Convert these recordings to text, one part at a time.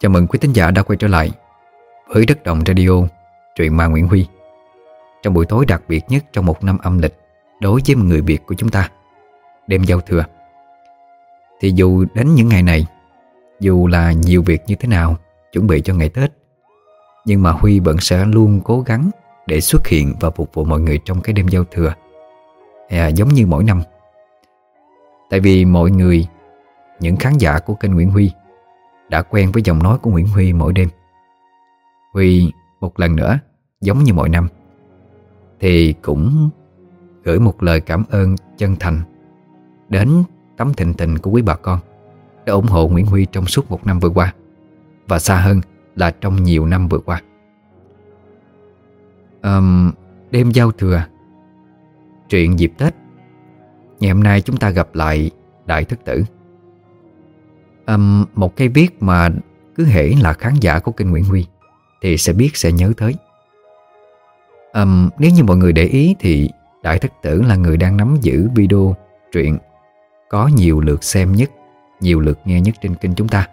Chào mừng quý thính giả đã quay trở lại với Đất Đồng Radio, truyện ma Nguyễn Huy. Trong buổi tối đặc biệt nhất trong một năm âm lịch đối với người Việt của chúng ta Đêm giao thừa Thì dù đến những ngày này Dù là nhiều việc như thế nào chuẩn bị cho ngày Tết Nhưng mà Huy vẫn sẽ luôn cố gắng để xuất hiện và phục vụ mọi người trong cái đêm giao thừa. À, Giống như mỗi năm. Tại vì mọi người, những khán giả của kênh Nguyễn Huy đã quen với giọng nói của Nguyễn Huy mỗi đêm. Huy một lần nữa, giống như mọi năm, thì cũng gửi một lời cảm ơn chân thành đến tấm thịnh tình của quý bà con đã ủng hộ Nguyễn Huy trong suốt một năm vừa qua và xa hơn là trong nhiều năm vừa qua. Um, đêm giao thừa Chuyện dịp Tết Ngày hôm nay chúng ta gặp lại Đại Thức Tử um, Một cái viết mà cứ hễ là khán giả của kênh Nguyễn Huy Thì sẽ biết sẽ nhớ tới. Um, Nếu như mọi người để ý thì Đại Thất Tử là người đang nắm giữ video truyện Có nhiều lượt xem nhất Nhiều lượt nghe nhất trên kênh chúng ta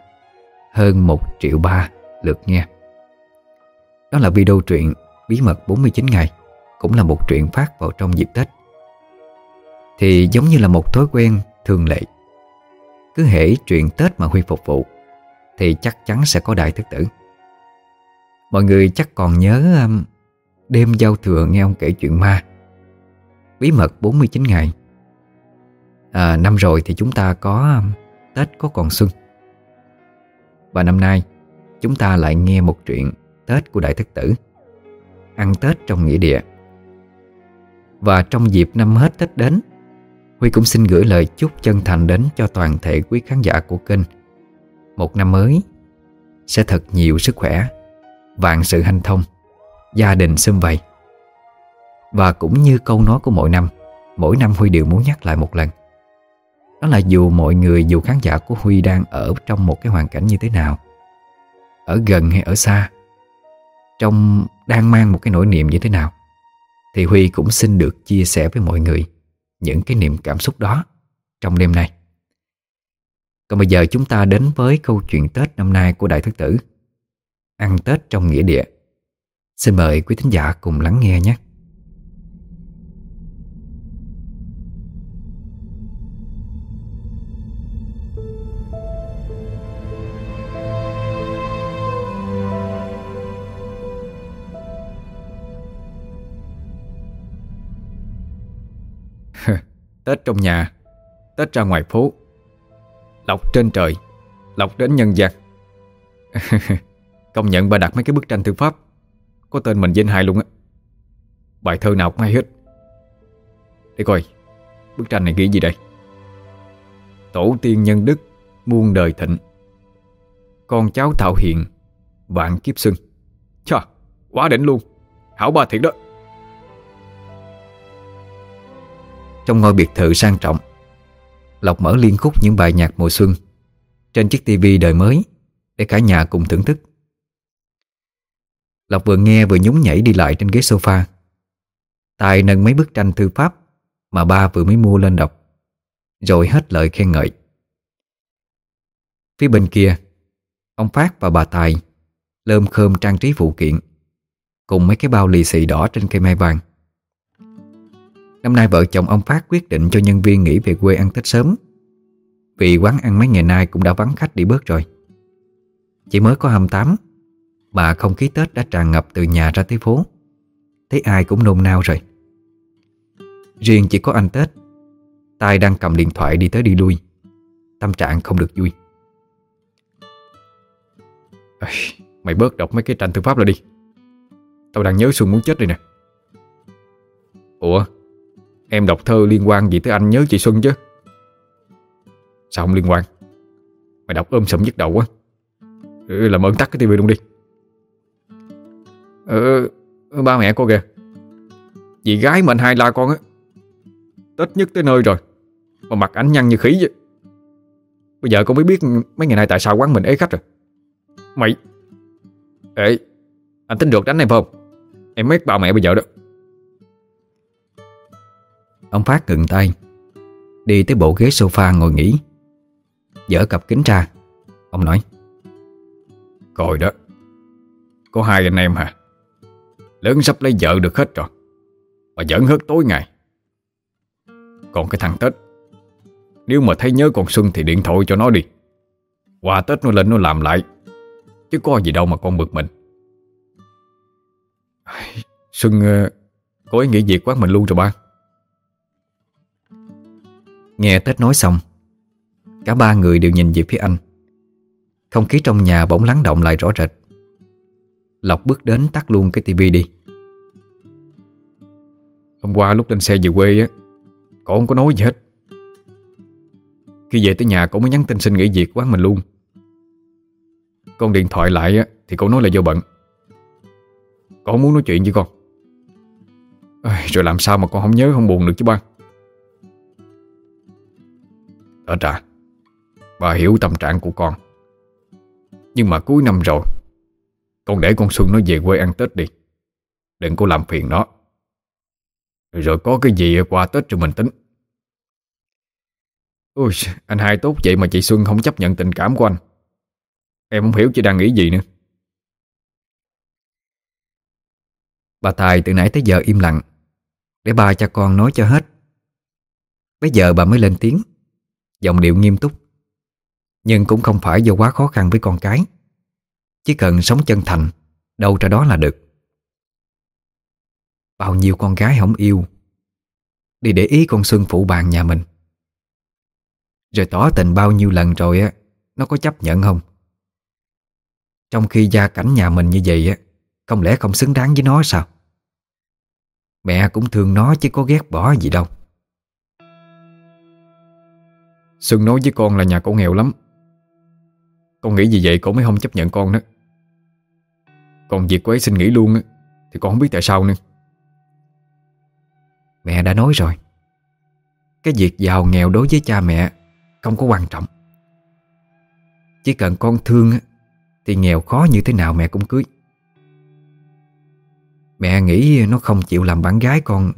Hơn 1 triệu 3 lượt nghe. Đó là video truyện Bí mật 49 ngày Cũng là một truyện phát vào trong dịp Tết. Thì giống như là một thói quen thường lệ cứ hễ chuyện Tết mà Huy phục vụ Thì chắc chắn sẽ có đại thức tử. Mọi người chắc còn nhớ um, Đêm giao thừa nghe ông kể chuyện ma. Bí mật 49 ngày. À, Năm rồi thì chúng ta có um, Tết có còn xuân. Và năm nay Chúng ta lại nghe một chuyện Tết của Đại Thức Tử. Ăn Tết trong nghĩa địa. Và trong dịp năm hết Tết đến Huy cũng xin gửi lời chúc chân thành đến cho toàn thể quý khán giả của kênh. Một năm mới sẽ thật nhiều sức khỏe Vạn sự hanh thông Gia đình xâm vầy. Và cũng như câu nói của mỗi năm Mỗi năm Huy đều muốn nhắc lại một lần. Đó là dù mọi người, dù khán giả của Huy đang ở trong một cái hoàn cảnh như thế nào Ở gần hay ở xa Trong đang mang một cái nỗi niềm như thế nào Thì Huy cũng xin được chia sẻ với mọi người những cái niềm cảm xúc đó trong đêm nay. Còn bây giờ chúng ta đến với câu chuyện Tết năm nay của Đại Thức Tử. Ăn Tết trong nghĩa địa. Xin mời quý thính giả cùng lắng nghe nhé. Tết trong nhà Tết ra ngoài phố. Lộc trên trời Lộc đến nhân gian. Công nhận bà đặt mấy cái bức tranh thư pháp Có tên mình danh hài luôn á. Bài thơ nào cũng hay hết. Để coi Bức tranh này ghi gì đây? Tổ tiên nhân đức Muôn đời thịnh. Con cháu thảo hiện Vạn kiếp xuân Chà, quá đỉnh luôn. Hảo ba thiệt đó. Trong ngôi biệt thự sang trọng. Lộc mở liên khúc những bài nhạc mùa xuân Trên chiếc tivi đời mới Để cả nhà cùng thưởng thức. Lộc vừa nghe vừa nhún nhảy đi lại trên ghế sofa. Tài nâng mấy bức tranh thư pháp Mà ba vừa mới mua lên đọc, Rồi hết lời khen ngợi. Phía bên kia, Ông Phát và bà Tài Lơm khơm trang trí phụ kiện Cùng mấy cái bao lì xì đỏ trên cây mai vàng. Năm nay vợ chồng ông Phát quyết định cho nhân viên nghỉ về quê ăn Tết sớm. Vì quán ăn mấy ngày nay cũng đã vắng khách đi bớt rồi. Chỉ mới có 28 Mà không khí Tết đã tràn ngập từ nhà ra tới phố. Thấy ai cũng nôn nao rồi. Riêng chỉ có anh Tết tay đang cầm điện thoại đi tới đi lui. Tâm trạng không được vui. Mày bớt đọc mấy cái tranh thư pháp lại đi. Tao đang nhớ Xuân muốn chết đây nè. Ủa? Em đọc thơ liên quan gì tới anh nhớ chị Xuân chứ? Sao không liên quan? Mày đọc ôm sầm nhức đầu quá. Ừ, Làm ơn tắt cái tivi luôn đi. Ừ Ba mẹ cô kìa. Dì gái mà anh hai la con á. Tết nhất tới nơi rồi Mà mặt ảnh nhăn như khỉ vậy. Bây giờ con mới biết mấy ngày nay tại sao quán mình ế khách rồi. Mày Ê Anh tính được đánh em phải không? Em mét ba mẹ bây giờ đó. Ông Phát ngừng tay, Đi tới bộ ghế sofa ngồi nghỉ. Dở cặp kính ra, Ông nói, Coi đó, Có hai anh em hả? Lớn sắp lấy vợ được hết rồi, Mà giỡn hết tối ngày. Còn cái thằng Tết, Nếu mà thấy nhớ con Xuân thì điện thoại cho nó đi. Qua Tết nó lên nó làm lại, Chứ có gì đâu mà con bực mình. Xuân ờ, có ý nghĩ việc quá mình luôn rồi ba? Nghe Tết nói xong Cả ba người đều nhìn về phía anh. Không khí trong nhà bỗng lắng động lại rõ rệt. Lộc bước đến tắt luôn cái tivi đi. Hôm qua lúc lên xe về quê á Cậu không có nói gì hết. Khi về tới nhà cậu mới nhắn tin xin nghỉ việc quán mình luôn. Con điện thoại lại á Thì cậu nói là do bận. Cậu muốn nói chuyện với con. À, Rồi làm sao mà con không nhớ không buồn được chứ ba? Ở trà Bà hiểu tâm trạng của con. Nhưng mà cuối năm rồi Con để con Xuân nó về quê ăn Tết đi. Đừng có làm phiền nó. Rồi có cái gì qua Tết rồi mình tính. Ôi, anh hai tốt vậy mà chị Xuân không chấp nhận tình cảm của anh. Em không hiểu chị đang nghĩ gì nữa. Bà Tài từ nãy tới giờ im lặng. Để ba cha con nói cho hết. Bây giờ bà mới lên tiếng. Giọng điệu nghiêm túc. Nhưng cũng không phải do quá khó khăn với con cái. Chỉ cần sống chân thành, Đâu ra đó là được. Bao nhiêu con gái không yêu, Đi để ý con Xuân phụ bàn nhà mình. Rồi tỏ tình bao nhiêu lần rồi á, Nó có chấp nhận không? Trong khi gia cảnh nhà mình như vậy á, Không lẽ không xứng đáng với nó sao? Mẹ cũng thương nó chứ có ghét bỏ gì đâu. Xuân nói với con là nhà cậu nghèo lắm. Con nghĩ gì vậy cậu mới không chấp nhận con đó. Còn việc của ấy xin nghỉ luôn Thì con không biết tại sao nữa. Mẹ đã nói rồi. Cái việc giàu nghèo đối với cha mẹ Không có quan trọng. Chỉ cần con thương Thì nghèo khó như thế nào mẹ cũng cưới. Mẹ nghĩ nó không chịu làm bạn gái con,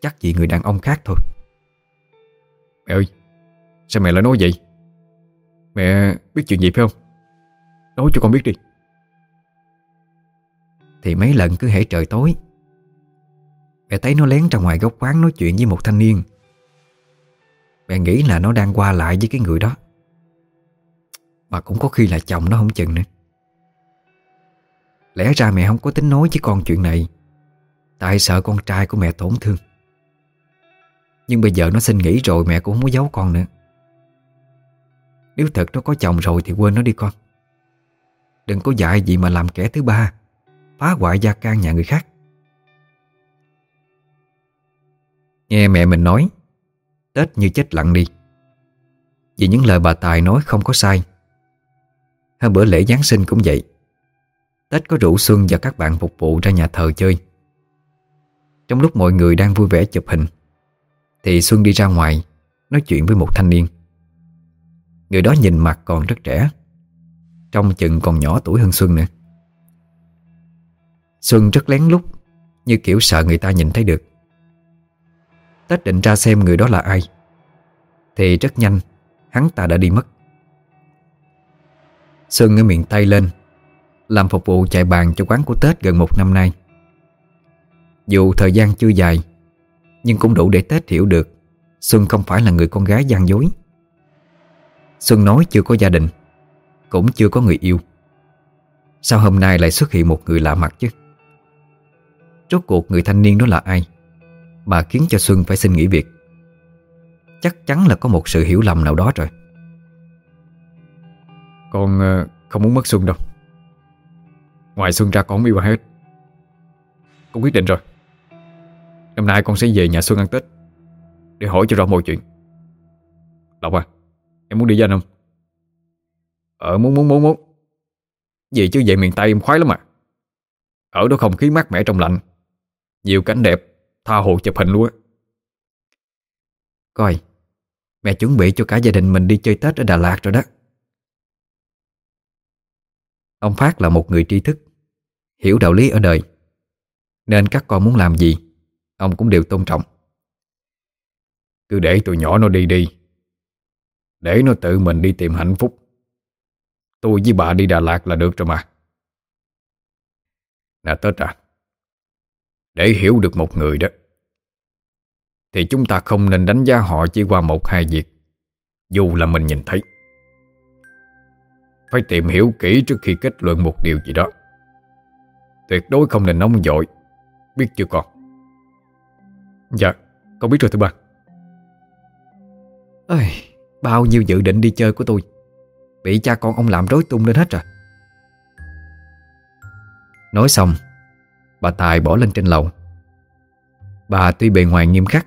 Chắc vì người đàn ông khác thôi. Mẹ ơi Sao mẹ lại nói vậy? Mẹ biết chuyện gì phải không? Nói cho con biết đi. Thì mấy lần cứ hễ trời tối, Mẹ thấy nó lén ra ngoài góc quán nói chuyện với một thanh niên. Mẹ nghĩ là nó đang qua lại với cái người đó. Mà cũng có khi là chồng nó không chừng nữa. Lẽ ra mẹ không có tính nói với con chuyện này. Tại sợ con trai của mẹ tổn thương. Nhưng bây giờ nó xin nghỉ rồi, mẹ cũng không có giấu con nữa. Nếu thật nó có chồng rồi thì quên nó đi con. Đừng có dạy gì mà làm kẻ thứ ba, Phá hoại gia can nhà người khác. Nghe mẹ mình nói, Tết như chết lặng đi. Vì những lời bà Tài nói không có sai. Hơn bữa lễ Giáng sinh cũng vậy. Tết có rủ Xuân và các bạn phục vụ ra nhà thờ chơi. Trong lúc mọi người đang vui vẻ chụp hình, Thì Xuân đi ra ngoài, Nói chuyện với một thanh niên. Người đó nhìn mặt còn rất trẻ Trong chừng còn nhỏ tuổi hơn Xuân nữa. Xuân rất lén lút, Như kiểu sợ người ta nhìn thấy được. Tết định ra xem người đó là ai, Thì rất nhanh, Hắn ta đã đi mất. Xuân ở miệng tay lên, làm phục vụ chạy bàn cho quán của Tết gần một năm nay. Dù thời gian chưa dài, Nhưng cũng đủ để Tết hiểu được Xuân không phải là người con gái gian dối. Xuân nói chưa có gia đình, Cũng chưa có người yêu. Sao hôm nay lại xuất hiện một người lạ mặt chứ? Rốt cuộc người thanh niên đó là ai? Mà khiến cho Xuân phải xin nghỉ việc. Chắc chắn là có một sự hiểu lầm nào đó rồi. Con ờ, không muốn mất Xuân đâu. Ngoài Xuân ra con không yêu ai hết. Con quyết định rồi. Năm nay con sẽ về nhà Xuân ăn Tết, Để hỏi cho rõ mọi chuyện. Lộc à Em muốn đi với anh không? Ờ muốn muốn muốn muốn. Gì chứ về miền Tây em khoái lắm à. Ở đó không khí mát mẻ trong lạnh. Nhiều cảnh đẹp, Tha hồ chụp hình luôn á. Coi, Mẹ chuẩn bị cho cả gia đình mình đi chơi Tết ở Đà Lạt rồi đó. Ông Phát là một người tri thức, Hiểu đạo lý ở đời. Nên các con muốn làm gì, Ông cũng đều tôn trọng. Cứ để tụi nhỏ nó đi đi. Để nó tự mình đi tìm hạnh phúc. Tôi với bà đi Đà Lạt là được rồi mà. Nè Tết à Để hiểu được một người đó Thì chúng ta không nên đánh giá họ chỉ qua một hai việc Dù là mình nhìn thấy. Phải tìm hiểu kỹ trước khi kết luận một điều gì đó. Tuyệt đối không nên nóng vội Biết chưa con? Dạ con biết rồi thưa bà. Ơi, Bao nhiêu dự định đi chơi của tôi. Bị cha con ông làm rối tung lên hết rồi. Nói xong, Bà Tài bỏ lên trên lầu. Bà tuy bề ngoài nghiêm khắc,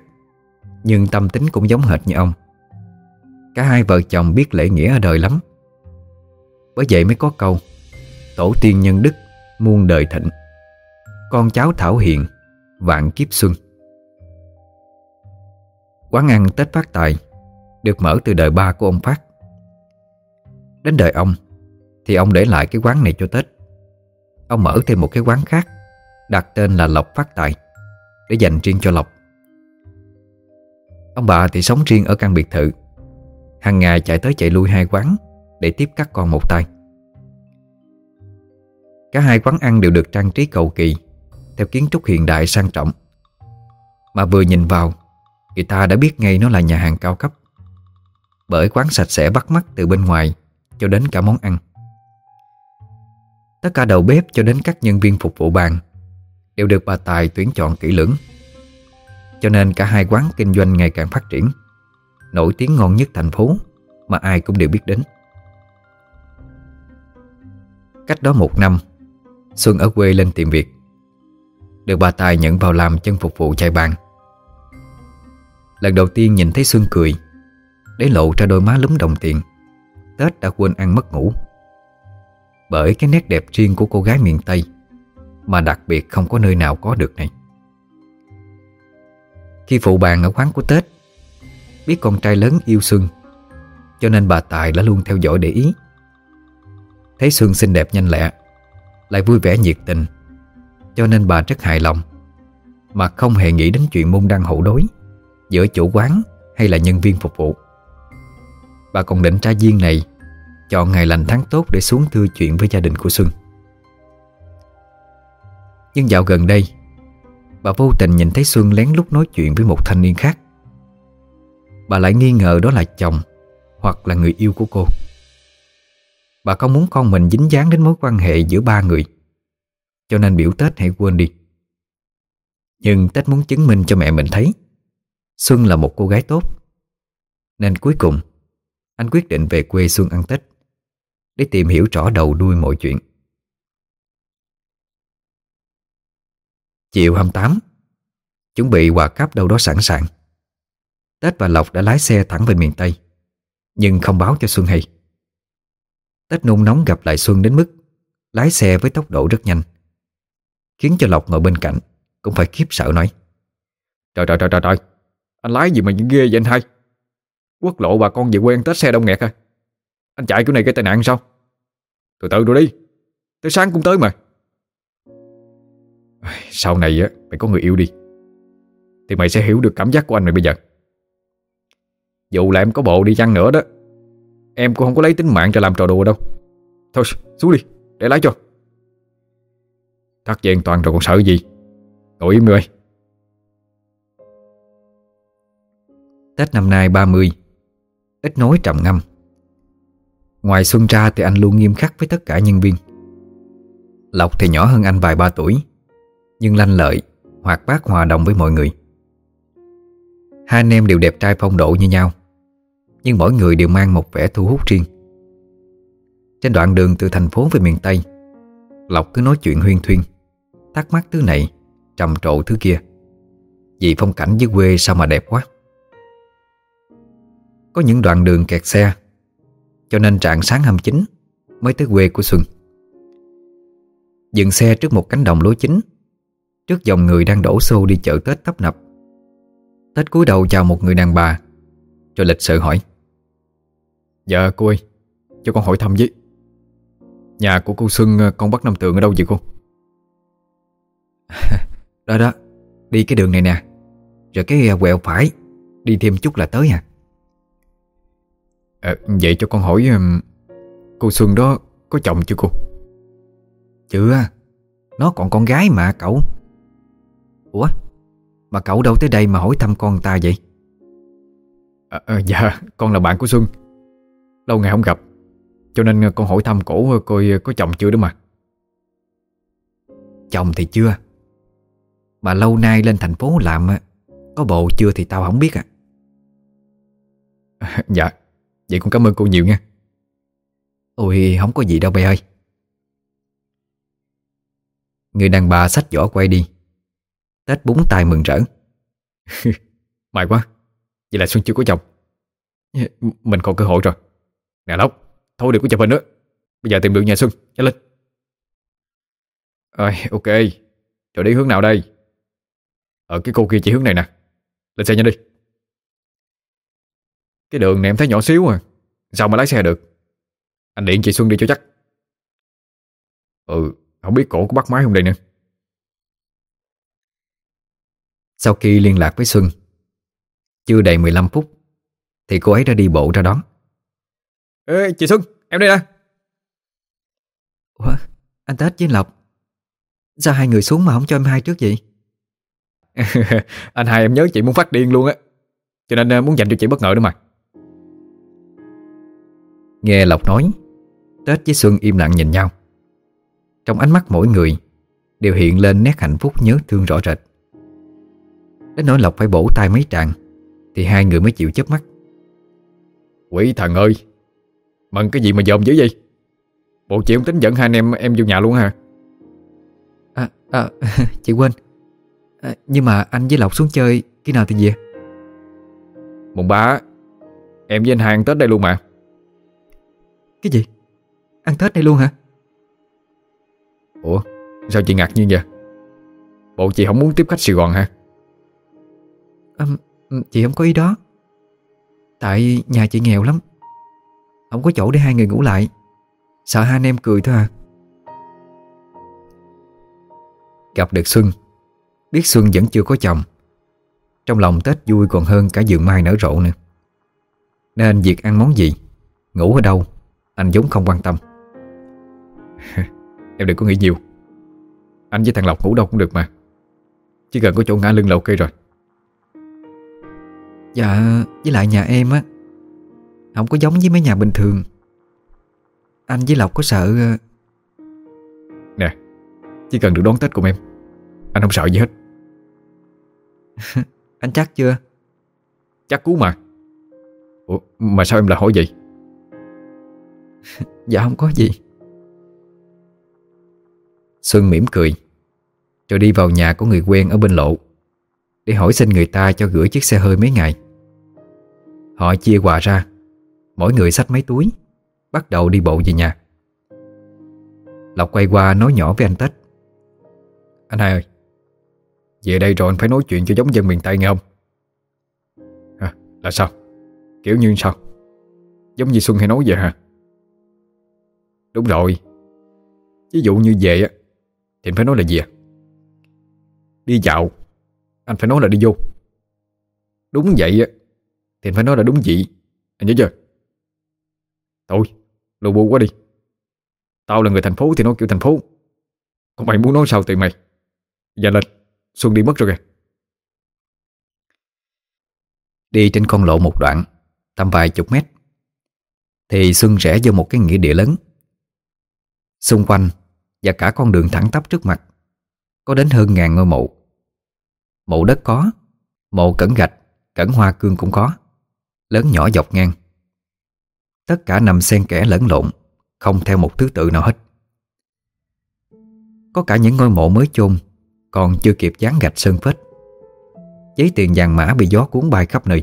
Nhưng tâm tính cũng giống hệt như ông. Cả hai vợ chồng biết lễ nghĩa ở đời lắm. Bởi vậy mới có câu, Tổ tiên nhân đức Muôn đời thịnh, Con cháu thảo hiền, Vạn kiếp xuân. Quán ăn Tết Phát Tài được mở từ đời ba của ông Phát. Đến đời ông, Thì ông để lại cái quán này cho Tết. Ông mở thêm một cái quán khác, Đặt tên là Lộc Phát Tài, Để dành riêng cho Lộc. Ông bà thì sống riêng ở căn biệt thự. Hàng ngày chạy tới chạy lui hai quán, Để tiếp các con một tay. Cả hai quán ăn đều được trang trí cầu kỳ, Theo kiến trúc hiện đại sang trọng. Mà vừa nhìn vào, Người ta đã biết ngay nó là nhà hàng cao cấp. Bởi quán sạch sẽ bắt mắt từ bên ngoài Cho đến cả món ăn. Tất cả đầu bếp cho đến các nhân viên phục vụ bàn Đều được bà Tài tuyển chọn kỹ lưỡng. Cho nên cả hai quán kinh doanh ngày càng phát triển, Nổi tiếng ngon nhất thành phố Mà ai cũng đều biết đến. Cách đó một năm, Xuân ở quê lên tìm việc. Được bà Tài nhận vào làm chân phục vụ chạy bàn. Lần đầu tiên nhìn thấy Xuân cười để lộ ra đôi má lúm đồng tiền. Tết đã quên ăn mất ngủ. Bởi cái nét đẹp riêng của cô gái miền Tây Mà đặc biệt không có nơi nào có được này. Khi phụ bàn ở quán của Tết, Biết con trai lớn yêu Xuân Cho nên bà Tài đã luôn theo dõi để ý. Thấy Xuân xinh đẹp nhanh lẹ, Lại vui vẻ nhiệt tình, Cho nên bà rất hài lòng, Mà không hề nghĩ đến chuyện môn đăng hậu đối Giữa chủ quán hay là nhân viên phục vụ. Bà còn định tra viên này. Chọn ngày lành tháng tốt để xuống thư chuyện với gia đình của Xuân. Nhưng dạo gần đây, Bà vô tình nhìn thấy Xuân lén lút nói chuyện với một thanh niên khác. Bà lại nghi ngờ đó là chồng Hoặc là người yêu của cô. Bà không muốn con mình dính dáng đến mối quan hệ giữa ba người, Cho nên biểu Tết hãy quên đi. Nhưng Tết muốn chứng minh cho mẹ mình thấy, Xuân là một cô gái tốt, Nên cuối cùng anh quyết định về quê Xuân ăn Tết, Để tìm hiểu rõ đầu đuôi mọi chuyện. Chiều 28 Chuẩn bị quà cáp đâu đó sẵn sàng. Tết và Lộc đã lái xe thẳng về miền Tây, Nhưng không báo cho Xuân hay. Tết nôn nóng gặp lại Xuân đến mức Lái xe với tốc độ rất nhanh, Khiến cho Lộc ngồi bên cạnh Cũng phải khiếp sợ nói, Trời trời trời trời trời, Anh lái gì mà ghê vậy anh hai? Quốc lộ bà con về quê ăn Tết xe đông nghẹt à. Anh chạy kiểu này gây tai nạn sao? Từ từ rồi đi. Tới sáng cũng tới mà. Sau này á, Mày có người yêu đi, Thì mày sẽ hiểu được cảm giác của anh mày bây giờ. Dù là em có bộ đi chăng nữa đó, Em cũng không có lấy tính mạng cho làm trò đùa đâu. Thôi, xuống đi, Để lái cho. Thắt dây an toàn rồi còn sợ gì? Ngồi im người. Tết năm nay 30 Ít nói trầm ngâm. Ngoài Xuân ra thì anh luôn nghiêm khắc với tất cả nhân viên. Lộc thì nhỏ hơn anh vài ba tuổi, Nhưng lanh lợi, Hoạt bát hòa đồng với mọi người. Hai anh em đều đẹp trai phong độ như nhau, Nhưng mỗi người đều mang một vẻ thu hút riêng. Trên đoạn đường từ thành phố về miền Tây, Lộc cứ nói chuyện huyên thuyên, Thắc mắc thứ này, Trầm trộ thứ kia. Vì phong cảnh dưới quê sao mà đẹp quá. Có những đoạn đường kẹt xe. Cho nên trạng sáng 29 Mới tới quê của Xuân. Dừng xe trước một cánh đồng lúa chính Trước dòng người đang đổ xô đi chợ Tết tấp nập. Tết cúi đầu chào một người đàn bà Rồi lịch sự hỏi. Dạ cô ơi Cho con hỏi thăm với. Nhà của cô Xuân ờ, con bắt Năm Tượng ở đâu vậy cô? Đó đó Đi cái đường này nè. Rồi cái à, quẹo phải Đi thêm chút là tới à à Vậy cho con hỏi Cô Xuân đó có chồng chưa cô? Chưa Nó còn con gái mà cậu. Ủa Mà cậu đâu tới đây mà hỏi thăm con ta vậy? À, à, Dạ con là bạn của Xuân. Lâu ngày không gặp Cho nên con hỏi thăm cổ coi có chồng chưa đó mà. Chồng thì chưa. Mà lâu nay lên thành phố làm Có bộ chưa thì tao không biết à Dạ Vậy cũng cảm ơn cô nhiều nha. Ôi không có gì đâu bè ơi. Người đàn bà sách giỏ quay đi. Tết búng tay mừng rỡ. May quá. Vậy là Xuân chưa có chồng. Mình còn cơ hội rồi. Nè Lóc Thôi đừng có chụp hình nữa. Bây giờ tìm được nhà Xuân. Nhanh lên. Rồi ok. Rồi đi hướng nào đây? Ở cái cô kia chỉ hướng này nè. Lên xe nhanh đi. Cái đường này em thấy nhỏ xíu à. Sao mà lái xe được? Anh điện chị Xuân đi cho chắc. Ừ Không biết cổ có bắt máy không đây nữa. Sau khi liên lạc với Xuân Chưa đầy 15 phút Thì cô ấy đã đi bộ ra đón. Ê chị Xuân em đây nè. Ủa anh Tết với Lộc? Sao hai người xuống mà không cho em hai trước vậy? Anh hai em nhớ chị muốn phát điên luôn á. Cho nên muốn dành cho chị bất ngờ đó mà Nghe Lộc nói Tết với Xuân im lặng nhìn nhau. Trong ánh mắt mỗi người Đều hiện lên nét hạnh phúc nhớ thương rõ rệt. Đến nỗi Lộc phải bổ tay mấy tràng Thì hai người mới chịu chớp mắt. Quỷ thần ơi Mừng cái gì mà dòm dữ vậy? Bộ chị không tính dẫn hai anh em em vô nhà luôn hả? À, à chị quên. À, Nhưng mà anh với Lộc xuống chơi Khi nào thì về? Mùng ba Em với anh hai ăn Tết đây luôn mà Cái gì? Ăn Tết đây luôn hả? Ủa sao chị ngạc nhiên vậy? Bộ chị không muốn tiếp khách Sài Gòn hả? À, Chị không có ý đó. Tại nhà chị nghèo lắm. Không có chỗ để hai người ngủ lại. Sợ hai anh em cười thôi à. Gặp được Xuân. Biết Xuân vẫn chưa có chồng. Trong lòng Tết vui còn hơn cả vườn mai nở rộ nữa. Nên việc ăn món gì? Ngủ ở đâu Anh vốn không quan tâm. Em đừng có nghĩ nhiều. Anh với thằng Lộc ngủ đâu cũng được mà. Chỉ cần có chỗ ngã lưng là ok rồi. Dạ với lại nhà em á Không có giống với mấy nhà bình thường. Anh với Lộc có sợ ờ, Nè Chỉ cần được đón Tết cùng em Anh không sợ gì hết. Anh chắc chưa? Chắc cú mà. Ủa mà sao em lại hỏi vậy Dạ không có gì. Xuân mỉm cười Rồi đi vào nhà của người quen ở bên lộ Để hỏi xin người ta cho gửi chiếc xe hơi mấy ngày. Họ chia quà ra Mỗi người xách mấy túi Bắt đầu đi bộ về nhà. Lộc quay qua nói nhỏ với anh Tết. Anh hai ơi Về đây rồi anh phải nói chuyện cho giống dân miền Tây nghe không? À, Là sao? Kiểu như sao? Giống như Xuân hay nói vậy hả? Đúng rồi. Ví dụ như về á, Thì anh phải nói là gì à Đi dạo, Anh phải nói là đi vô. Đúng vậy á, Thì anh phải nói là đúng vậy Anh nhớ chưa? Thôi, lù bu quá đi. Tao là người thành phố thì nói kiểu thành phố. Còn mày muốn nói sao tùy mày? Dạ lên, Xuân đi mất rồi kìa. Đi trên con lộ một đoạn, Tầm vài chục mét, Thì Xuân rẽ vô một cái nghĩa địa lớn. Xung quanh Và cả con đường thẳng tắp trước mặt. Có đến hơn ngàn ngôi mộ. Mộ đất có Mộ cẩn gạch, cẩn hoa cương cũng có Lớn nhỏ dọc ngang. Tất cả nằm xen kẽ lẫn lộn Không theo một thứ tự nào hết. Có cả những ngôi mộ mới chôn Còn chưa kịp dán gạch sơn phết. Giấy tiền vàng mã bị gió cuốn bay khắp nơi.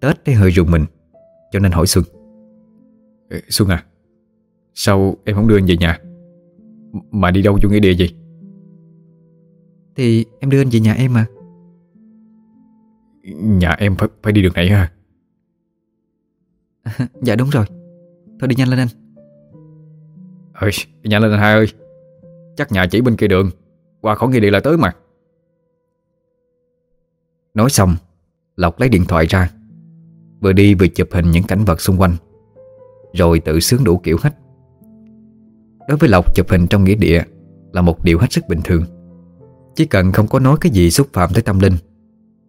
Tết thấy hơi rùng mình Cho nên hỏi Xuân. Xuân à Sao em không đưa anh về nhà? Mà đi đâu vô nghĩa địa gì Thì em đưa anh về nhà em mà. Nhà em phải, phải đi đường này ha. Dạ đúng rồi. Thôi đi nhanh lên anh. Ơi, đi nhanh lên anh hai ơi. Chắc nhà chỉ bên kia đường. Qua khỏi nghĩa địa là tới mà. Nói xong Lộc lấy điện thoại ra. Vừa đi vừa chụp hình những cảnh vật xung quanh. Rồi tự sướng đủ kiểu hết Đối với Lộc, chụp hình trong nghĩa địa Là một điều hết sức bình thường. Chỉ cần không có nói cái gì xúc phạm tới tâm linh,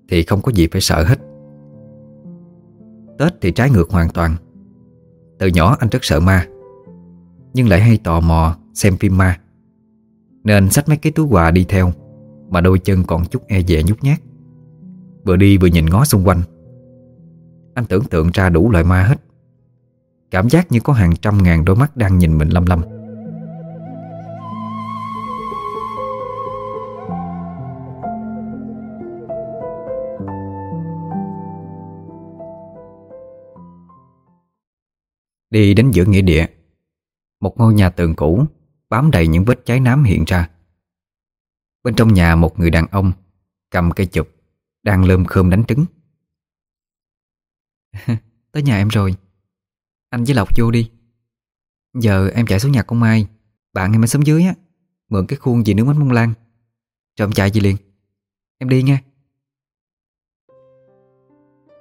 Thì không có gì phải sợ hết. Tết thì trái ngược hoàn toàn. Từ nhỏ anh rất sợ ma, Nhưng lại hay tò mò xem phim ma. Nên xách mấy cái túi quà đi theo, Mà đôi chân còn chút e dè nhút nhát. Vừa đi vừa nhìn ngó xung quanh. Anh tưởng tượng ra đủ loại ma hết. Cảm giác như có hàng trăm ngàn đôi mắt đang nhìn mình lâm lâm Đi đến giữa nghĩa địa, Một ngôi nhà tường cũ Bám đầy những vết cháy nám hiện ra. Bên trong nhà một người đàn ông Cầm cây chụp Đang lơm khơm đánh trứng. Tới nhà em rồi. Anh với Lộc vô đi. Giờ em chạy xuống nhà con Mai. Bạn em ở xóm dưới á, Mượn cái khuôn gì nước bánh bông lan. Rồi em chạy gì liền. Em đi nha.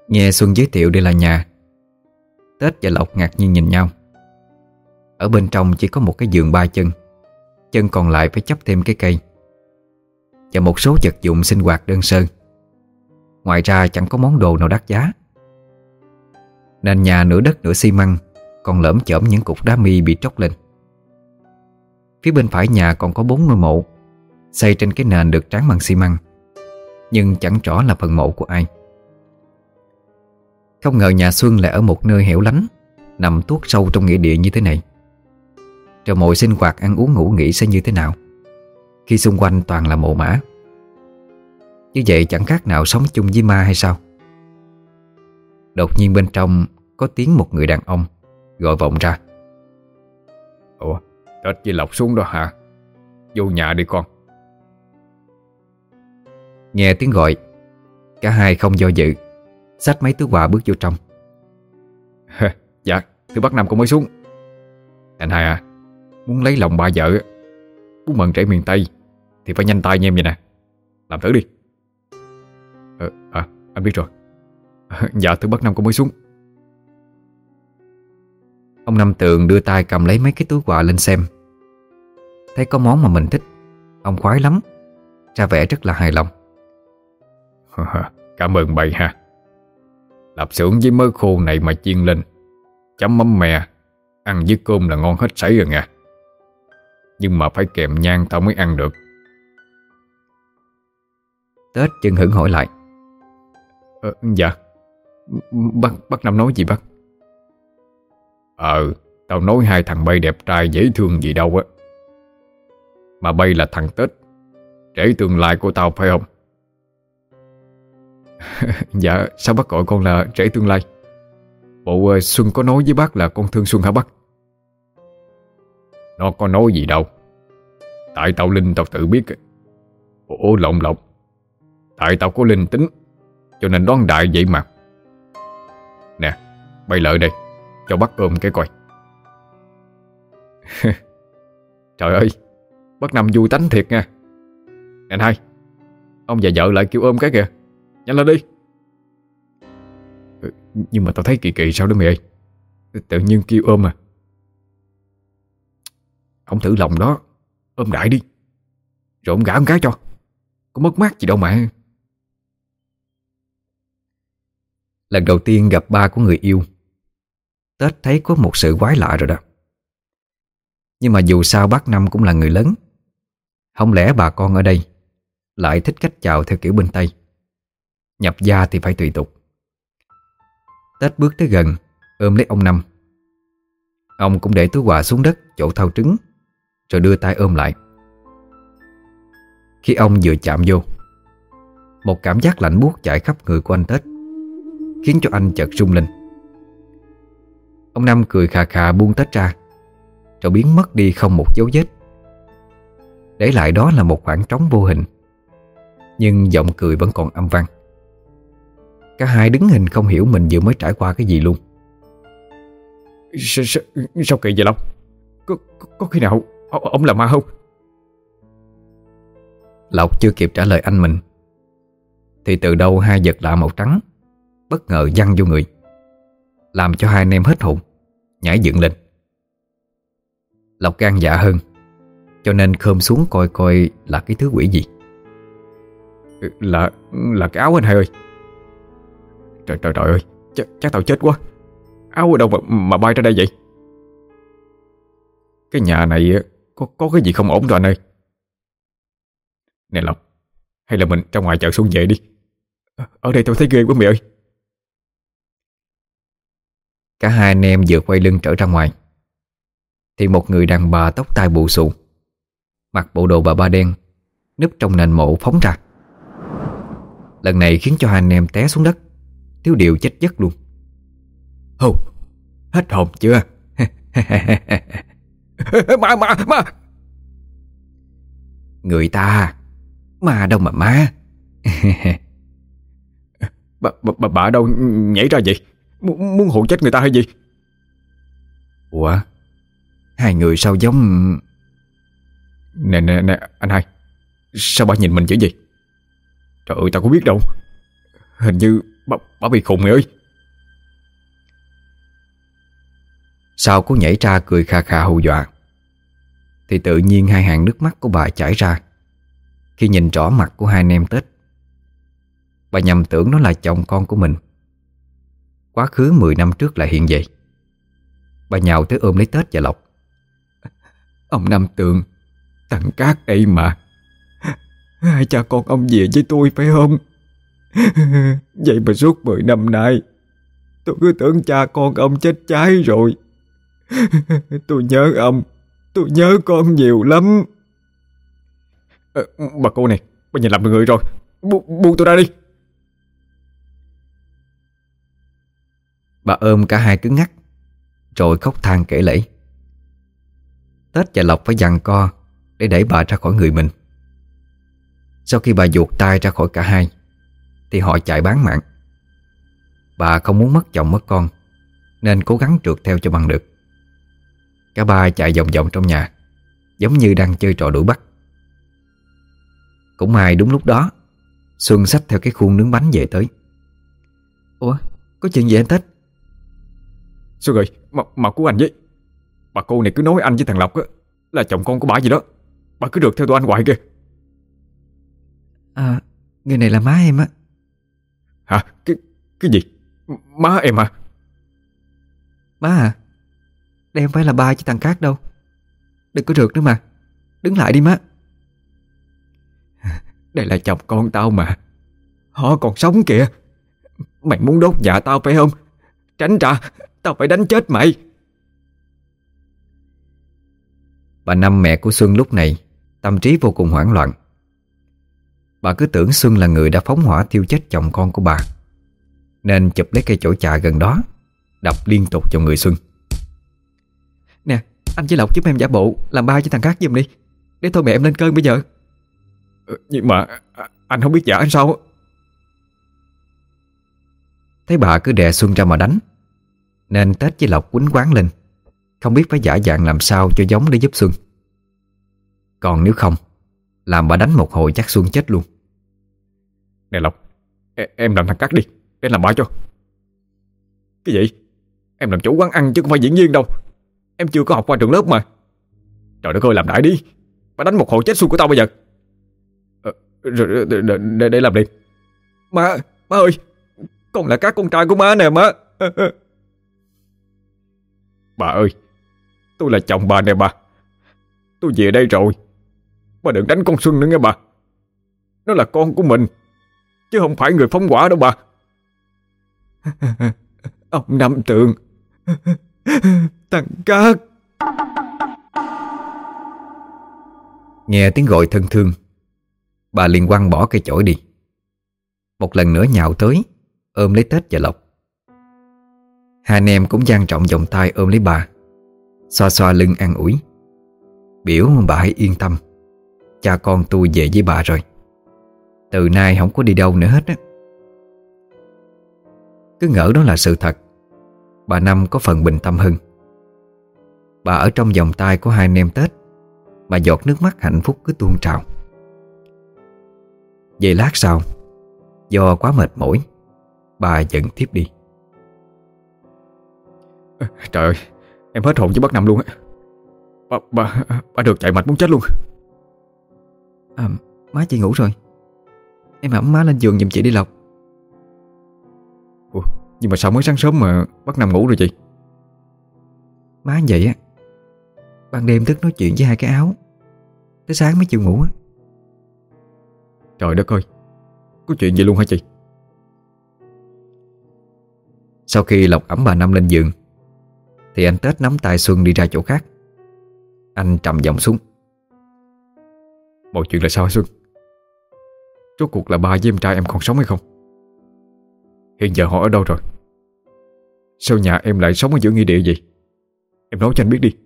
Nghe Xuân giới thiệu đây là nhà Tết và Lộc ngạc nhiên nhìn nhau. Ở bên trong chỉ có một cái giường ba chân Chân còn lại phải chấp thêm cái cây. Và một số vật dụng sinh hoạt đơn sơ. Ngoài ra chẳng có món đồ nào đắt giá. Nền nhà nửa đất nửa xi măng, Còn lởm chởm những cục đá mi bị tróc lên. Phía bên phải nhà còn có bốn ngôi mộ, Xây trên cái nền được tráng bằng xi măng. Nhưng chẳng rõ là phần mộ của ai không ngờ nhà Xuân lại ở một nơi hẻo lánh Nằm tuốt sâu trong nghĩa địa như thế này. Rồi mọi sinh hoạt ăn uống ngủ nghỉ sẽ như thế nào? Khi xung quanh toàn là mộ mã. Như vậy chẳng khác nào sống chung với ma hay sao? Đột nhiên bên trong Có tiếng một người đàn ông Gọi vọng ra. Ủa Tết với Lộc xuống đó hả? Vô nhà đi con. Nghe tiếng gọi Cả hai không do dự Xách mấy túi quà bước vô trong. Dạ thứ bác Năm con mới xuống. Anh hai à Muốn lấy lòng bà vợ Muốn mừng trẻ miền Tây Thì phải nhanh tay nha em vậy nè. Làm thử đi. Ờ, À anh biết rồi. Dạ thứ bác Năm con mới xuống. Ông Năm Tường đưa tay cầm lấy mấy cái túi quà lên xem. Thấy có món mà mình thích Ông khoái lắm Ra vẻ rất là hài lòng. Cảm ơn bầy ha. Lạp xưởng với mớ khô này mà chiên lên. Chấm mắm mè Ăn với cơm là ngon hết sảy rồi nha Nhưng mà phải kèm nhang tao mới ăn được. Tết chân hững hỏi lại. Ờ, Dạ. Bác, bác Năm nói gì bác? Ờ Tao nói hai thằng bay đẹp trai dễ thương gì đâu á. Mà bay là thằng Tết. Trẻ tương lai của tao phải không Dạ sao bác gọi con là trẻ tương lai? Bộ ờ, Xuân có nói với bác là con thương Xuân hả bác? Nó có nói gì đâu. Tại tao Linh tao tự biết. Ủa, lộn lộn. Tại tao có linh tính, Cho nên đoán đại vậy mà. Nè, Bay lợi đây. Cho bác ôm cái coi. Trời ơi, Bác nằm vui tánh thiệt nha. Anh hai, Ông và vợ lại kêu ôm cái kìa. Nhanh lên đi. Ừ, Nhưng mà tao thấy kỳ kỳ sao đó mày ơi. Tự nhiên kêu ôm à. Ông thử lòng đó Ôm đại đi. Rồi ông gả ông cái cho. Có mất mát gì đâu mà. Lần đầu tiên gặp ba của người yêu Tết thấy có một sự quái lạ rồi đó. Nhưng mà dù sao bác Năm cũng là người lớn. Không lẽ bà con ở đây Lại thích cách chào theo kiểu bên Tây Nhập gia thì phải tùy tục. Tết bước tới gần, Ôm lấy ông Năm. Ông cũng để túi quà xuống đất, chỗ thao trứng, Rồi đưa tay ôm lại. Khi ông vừa chạm vô, Một cảm giác lạnh buốt chạy khắp người của anh Tết, Khiến cho anh chợt rung lên. Ông Năm cười khà khà buông Tết ra, Rồi biến mất đi không một dấu vết. Để lại đó là một khoảng trống vô hình, Nhưng giọng cười vẫn còn âm vang. Cả hai đứng hình không hiểu mình vừa mới trải qua cái gì luôn. Sao, sao, sao kỳ vậy Long? Có, có, có khi nào ông, là ma không? Lộc chưa kịp trả lời anh mình. Thì từ đâu hai vật lạ màu trắng Bất ngờ văng vô người Làm cho hai anh em hết hồn Nhảy dựng lên. Lộc gan dạ hơn Cho nên khơm xuống coi coi là cái thứ quỷ gì. Là là cái áo anh hai ơi Trời trời trời ơi Ch Chắc tao chết quá. Áo ở đâu mà, mà bay ra đây vậy? Cái nhà này có, có cái gì không ổn rồi anh ơi. Nè Lộc Hay là mình ra ngoài chợ xuống về đi. Ở đây tôi thấy ghê quá mẹ ơi. Cả hai anh em vừa quay lưng trở ra ngoài. Thì một người đàn bà tóc tai bù xù Mặc bộ đồ bà ba đen Núp trong nền mộ phóng ra. Lần này khiến cho hai anh em té xuống đất. Thiếu điều chết giấc luôn. Hù Hết hồn chưa? Ma ma ma Người ta Ma đâu mà ma bà, bà, bà, bà đâu nhảy ra vậy? Muốn, muốn hụ chết người ta hay gì? Ủa? Hai người sao giống Nè nè nè anh hai. Sao bà nhìn mình chứ gì Trời ơi tao có biết đâu. Hình như bà, bà bị khùng mày ơi. Sau cú nhảy ra cười kha kha hù dọa Thì tự nhiên hai hàng nước mắt của bà chảy ra. Khi nhìn rõ mặt của hai anh em Tết Bà nhầm tưởng nó là chồng con của mình. Quá khứ 10 năm trước lại hiện vậy Bà nhào tới ôm lấy Tết và Lộc. Ông Năm Tường Thằng Cát đây mà. Hai cha con ông về với tôi phải không Vậy mà suốt 10 năm nay Tôi cứ tưởng cha con ông chết cháy rồi. Tôi nhớ ông Tôi nhớ con nhiều lắm. À, Bà cô này Bà nhìn làm người rồi Bu buông tôi ra đi. Bà ôm cả hai cứng ngắc Rồi khóc than kể lễ Tết và Lộc phải dằn co Để đẩy bà ra khỏi người mình. Sau khi bà ruột tay ra khỏi cả hai thì họ chạy bán mạng. Bà không muốn mất chồng mất con Nên cố gắng trượt theo cho bằng được. Cả ba chạy vòng vòng trong nhà Giống như đang chơi trò đuổi bắt. Cũng may đúng lúc đó Xuân xách theo cái khuôn nướng bánh về tới. Ủa có chuyện gì anh Tết? Xuân ơi mà, mà của anh với. Bà cô này cứ nói anh với thằng Lộc á Là chồng con của bà gì đó. Bà cứ được theo tụi anh hoài kìa. À Người này là má em á Hả? Cái, cái gì? Má em à Má à Đây không phải là ba chứ thằng Cát đâu. Đừng có rượt nữa mà. Đứng lại đi má. Đây là chồng con tao mà. Họ còn sống kìa. Mày muốn đốt nhà tao phải không? Tránh ra Tao phải đánh chết mày. Bà Năm mẹ của Xuân lúc này Tâm trí vô cùng hoảng loạn Bà cứ tưởng Xuân là người đã phóng hỏa thiêu chết chồng con của bà. Nên chụp lấy cây chổi chà gần đó Đập liên tục vào người Xuân. Nè anh với Lộc giúp em giả bộ Làm ba cho thằng khác giùm đi. Để thôi mẹ em lên cơn bây giờ. Ừ, Nhưng mà anh không biết giả anh sao Thấy bà cứ đè Xuân ra mà đánh Nên Tết với Lộc quýnh quán lên. Không biết phải giả dạng làm sao cho giống để giúp Xuân. Còn nếu không Làm bà đánh một hồi chắc Xuân chết luôn Nè Lộc e, Em làm thằng cắt đi Để làm ba cho. Cái gì? Em làm chủ quán ăn chứ không phải diễn viên đâu. Em chưa có học qua trường lớp mà. Trời đất ơi làm đại đi. Bà đánh một hồi chết Xuân của tao bây giờ. Ờ, để, để làm đi Má, má ơi Con là các con trai của má nè má. Bà ơi Tôi là chồng bà nè bà. Tôi về đây rồi. Bà đừng đánh con Xuân nữa nghe bà. Nó là con của mình. Chứ không phải người phóng quả đâu bà. Ông Năm Tường. Thằng Cát. Nghe tiếng gọi thân thương Bà liền quăng bỏ cây chổi đi. Một lần nữa nhào tới Ôm lấy Tết và Lộc. Hai anh em cũng gian trọng vòng tay ôm lấy bà Xoa xoa lưng an ủi. Biểu bà hãy yên tâm Cha con tôi về với bà rồi Từ nay không có đi đâu nữa hết á. Cứ ngỡ đó là sự thật. Bà Năm có phần bình tâm hơn. Bà ở trong vòng tay của hai anh em Tết Mà giọt nước mắt hạnh phúc cứ tuôn trào. Về lát sau Do quá mệt mỏi Bà dần tiếp đi. Trời ơi Em hết hồn với bác Năm luôn á. Bà, bà, bà được chạy mạch muốn chết luôn. À má chị ngủ rồi Em ẩm má lên giường giùm chị đi lọc Ủa, Nhưng mà sao mới sáng sớm mà bắt nằm ngủ rồi chị? Má vậy á Ban đêm thức nói chuyện với hai cái áo. Tới sáng mới chịu ngủ á. Trời đất ơi Có chuyện gì luôn hả chị? Sau khi Lộc ẩm bà Năm lên giường Thì anh Tết nắm tay Xuân đi ra chỗ khác. Anh trầm giọng xuống. Mọi chuyện là sao hả Xuân Rốt cuộc là ba với em trai em còn sống hay không? Hiện giờ họ ở đâu rồi? Sao nhà em lại sống ở giữa nghĩa địa vậy? Em nói cho anh biết đi.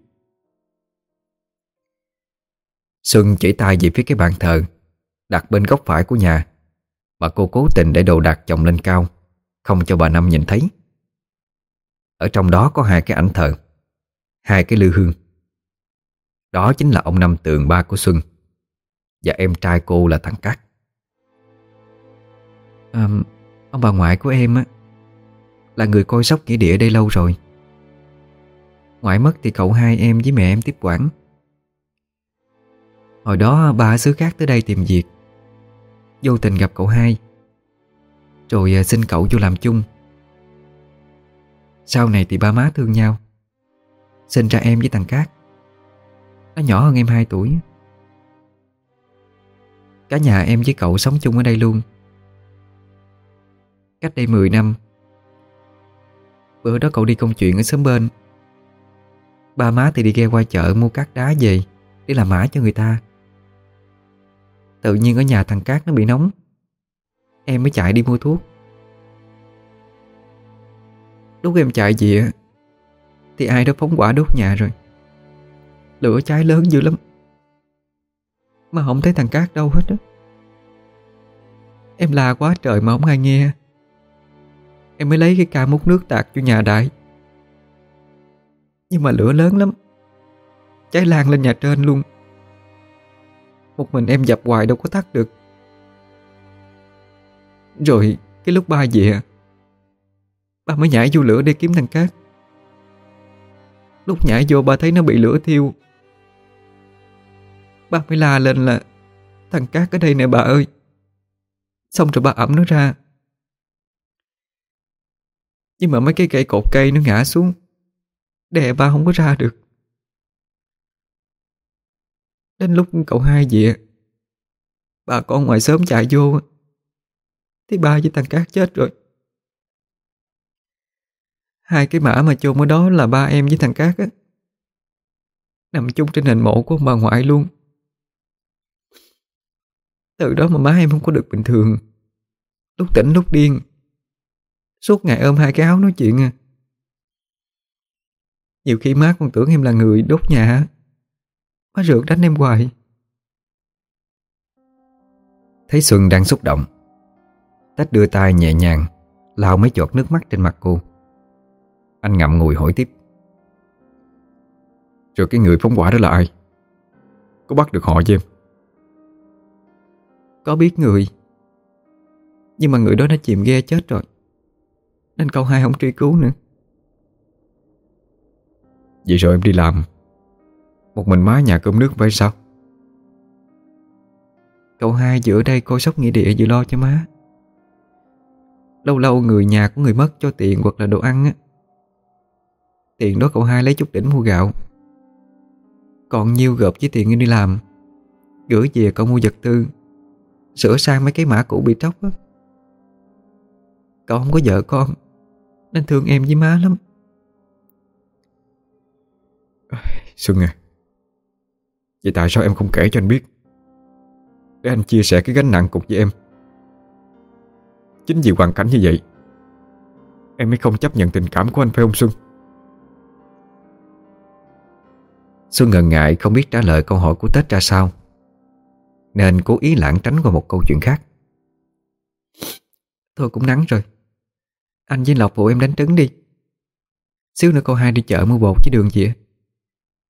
Xuân chỉ tay về phía cái bàn thờ, Đặt bên góc phải của nhà. Mà cô cố tình để đồ đạc chồng lên cao, Không cho bà Năm nhìn thấy. Ở trong đó có hai cái ảnh thờ, Hai cái lư hương. Đó chính là ông Năm Tường ba của Xuân, Và em trai cô là thằng Cát à, Ông bà ngoại của em á Là người coi sóc nghĩa địa đây lâu rồi. Ngoại mất thì cậu hai em với mẹ em tiếp quản. Hồi đó ba ở xứ khác tới đây tìm việc. Vô tình gặp cậu hai. Rồi à, xin cậu vô làm chung. Sau này thì ba má thương nhau. Sinh ra em với thằng Cát. Nó nhỏ hơn em 2 tuổi. Cả nhà em với cậu sống chung ở đây luôn. Cách đây 10 năm. Bữa đó cậu đi công chuyện ở xóm bên. Ba má thì đi ghe qua chợ mua cát đá về Để làm mã cho người ta. Tự nhiên ở nhà thằng Cát nó bị nóng. Em mới chạy đi mua thuốc. Lúc em chạy về Thì ai đó phóng quả đốt nhà rồi. Lửa cháy lớn dữ lắm. Mà không thấy thằng Cát đâu hết á. Em la quá trời mà không ai nghe. Em mới lấy cái ca múc nước tạt cho nhà đại Nhưng mà lửa lớn lắm. Cháy lan lên nhà trên luôn. Một mình em dập hoài đâu có tắt được. Rồi cái lúc ba về, Ba mới nhảy vô lửa để kiếm thằng Cát. Lúc nhảy vô ba thấy nó bị lửa thiêu. Ba mới la lên là, Thằng Cát ở đây nè bà ơi. Xong rồi ba ẩm nó ra. Nhưng mà mấy cái cây cột cây nó ngã xuống. Đè ba không có ra được. Đến lúc cậu hai về, Bà con ngoài sớm chạy vô. Thì ba với thằng Cát chết rồi. Hai cái mã mà chôn ở đó là ba em với thằng Cát á. Nằm chung trên hình mộ của ông bà ngoại luôn. Từ đó mà má em không có được bình thường. Lúc tỉnh lúc điên. Suốt ngày ôm hai cái áo nói chuyện à. Nhiều khi má còn tưởng em là người đốt nhà Má rượt đánh em hoài. Thấy Xuân đang xúc động Tách đưa tay nhẹ nhàng lau mấy giọt nước mắt trên mặt cô. Anh ngậm ngùi hỏi tiếp. Rồi cái người phóng quả đó là ai? Có bắt được họ với em Có biết người. Nhưng mà người đó đã chìm ghe chết rồi Nên cậu hai không truy cứu nữa. Vậy rồi em đi làm. Một mình má nhà cơm nước vậy sao? Cậu hai giữa đây coi sóc nghĩa địa vừa lo cho má. Lâu lâu người nhà của người mất cho tiền hoặc là đồ ăn á. Tiền đó cậu hai lấy chút đỉnh mua gạo. Còn nhiêu gộp với tiền đi làm. Gửi về cậu mua vật tư. Sửa sang mấy cái mã cũ bị tróc á Cậu không có vợ con Nên thương em với má lắm. Xuân à Vậy tại sao em không kể cho anh biết? Để anh chia sẻ cái gánh nặng cùng với em. Chính vì hoàn cảnh như vậy Em mới không chấp nhận tình cảm của anh phải không Xuân? Xuân ngần ngại không biết trả lời câu hỏi của Tết ra sao Nên cố ý lãng tránh qua một câu chuyện khác. Thôi cũng nắng rồi anh với Lộc phụ em đánh trứng đi. Xíu nữa cô hai đi chợ mua bột với đường gì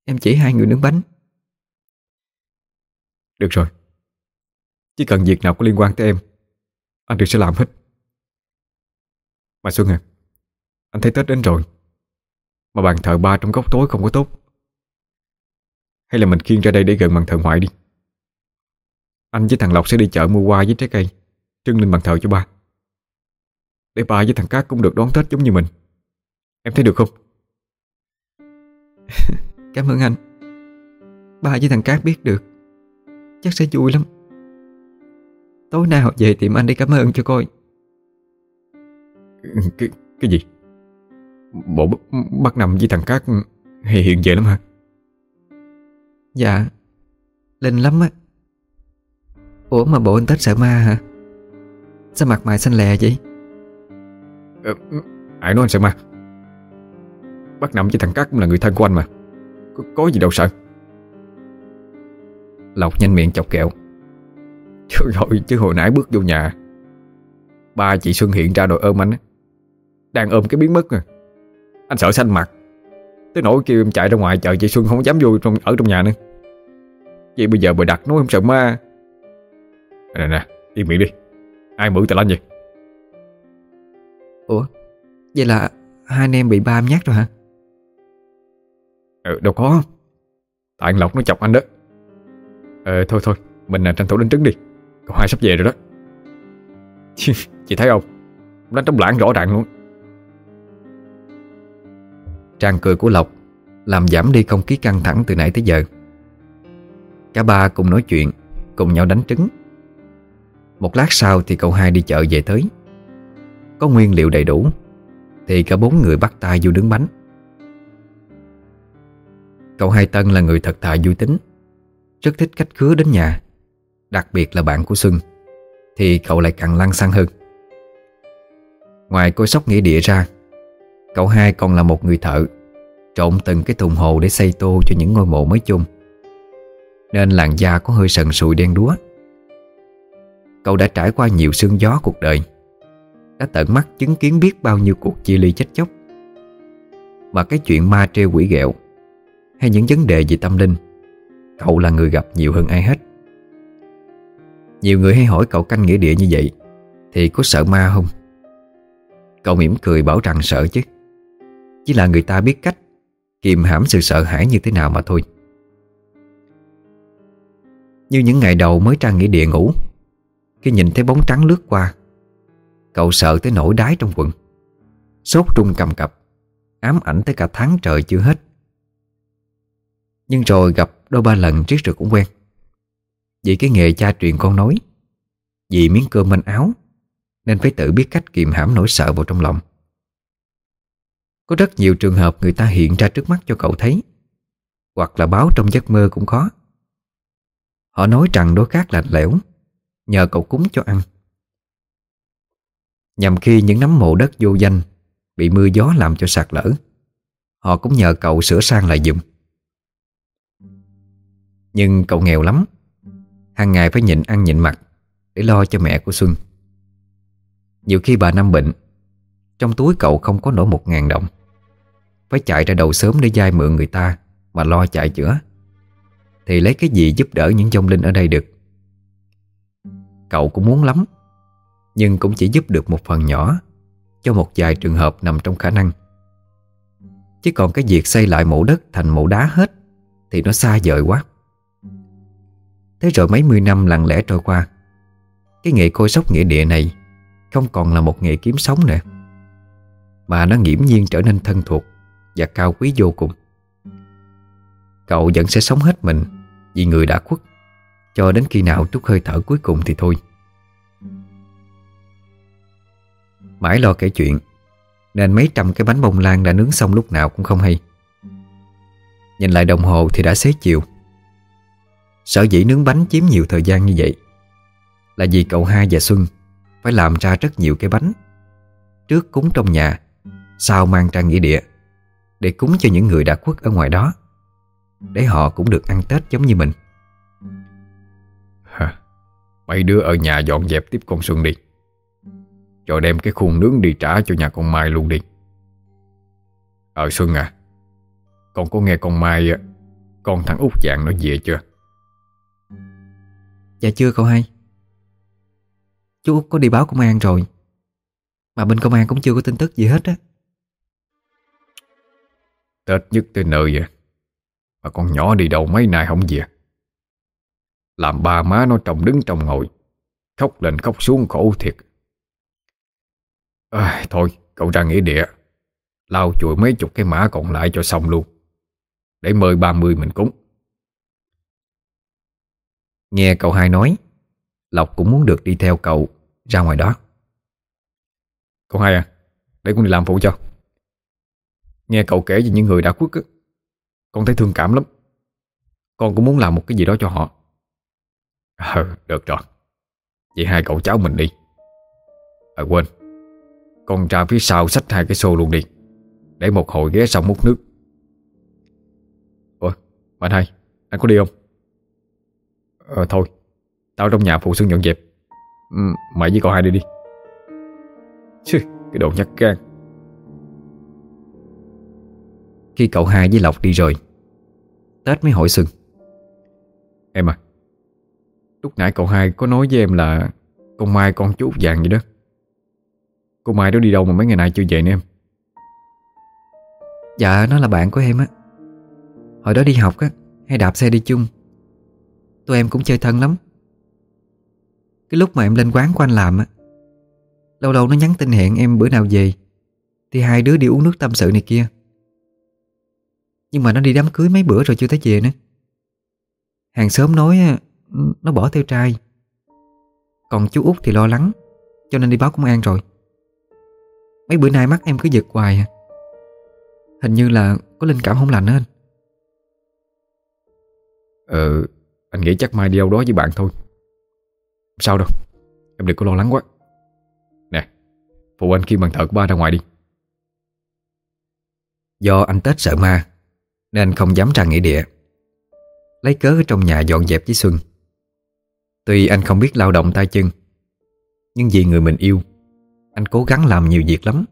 Em chỉ hai người nướng bánh. Được rồi. Chỉ cần việc nào có liên quan tới em, Anh đều sẽ làm hết. Mà Xuân à Anh thấy Tết đến rồi, Mà bàn thờ ba trong góc tối không có tốt. Hay là mình khiêng ra đây để gần bàn thờ ngoại đi. Anh với thằng Lộc sẽ đi chợ mua hoa với trái cây, Trưng lên bàn thờ cho ba. Để ba với thằng Cát cũng được đón Tết giống như mình Em thấy được không? Cảm ơn anh Ba với thằng Cát biết được Chắc sẽ vui lắm Tối nào về tìm anh để cảm ơn cho coi Cái, cái gì? Bộ bắt nằm với thằng Cát hay hiện về lắm hả? Dạ Linh lắm á Ủa mà bộ anh Tết sợ ma hả? Sao mặt mày xanh lè vậy? Ờ, ừ, ai nói anh sợ ma? Bắt nằm với thằng Cát cũng là người thân của anh mà. Có, có gì đâu sợ. Lộc nhanh miệng chọc kẹo. Trời ơi chứ hồi nãy bước vô nhà Ba chị Xuân hiện ra đòi ôm anh Đang ôm cái biến mất à. Anh sợ xanh mặt. Tới nỗi kêu em chạy ra ngoài chờ chị Xuân không dám vô trong ở trong nhà nữa. Vậy bây giờ bà đặt nói em sợ ma. Nè nè im miệng đi. Ai mượn tài lanh vậy? Ủa? Vậy là hai anh em bị ba em nhát rồi hả? Ừ đâu có. Tại anh Lộc nó chọc anh đó. Ờ thôi thôi Mình tranh thủ đánh trứng đi. Cậu hai sắp về rồi đó. Chị thấy không? Đánh trống lãng rõ ràng luôn. Trang cười của Lộc Làm giảm đi không khí căng thẳng từ nãy tới giờ. Cả ba cùng nói chuyện Cùng nhau đánh trứng. Một lát sau thì cậu hai đi chợ về tới có nguyên liệu đầy đủ, Thì cả bốn người bắt tay vô nướng bánh. Cậu hai Tân là người thật thà vui tính, Rất thích cách khứa đến nhà, Đặc biệt là bạn của Xuân, Thì cậu lại càng lăng xăng hơn. Ngoài coi sóc nghĩa địa ra, Cậu hai còn là một người thợ, Trộn từng cái thùng hồ để xây tô cho những ngôi mộ mới chung Nên làn da có hơi sần sùi đen đúa. Cậu đã trải qua nhiều sương gió cuộc đời. Đã tận mắt chứng kiến biết bao nhiêu cuộc chia ly chết chóc. Mà cái chuyện ma treo quỷ ghẹo, Hay những vấn đề về tâm linh, Cậu là người gặp nhiều hơn ai hết. Nhiều người hay hỏi cậu canh nghĩa địa như vậy, Thì có sợ ma không? Cậu mỉm cười bảo rằng sợ chứ. Chỉ là người ta biết cách Kiềm hãm sự sợ hãi như thế nào mà thôi. Như những ngày đầu mới ra nghĩa địa ngủ, Khi nhìn thấy bóng trắng lướt qua Cậu sợ tới nổi đái trong quần. Sốt trung cầm cập, Ám ảnh tới cả tháng trời chưa hết. Nhưng rồi gặp đôi ba lần triết rồi cũng quen. Vì cái nghề cha truyền con nói, Vì miếng cơm manh áo, Nên phải tự biết cách kiềm hãm nỗi sợ vào trong lòng. Có rất nhiều trường hợp người ta hiện ra trước mắt cho cậu thấy, Hoặc là báo trong giấc mơ cũng có. Họ nói rằng đối khác lạnh lẽo, Nhờ cậu cúng cho ăn. Nhằm khi những nắm mộ đất vô danh Bị mưa gió làm cho sạt lở, Họ cũng nhờ cậu sửa sang lại dùm Nhưng cậu nghèo lắm hàng ngày phải nhịn ăn nhịn mặt Để lo cho mẹ của Xuân. Nhiều khi bà Năm bệnh, Trong túi cậu không có nổi một ngàn đồng. Phải chạy ra đầu sớm để dai mượn người ta Mà lo chạy chữa. Thì lấy cái gì giúp đỡ những dông linh ở đây được? Cậu cũng muốn lắm. Nhưng cũng chỉ giúp được một phần nhỏ Cho một vài trường hợp nằm trong khả năng. Chứ còn cái việc xây lại mộ đất thành mộ đá hết Thì nó xa vời quá. Thế rồi mấy mươi năm lặng lẽ trôi qua, Cái nghề coi sóc nghĩa địa này Không còn là một nghề kiếm sống nữa. Mà nó nghiễm nhiên trở nên thân thuộc Và cao quý vô cùng. Cậu vẫn sẽ sống hết mình Vì người đã khuất, Cho đến khi nào trút hơi thở cuối cùng thì thôi. Mãi lo kể chuyện. Nên mấy trăm cái bánh bông lan đã nướng xong lúc nào cũng không hay. Nhìn lại đồng hồ thì đã xế chiều. Sở dĩ nướng bánh chiếm nhiều thời gian như vậy Là vì cậu hai và Xuân Phải làm ra rất nhiều cái bánh. Trước cúng trong nhà, Sau mang ra nghĩa địa, Để cúng cho những người đã khuất ở ngoài đó, Để họ cũng được ăn Tết giống như mình. Hả? Mấy đứa ở nhà dọn dẹp tiếp con Xuân đi. Rồi đem cái khuôn nướng đi trả cho nhà con Mai luôn đi. Ờ Xuân à Con có nghe con Mai Con thằng út dạng nó về chưa? Dạ chưa cậu hai. Chú Út có đi báo công an rồi Mà bên công an cũng chưa có tin tức gì hết á. Tết nhất tới nơi vậy Mà con nhỏ đi đâu mấy nay không về. Làm ba má nó trồng đứng trong ngồi Khóc lên khóc xuống khổ thiệt à, Thôi cậu ra nghĩa địa. Lau chùi mấy chục cái mã còn lại cho xong luôn. Để mời ba mươi mình cúng. Nghe cậu hai nói Lộc cũng muốn được đi theo cậu Ra ngoài đó. Cậu hai à Để con đi làm phụ cho. Nghe cậu kể về những người đã khuất Con thấy thương cảm lắm. Con cũng muốn làm một cái gì đó cho họ. Ờ được rồi. Vậy hai cậu cháu mình đi. À quên. Con ra phía sau xách hai cái xô luôn đi. Để một hồi ghé xong múc nước. Ủa mà anh hai Anh có đi không? Ờ thôi. Tao trong nhà phụ Xuân dọn dẹp ừ, Mày với cậu hai đi đi. Chứ cái đồ nhắc gan. Khi cậu hai với Lộc đi rồi Tết mới hỏi Xuân Em à Lúc nãy cậu hai có nói với em là Con Mai con chú vàng vậy đó. Cô Mai đó đi đâu mà mấy ngày nay chưa về nè em? Dạ nó là bạn của em á. Hồi đó đi học á, Hay đạp xe đi chung. Tụi em cũng chơi thân lắm. Cái lúc mà em lên quán của anh làm á, Lâu lâu nó nhắn tin hẹn em bữa nào về, Thì hai đứa đi uống nước tâm sự này kia. Nhưng mà nó đi đám cưới mấy bữa rồi chưa tới về nữa. Hàng xóm nói Nó bỏ theo trai. Còn chú út thì lo lắng, Cho nên đi báo công an rồi. Mấy bữa nay mắt em cứ giật hoài à. Hình như là có linh cảm không lành á anh. Ừ Anh nghĩ chắc Mai đi đâu đó với bạn thôi. Sao đâu Em đừng có lo lắng quá. Nè Phụ anh khi bàn thờ của ba ra ngoài đi. Do anh Tết sợ ma Nên anh không dám ra nghĩa địa. Lấy cớ ở trong nhà dọn dẹp với Xuân. Tuy anh không biết lao động tay chân Nhưng vì người mình yêu anh cố gắng làm nhiều việc lắm.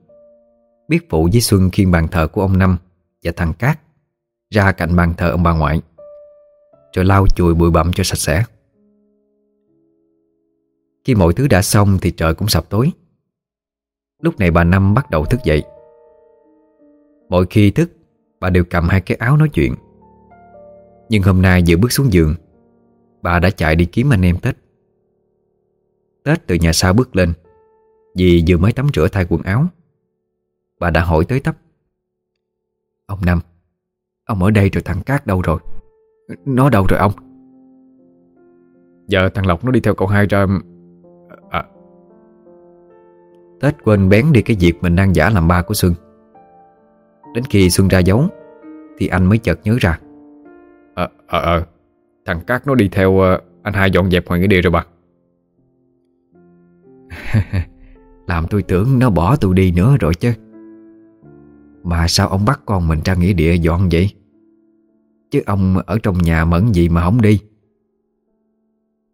Biết phụ với Xuân khiêng bàn thờ của ông Năm Và thằng Cát Ra cạnh bàn thờ ông bà ngoại, Rồi lau chùi bụi bặm cho sạch sẽ. Khi mọi thứ đã xong Thì trời cũng sập tối. Lúc này bà Năm bắt đầu thức dậy. Mỗi khi thức, Bà đều cầm hai cái áo nói chuyện. Nhưng hôm nay vừa bước xuống giường, Bà đã chạy đi kiếm anh em Tết. Tết từ nhà sau bước lên. Vì vừa mới tắm rửa thay quần áo. Bà đã hỏi tới tấp. Ông Năm Ông ở đây rồi thằng Cát đâu rồi? Nó đâu rồi ông? Giờ thằng Lộc nó đi theo cậu hai ra à. Tết quên bén đi cái việc mình đang giả làm ba của Xuân. Đến khi Xuân ra dấu Thì anh mới chợt nhớ ra. Ờ ờ ờ Thằng Cát nó đi theo uh, anh hai dọn dẹp ngoài nghĩa địa rồi bà Làm tôi tưởng nó bỏ tôi đi nữa rồi chứ. Mà sao ông bắt con mình ra nghĩa địa dọn vậy? Chứ ông ở trong nhà mẫn gì mà không đi.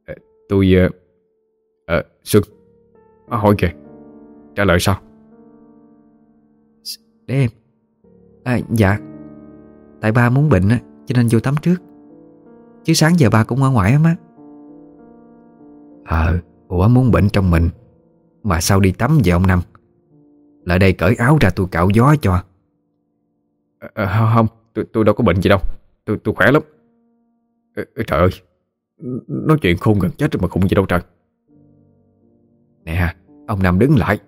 À, Tôi uh, Xuân à, Hỏi kìa Trả lời sao? Để em. À, Dạ. Tại ba muốn bệnh á Cho nên vô tắm trước. Chứ sáng giờ ba cũng ở ngoài á. Má Ờ Ủa muốn bệnh trong mình Mà sao đi tắm vậy ông Năm? Lại đây cởi áo ra tôi cạo gió cho. À, Không tôi, tôi đâu có bệnh gì đâu. Tôi, tôi khỏe lắm. À, Trời ơi. Nói chuyện khôn gần chết mà khùng gì đâu trời. Nè Ông Năm đứng lại.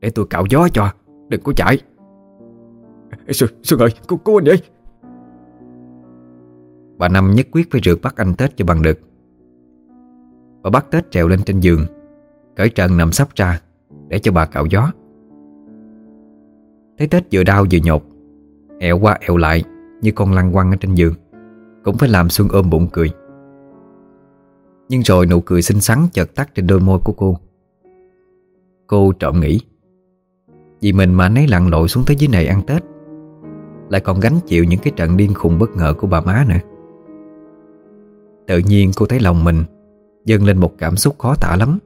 Để tôi cạo gió cho. Đừng có chạy. Xuân, Xuân ơi cứu, cứu anh vậy Bà Năm nhất quyết phải rượt bắt anh Tết cho bằng được. Bà bắt Tết trèo lên trên giường Cởi trần nằm sắp ra, Để cho bà cạo gió. Thấy Tết vừa đau vừa nhột, Ẹo qua ẹo lại Như con lăn quăng ở trên giường, Cũng phải làm Xuân ôm bụng cười. Nhưng rồi nụ cười xinh xắn chợt tắt trên đôi môi của cô. Cô trộm nghĩ, Vì mình mà nấy lặn lội xuống tới dưới này ăn Tết, Lại còn gánh chịu những cái trận điên khùng bất ngờ của bà má nữa. Tự nhiên cô thấy lòng mình Dâng lên một cảm xúc khó tả lắm.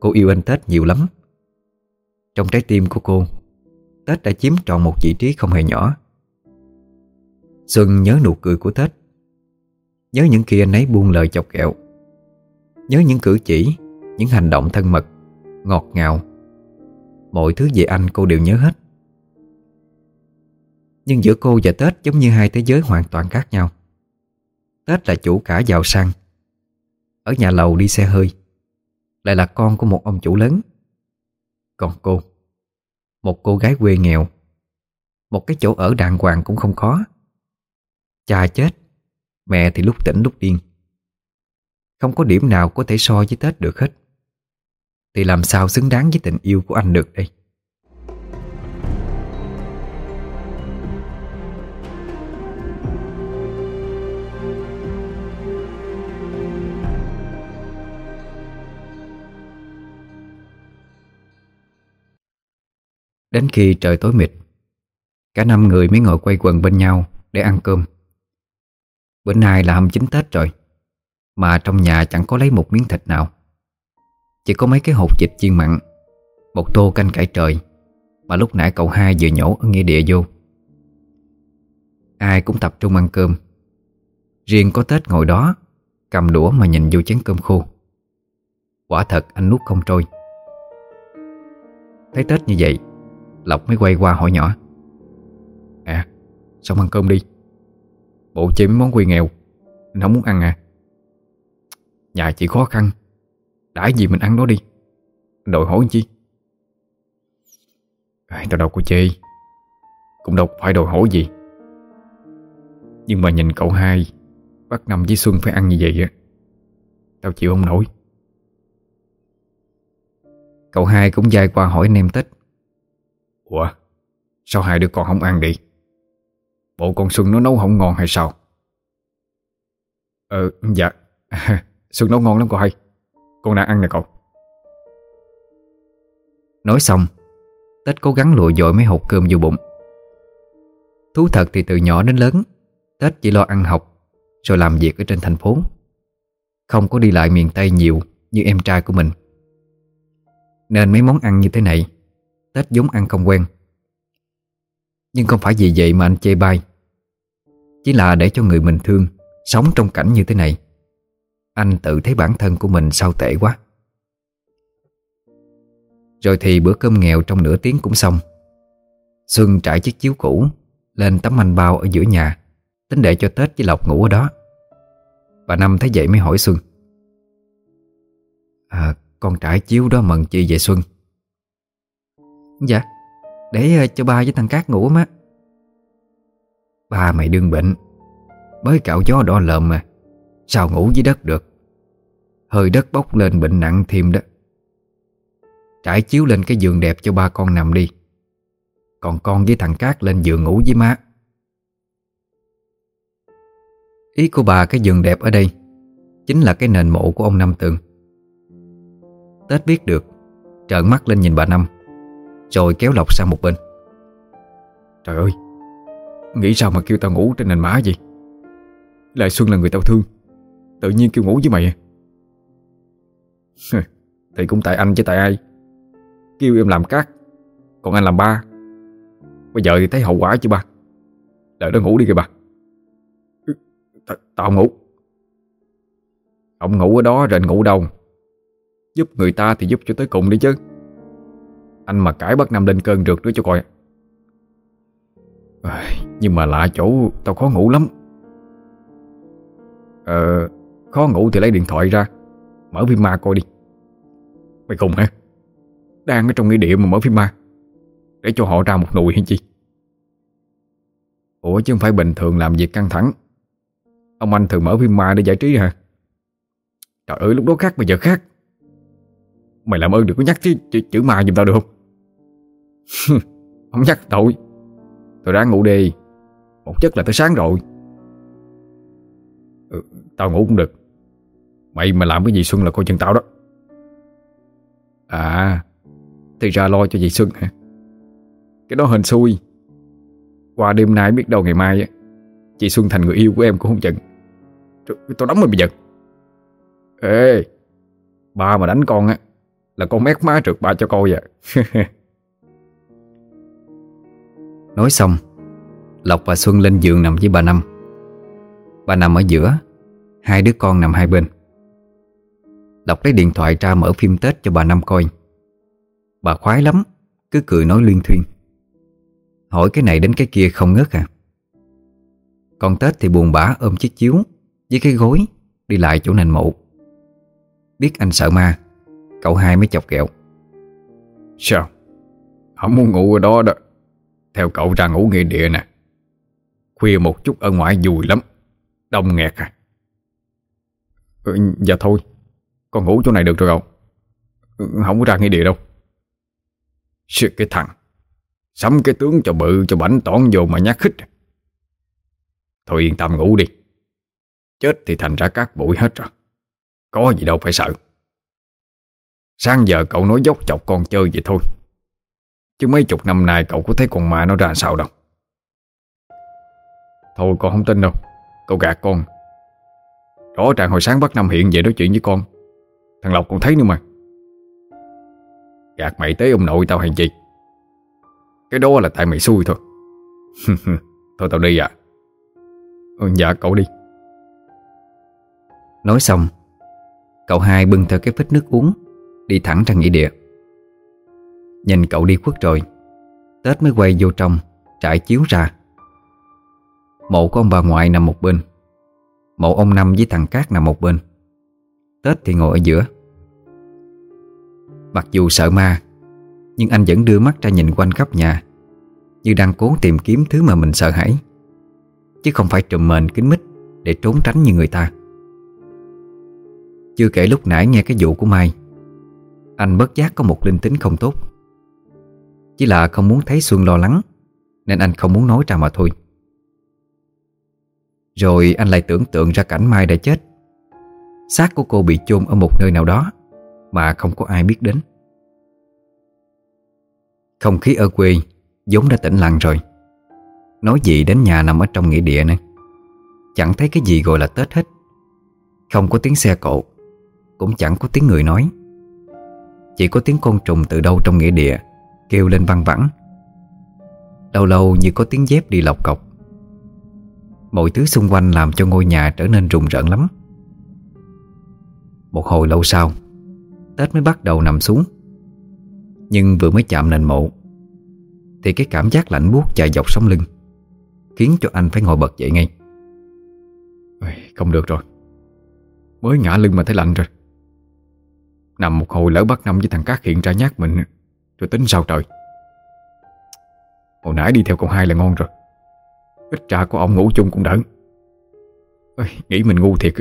Cô yêu anh Tết nhiều lắm. Trong trái tim của cô, Tết đã chiếm trọn một vị trí không hề nhỏ. Xuân nhớ nụ cười của Tết. Nhớ những khi anh ấy buông lời chọc kẹo Nhớ những cử chỉ, Những hành động thân mật, Ngọt ngào. Mọi thứ về anh cô đều nhớ hết. Nhưng giữa cô và Tết giống như hai thế giới hoàn toàn khác nhau. Tết là chủ cả giàu sang. Ở nhà lầu đi xe hơi. Lại là con của một ông chủ lớn. Còn cô, Một cô gái quê nghèo, Một cái chỗ ở đàng hoàng cũng không có Cha chết, Mẹ thì lúc tỉnh lúc điên Không có điểm nào có thể so với Tết được hết. Thì làm sao xứng đáng với tình yêu của anh được đây? Đến khi trời tối mịt, Cả năm người mới ngồi quay quần bên nhau Để ăn cơm. Bữa nay là 29 Tết rồi, Mà trong nhà chẳng có lấy một miếng thịt nào. Chỉ có mấy cái hột vịt chiên mặn, Một tô canh cải trời, Mà lúc nãy cậu hai vừa nhổ ở nghĩa địa vô. Ai cũng tập trung ăn cơm. Riêng có Tết ngồi đó, Cầm đũa mà nhìn vô chén cơm khô. Quả thật anh nuốt không trôi. Thấy Tết như vậy Lộc mới quay qua hỏi nhỏ. À Xong ăn cơm đi. Bộ chỉ món quê nghèo Anh không muốn ăn à? Nhà chỉ khó khăn Đãi gì mình ăn đó đi. Đòi hỏi chi? À, Tao đâu có chê Cũng đâu phải đòi hỏi gì. Nhưng mà nhìn cậu hai Bắt Năm với Xuân phải ăn như vậy á Tao chịu không nổi. Cậu hai cũng dai qua hỏi nem Tết. Ủa? Sao hai đứa con không ăn đi? Bộ con Xuân nó nấu không ngon hay sao? Ờ dạ. Xuân nấu ngon lắm cậu hay Con đang ăn nè cậu. Nói xong, Tết cố gắng lụi dội mấy hộp cơm vô bụng. Thú thật thì từ nhỏ đến lớn, Tết chỉ lo ăn học, Rồi làm việc ở trên thành phố. Không có đi lại miền Tây nhiều Như em trai của mình. Nên mấy món ăn như thế này Tết giống ăn không quen. Nhưng không phải vì vậy mà anh chê bai. Chỉ là để cho người mình thương Sống trong cảnh như thế này. Anh tự thấy bản thân của mình sao tệ quá. Rồi thì bữa cơm nghèo trong nửa tiếng cũng xong. Xuân trải chiếc chiếu cũ Lên tấm anh bao ở giữa nhà, Tính để cho Tết với Lộc ngủ ở đó. Bà Năm thấy vậy mới hỏi Xuân. À con trải chiếu đó mần chi vậy Xuân. Dạ. Để ờ, cho ba với thằng Cát ngủ má. Ba mày đương bệnh. Mới cạo gió đỏ lợm mà. Sao ngủ dưới đất được? Hơi đất bốc lên bệnh nặng thêm đó. Trải chiếu lên cái giường đẹp cho ba con nằm đi. Còn con với thằng Cát lên giường ngủ với má. Ý của bà cái giường đẹp ở đây Chính là cái nền mộ của ông Năm Tường. Tết biết được, Trợn mắt lên nhìn bà Năm rồi kéo Lộc sang một bên. Trời ơi, Nghĩ sao mà kêu tao ngủ trên nền má vậy? Lại Xuân là người tao thương, Tự nhiên kêu ngủ với mày? À? Thì cũng tại anh chứ tại ai? Kêu em làm cát, Còn anh làm ba. Bây giờ thì thấy hậu quả chứ ba. Đợi nó ngủ đi kìa bà. T Tao ngủ. Ông ngủ ở đó rồi anh ngủ đâu. Giúp người ta thì giúp cho tới cùng đi chứ anh mà cãi bắt Nam lên cơn rượt nữa cho coi. À, Nhưng mà lạ chỗ Tao khó ngủ lắm. Ờ Khó ngủ thì lấy điện thoại ra Mở phim ma coi đi. Mày cùng hả? Đang ở trong nghĩa địa mà mở phim ma Để cho họ ra một nùi hay chi? Ủa chứ không phải bình thường làm việc căng thẳng. Ông anh thường mở phim ma để giải trí hả? Trời ơi lúc đó khác bây giờ khác. Mày làm ơn đừng có nhắc chữ, chữ, chữ ma giùm tao được không? Không nhắc tội. Tôi đang ngủ đi. Một chất là tới sáng rồi. Ừ, Tao ngủ cũng được. Mày mà làm cái gì Xuân là coi chừng tao đó. À Thì ra lo cho dì Xuân hả? Cái đó hên xui. Qua đêm nay biết đâu ngày mai Chị Xuân thành người yêu của em cũng không chừng. Tôi đóng mày bây giờ. Ê Ba mà đánh con á Là con mét má trượt ba cho coi à. Nói xong, Lộc và Xuân lên giường nằm với bà Năm. Bà nằm ở giữa, Hai đứa con nằm hai bên. Lộc lấy điện thoại ra mở phim Tết cho bà Năm coi. Bà khoái lắm, Cứ cười nói liên thuyên. Hỏi cái này đến cái kia không ngớt à. Còn Tết thì buồn bã ôm chiếc chiếu Với cái gối Đi lại chỗ nền mộ. Biết anh sợ ma, Cậu hai mới chọc ghẹo Sao? Không muốn ngủ ở đó đó. Theo cậu ra ngủ nghỉ địa nè. Khuya một chút ở ngoài vui lắm. Đông nghẹt à. Ừ, Dạ thôi. Con ngủ chỗ này được rồi cậu. Ừ, Không có ra nghỉ địa đâu. Shit cái thằng. Sắm cái tướng cho bự cho bảnh tỏn vô mà nhát khích. Thôi yên tâm ngủ đi. Chết thì thành ra cát bụi hết rồi. Có gì đâu phải sợ. Sáng giờ cậu nói dốc chọc con chơi vậy thôi. Chứ mấy chục năm nay cậu có thấy con ma nó ra sao đâu. Thôi con không tin đâu. Cậu gạt con. Rõ ràng hồi sáng bắt Năm hiện về nói chuyện với con. Thằng Lộc còn thấy nữa mà. Gạt mày tới ông nội tao hay gì? Cái đó là tại mày xui thôi. Thôi tao đi à. Ừ, Dạ cậu đi. Nói xong Cậu hai bưng theo cái phích nước uống Đi thẳng ra nghỉ địa. Nhìn cậu đi khuất rồi. Tết mới quay vô trong, Trải chiếu ra. Mộ của ông bà ngoại nằm một bên. Mộ ông Năm với thằng Cát nằm một bên. Tết thì ngồi ở giữa. Mặc dù sợ ma, Nhưng anh vẫn đưa mắt ra nhìn quanh khắp nhà, Như đang cố tìm kiếm thứ mà mình sợ hãi. Chứ không phải trùm mền kín mít Để trốn tránh như người ta. Chưa kể lúc nãy nghe cái vụ của Mai, Anh bất giác có một linh tính không tốt. Chỉ là không muốn thấy Xuân lo lắng, Nên anh không muốn nói ra mà thôi. Rồi anh lại tưởng tượng ra cảnh Mai đã chết. Xác của cô bị chôn ở một nơi nào đó Mà không có ai biết đến. Không khí ở quê vốn đã tĩnh lặng rồi. Nói gì đến nhà nằm ở trong nghĩa địa nữa Chẳng thấy cái gì gọi là Tết hết. Không có tiếng xe cộ, Cũng chẳng có tiếng người nói. Chỉ có tiếng côn trùng từ đâu trong nghĩa địa Kêu lên văng vẳng. Lâu lâu như có tiếng dép đi lọc cọc. Mọi thứ xung quanh làm cho ngôi nhà trở nên rùng rợn lắm. Một hồi lâu sau, Tết mới bắt đầu nằm xuống. Nhưng vừa mới chạm nền mộ, Thì cái cảm giác lạnh buốt chạy dọc sống lưng Khiến cho anh phải ngồi bật dậy ngay. Không được rồi. Mới ngã lưng mà thấy lạnh rồi. Nằm một hồi lỡ bắt năm với thằng Cát hiện ra nhát mình. Rồi tính sao trời? Hồi nãy đi theo con hai là ngon rồi. Ít trả có ông ngủ chung cũng đỡ. Ôi, Nghĩ mình ngu thiệt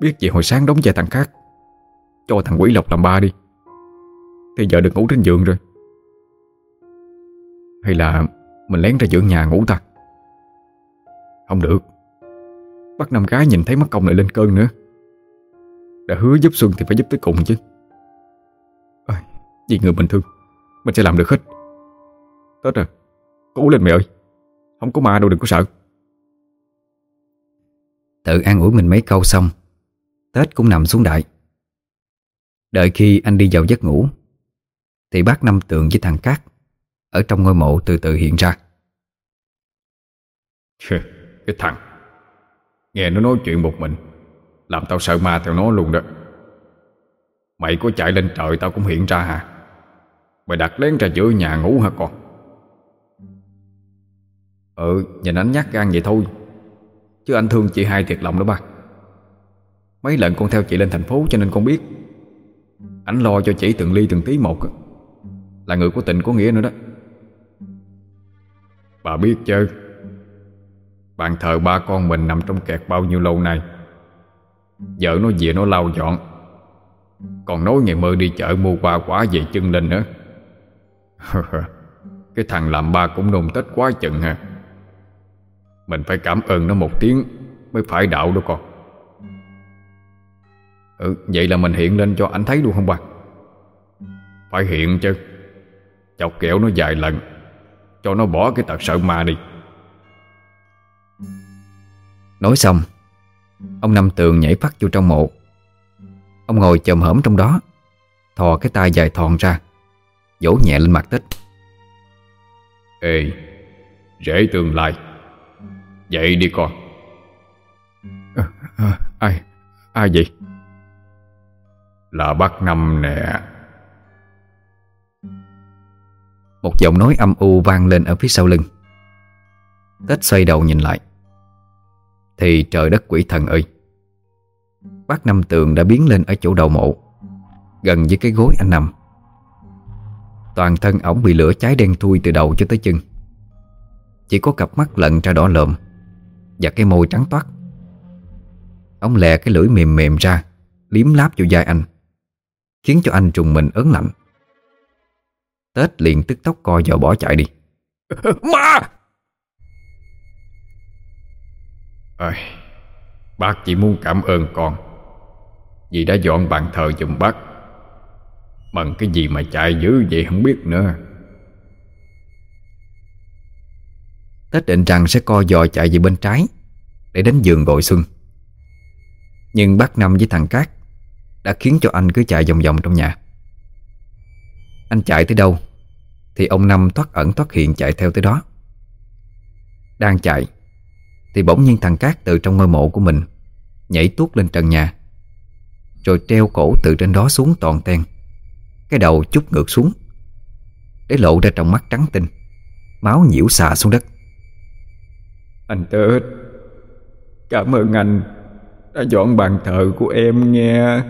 Biết gì hồi sáng đóng vai thằng khác Cho thằng quỷ lộc làm ba đi. Thì giờ được ngủ trên giường rồi. Hay là Mình lén ra giữa nhà ngủ ta? Không được. Bắt năm gái nhìn thấy mất công lại lên cơn nữa. Đã hứa giúp Xuân thì phải giúp tới cùng chứ. Vì người bình thường Mình sẽ làm được hết. Tết à Cố lên mẹ ơi. Không có ma đâu đừng có sợ. Tự an ủi mình mấy câu xong Tết cũng nằm xuống đại Đợi khi anh đi vào giấc ngủ Thì bác Năm Tường với thằng Cát Ở trong ngôi mộ từ từ hiện ra. Cái thằng. Nghe nó nói chuyện một mình Làm tao sợ ma theo nó luôn đó. Mày có chạy lên trời tao cũng hiện ra hả Mày đặt lén ra giữa nhà ngủ hả con? Ừ nhìn anh nhát gan vậy thôi. Chứ anh thương chị hai thiệt lòng đó ba. Mấy lần con theo chị lên thành phố cho nên con biết. Anh lo cho chị từng ly từng tí một Là người có tình có nghĩa nữa đó. Bà biết chứ. Bàn thờ ba con mình nằm trong kẹt bao nhiêu lâu nay. Vợ nó về nó lau dọn. Còn nói ngày mơ đi chợ mua qua quả về chân lên nữa. Cái thằng làm ba cũng nôn tết quá chừng ha. Mình phải cảm ơn nó một tiếng Mới phải đạo đó con. Ừ vậy là mình hiện lên cho anh thấy luôn không ba Phải hiện chứ. Chọc kẹo nó vài lần, Cho nó bỏ cái tật sợ ma đi. Nói xong, Ông Năm Tường nhảy phát vô trong mộ. Ông ngồi chồm hởm trong đó, Thò cái tay dài thòn ra. Vỗ nhẹ lên mặt tích. Ê Rễ tương lai. Dậy đi con. À, à, Ai Ai vậy? Là bác Năm nè. Một giọng nói âm u vang lên ở phía sau lưng. Tết xoay đầu nhìn lại. Thì trời đất quỷ thần ơi. Bác Năm Tường đã biến lên ở chỗ đầu mộ Gần với cái gối anh nằm Toàn thân ổng bị lửa cháy đen thui từ đầu cho tới chân. Chỉ có cặp mắt lận ra đỏ lợm Và cái môi trắng toát. Ông lè cái lưỡi mềm mềm ra Liếm láp vô vai anh Khiến cho anh trùng mình ớn lạnh. Tết liền tức tốc co vào bỏ chạy đi. Ma Ơi, Bác chỉ muốn cảm ơn con Vì đã dọn bàn thờ giùm bác. Bằng cái gì mà chạy dữ vậy không biết nữa. Tết định rằng sẽ co giò chạy về bên trái, Để đến giường gọi Xuân. Nhưng bác Năm với thằng Cát Đã khiến cho anh cứ chạy vòng vòng trong nhà. Anh chạy tới đâu Thì ông Năm thoát ẩn thoát hiện chạy theo tới đó. Đang chạy Thì bỗng nhiên thằng Cát từ trong ngôi mộ của mình Nhảy tuốt lên trần nhà, Rồi treo cổ từ trên đó xuống toàn ten. Cái đầu chút ngược xuống Để lộ ra trong mắt trắng tinh Máu nhiễu xà xuống đất. Anh Tết Cảm ơn anh Đã dọn bàn thờ của em nghe.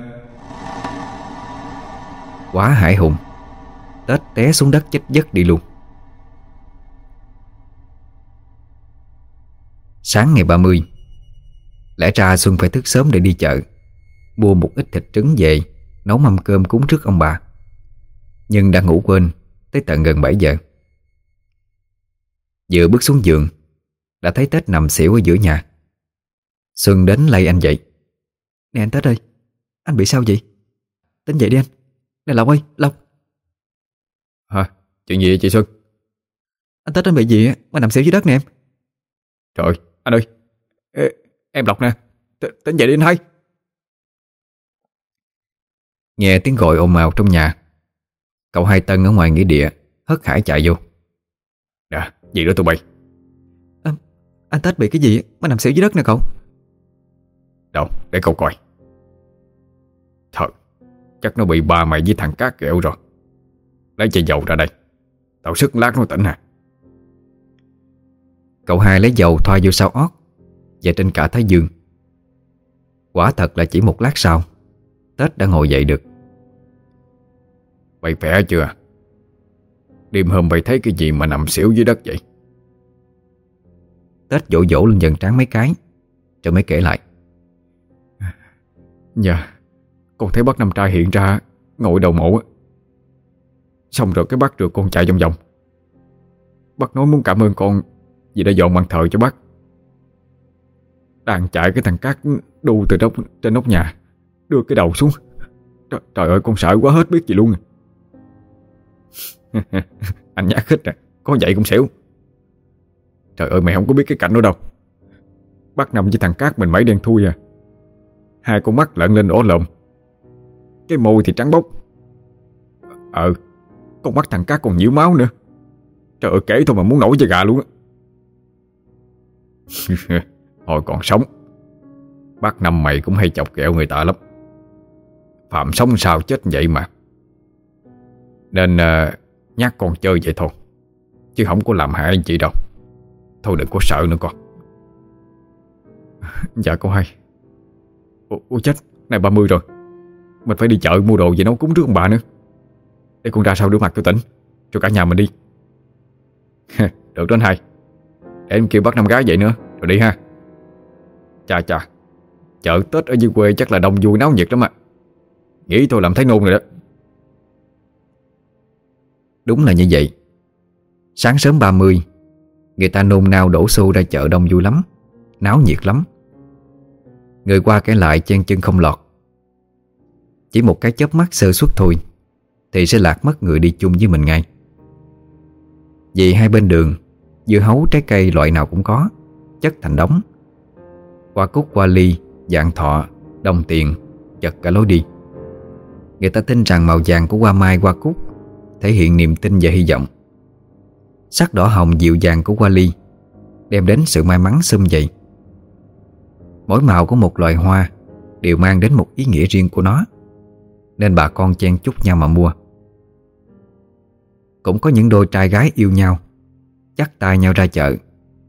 Quá hải hùng Tết té xuống đất chết giấc đi luôn. Sáng ngày 30 Lẽ ra Xuân phải thức sớm để đi chợ Mua một ít thịt trứng về Nấu mâm cơm cúng trước ông bà Nhưng đã ngủ quên Tới tận gần 7 giờ. Vừa bước xuống giường Đã thấy Tết nằm xỉu ở giữa nhà. Xuân đến lay anh dậy. Nè anh Tết ơi Anh bị sao vậy? Tính dậy đi anh. Nè Lộc ơi Lộc. Hả? Chuyện gì vậy chị Xuân? Anh Tết anh bị gì á? Mà nằm xỉu dưới đất nè em. Trời ơi, anh ơi. Ê, Em Lộc nè. T- Tỉnh dậy đi anh hai. Nghe tiếng gọi ồn ào trong nhà Cậu hai Tân ở ngoài nghĩa địa Hất hải chạy vô. Nè, gì đó tụi bay? Anh Tết bị cái gì mà nằm xỉu dưới đất nè cậu. Đâu, để cậu coi. Thật Chắc nó bị ba mày với thằng Cát kẹo rồi. Lấy chai dầu ra đây. Tao sức lát nó tỉnh à Cậu hai lấy dầu thoa vô sau ót Và trên cả thái dương. Quả thật là chỉ một lát sau Tết đã ngồi dậy được Mày khỏe chưa? Đêm hôm mày thấy cái gì mà nằm xỉu dưới đất vậy? Tết dỗ dỗ lên dần trán mấy cái Rồi mới kể lại. Dạ Con thấy bác Năm Trai hiện ra Ngồi đầu mộ á. Xong rồi cái bác rượt con chạy vòng vòng. Bác nói muốn cảm ơn con Vì đã dọn bàn thờ cho bác. Đang chạy cái thằng cát Đu từ đốc, trên nóc nhà Đưa cái đầu xuống. Trời, trời ơi con sợ quá hết biết gì luôn à. Anh nhát khích à Có vậy cũng xỉu. Trời ơi mày không có biết cái cảnh đó đâu. Bắt nằm với thằng cát mình mấy đen thui à. Hai con mắt lợn lên ổ lộn. Cái môi thì trắng bóc. Ờ Con mắt thằng cát còn nhiễu máu nữa. Trời ơi kể thôi mà muốn nổi da gà luôn á. Hồi còn sống. Bác năm mày cũng hay chọc ghẹo người ta lắm. Phạm sống sao chết vậy mà. Nên uh, nhắc con chơi vậy thôi. Chứ không có làm hại anh chị đâu. Thôi đừng có sợ nữa con. Dạ con hay Ủa, chết, này 30 rồi. Mình phải đi chợ mua đồ về nấu cúng trước ông bà nữa. Để con ra sau rửa mặt cho tỉnh. Cho cả nhà mình đi. Được đó anh hai. Để em kêu bắt năm gái vậy nữa. Rồi đi ha. Chà chà. Chợ Tết ở dưới quê chắc là đông vui náo nhiệt lắm ạ. Nghĩ thôi làm thấy nôn rồi đó. Đúng là như vậy. Sáng sớm 30 Người ta nôn nao đổ xô ra chợ đông vui lắm, Náo nhiệt lắm. Người qua kẻ lại chen chân không lọt. Chỉ một cái chớp mắt sơ suất thôi, Thì sẽ lạc mất người đi chung với mình ngay. Vì hai bên đường, Dưa hấu, trái cây loại nào cũng có, Chất thành đống. Qua cúc, qua ly Dạng thọ, Đồng tiền, Chật cả lối đi. Người ta tin rằng màu vàng của hoa mai, hoa cúc Thể hiện niềm tin và hy vọng. Sắc đỏ hồng dịu dàng của hoa ly Đem đến sự may mắn xum dậy Mỗi màu của một loài hoa Đều mang đến một ý nghĩa riêng của nó, Nên bà con chen chúc nhau mà mua. Cũng có những đôi trai gái yêu nhau Chắc tay nhau ra chợ,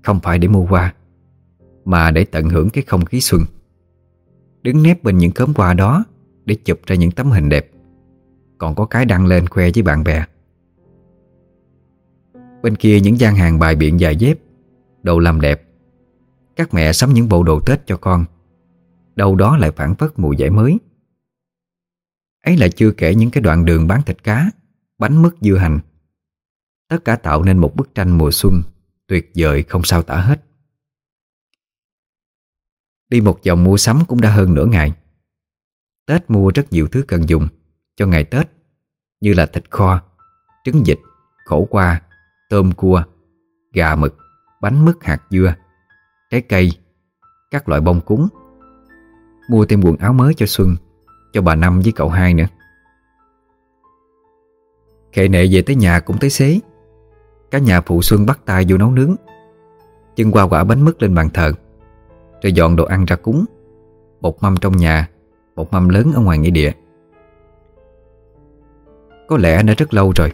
Không phải để mua hoa, Mà để tận hưởng cái không khí xuân. Đứng nép bên những cớm hoa đó Để chụp ra những tấm hình đẹp. Còn có cái đăng lên khoe với bạn bè. Bên kia những gian hàng bài biện dài dép, Đồ làm đẹp. Các mẹ sắm những bộ đồ Tết cho con. Đâu đó lại phản phất mùi giải mới. Ấy là chưa kể những cái đoạn đường bán thịt cá, Bánh mứt dưa hành. Tất cả tạo nên một bức tranh mùa xuân Tuyệt vời không sao tả hết. Đi một vòng mua sắm cũng đã hơn nửa ngày. Tết mua rất nhiều thứ cần dùng. Cho ngày Tết Như là thịt kho, trứng vịt, khổ qua, tôm cua, gà mực, bánh mứt hạt dưa, trái cây, các loại bông cúng. Mua thêm quần áo mới cho Xuân Cho bà Năm với cậu hai nữa. Khệ nệ về tới nhà cũng tới xế. Cả nhà phụ Xuân bắt tay vô nấu nướng. Chân qua quả bánh mứt lên bàn thờ Rồi dọn đồ ăn ra cúng. Một mâm trong nhà Một mâm lớn ở ngoài nghĩa địa. Có lẽ đã rất lâu rồi.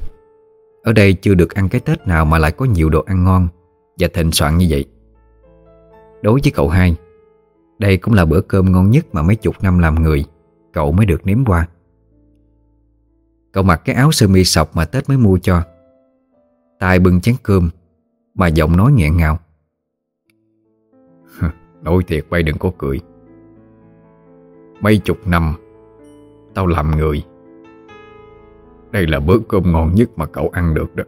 Ở đây chưa được ăn cái Tết nào Mà lại có nhiều đồ ăn ngon Và thịnh soạn như vậy. Đối với cậu hai, Đây cũng là bữa cơm ngon nhất Mà mấy chục năm làm người, Cậu mới được nếm qua. Cậu mặc cái áo sơ mi sọc mà Tết mới mua cho. Tay bưng chén cơm, Mà giọng nói nghẹn ngào. Nói thiệt bay đừng có cười. Mấy chục năm, Tao làm người đây là bữa cơm ngon nhất mà cậu ăn được đó.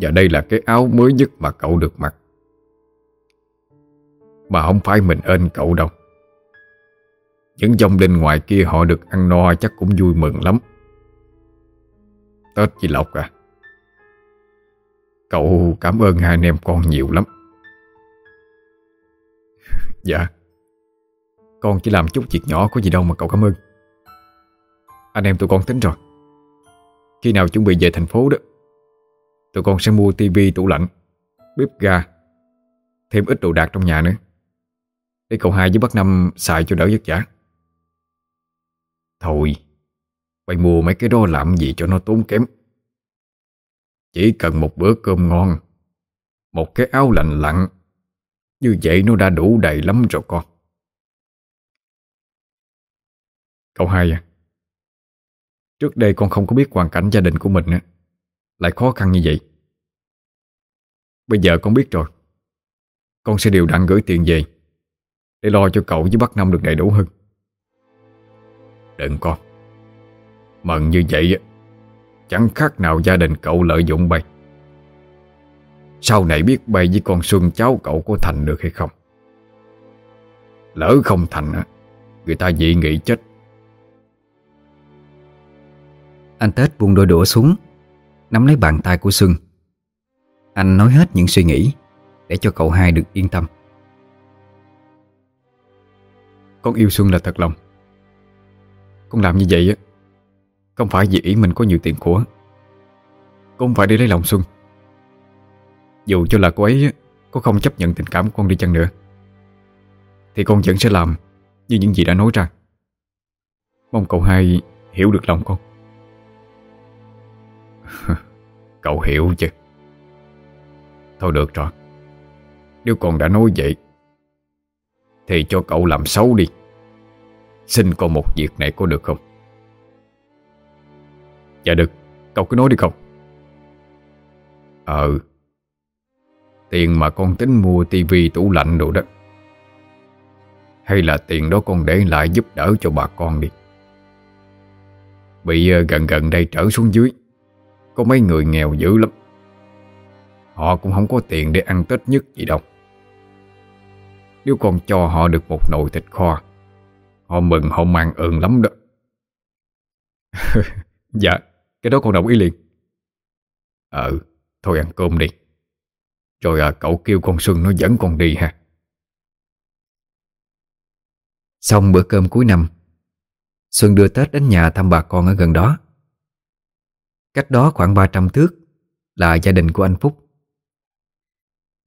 Và đây là cái áo mới nhất mà cậu được mặc. Mà không phải mình ơn cậu đâu. Những dòng linh ngoài kia họ được ăn no chắc cũng vui mừng lắm. Tết chị Lộc à. Cậu cảm ơn hai anh em con nhiều lắm. Dạ. Con chỉ làm chút việc nhỏ có gì đâu mà cậu cảm ơn. Anh em tụi con tính rồi. Khi nào chuẩn bị về thành phố đó, Tụi con sẽ mua tivi tủ lạnh, Bếp ga, Thêm ít đồ đạc trong nhà nữa. Để cậu hai với bác Năm xài cho đỡ vất vả Thôi, Mày mua mấy cái đó làm gì cho nó tốn kém. Chỉ cần một bữa cơm ngon, Một cái áo lạnh lặng Như vậy nó đã đủ đầy lắm rồi con. Cậu hai à Trước đây con không có biết hoàn cảnh gia đình của mình Lại khó khăn như vậy. Bây giờ con biết rồi. Con sẽ điều đặn gửi tiền về, Để lo cho cậu với bác Năm được đầy đủ hơn. Đừng con. Mận như vậy Chẳng khác nào gia đình cậu lợi dụng bay Sau này biết bay với con Xuân cháu cậu có thành được hay không? Lỡ không thành á, Người ta dị nghị chết. Anh Tết buông đôi đũa xuống, Nắm lấy bàn tay của Xuân Anh nói hết những suy nghĩ Để cho cậu hai được yên tâm. Con yêu Xuân là thật lòng. Con làm như vậy á, không phải vì ý mình có nhiều tiền của, Cũng phải đi lấy lòng Xuân Dù cho là cô ấy Có không chấp nhận tình cảm của con đi chăng nữa, Thì con vẫn sẽ làm Như những gì đã nói ra. Mong cậu hai hiểu được lòng con. Cậu hiểu chứ? Thôi được rồi. Nếu con đã nói vậy, Thì cho cậu làm xấu đi. Xin con một việc này có được không? Dạ được. Cậu cứ nói đi không? Ờ. Tiền mà con tính mua tivi tủ lạnh đồ đó, Hay là tiền đó con để lại giúp đỡ cho bà con đi. Bị ờ, gần gần đây trở xuống dưới. Có mấy người nghèo dữ lắm. Họ cũng không có tiền để ăn Tết nhất gì đâu. Nếu con cho họ được một nồi thịt kho Họ mừng họ mang ơn lắm đó. Dạ cái đó con đồng ý liền. Ờ Thôi ăn cơm đi. Rồi à, cậu kêu con Xuân nó dẫn con đi ha. Xong bữa cơm cuối năm Xuân đưa Tết đến nhà thăm bà con ở gần đó. Cách đó khoảng 300 thước, Là gia đình của anh Phúc.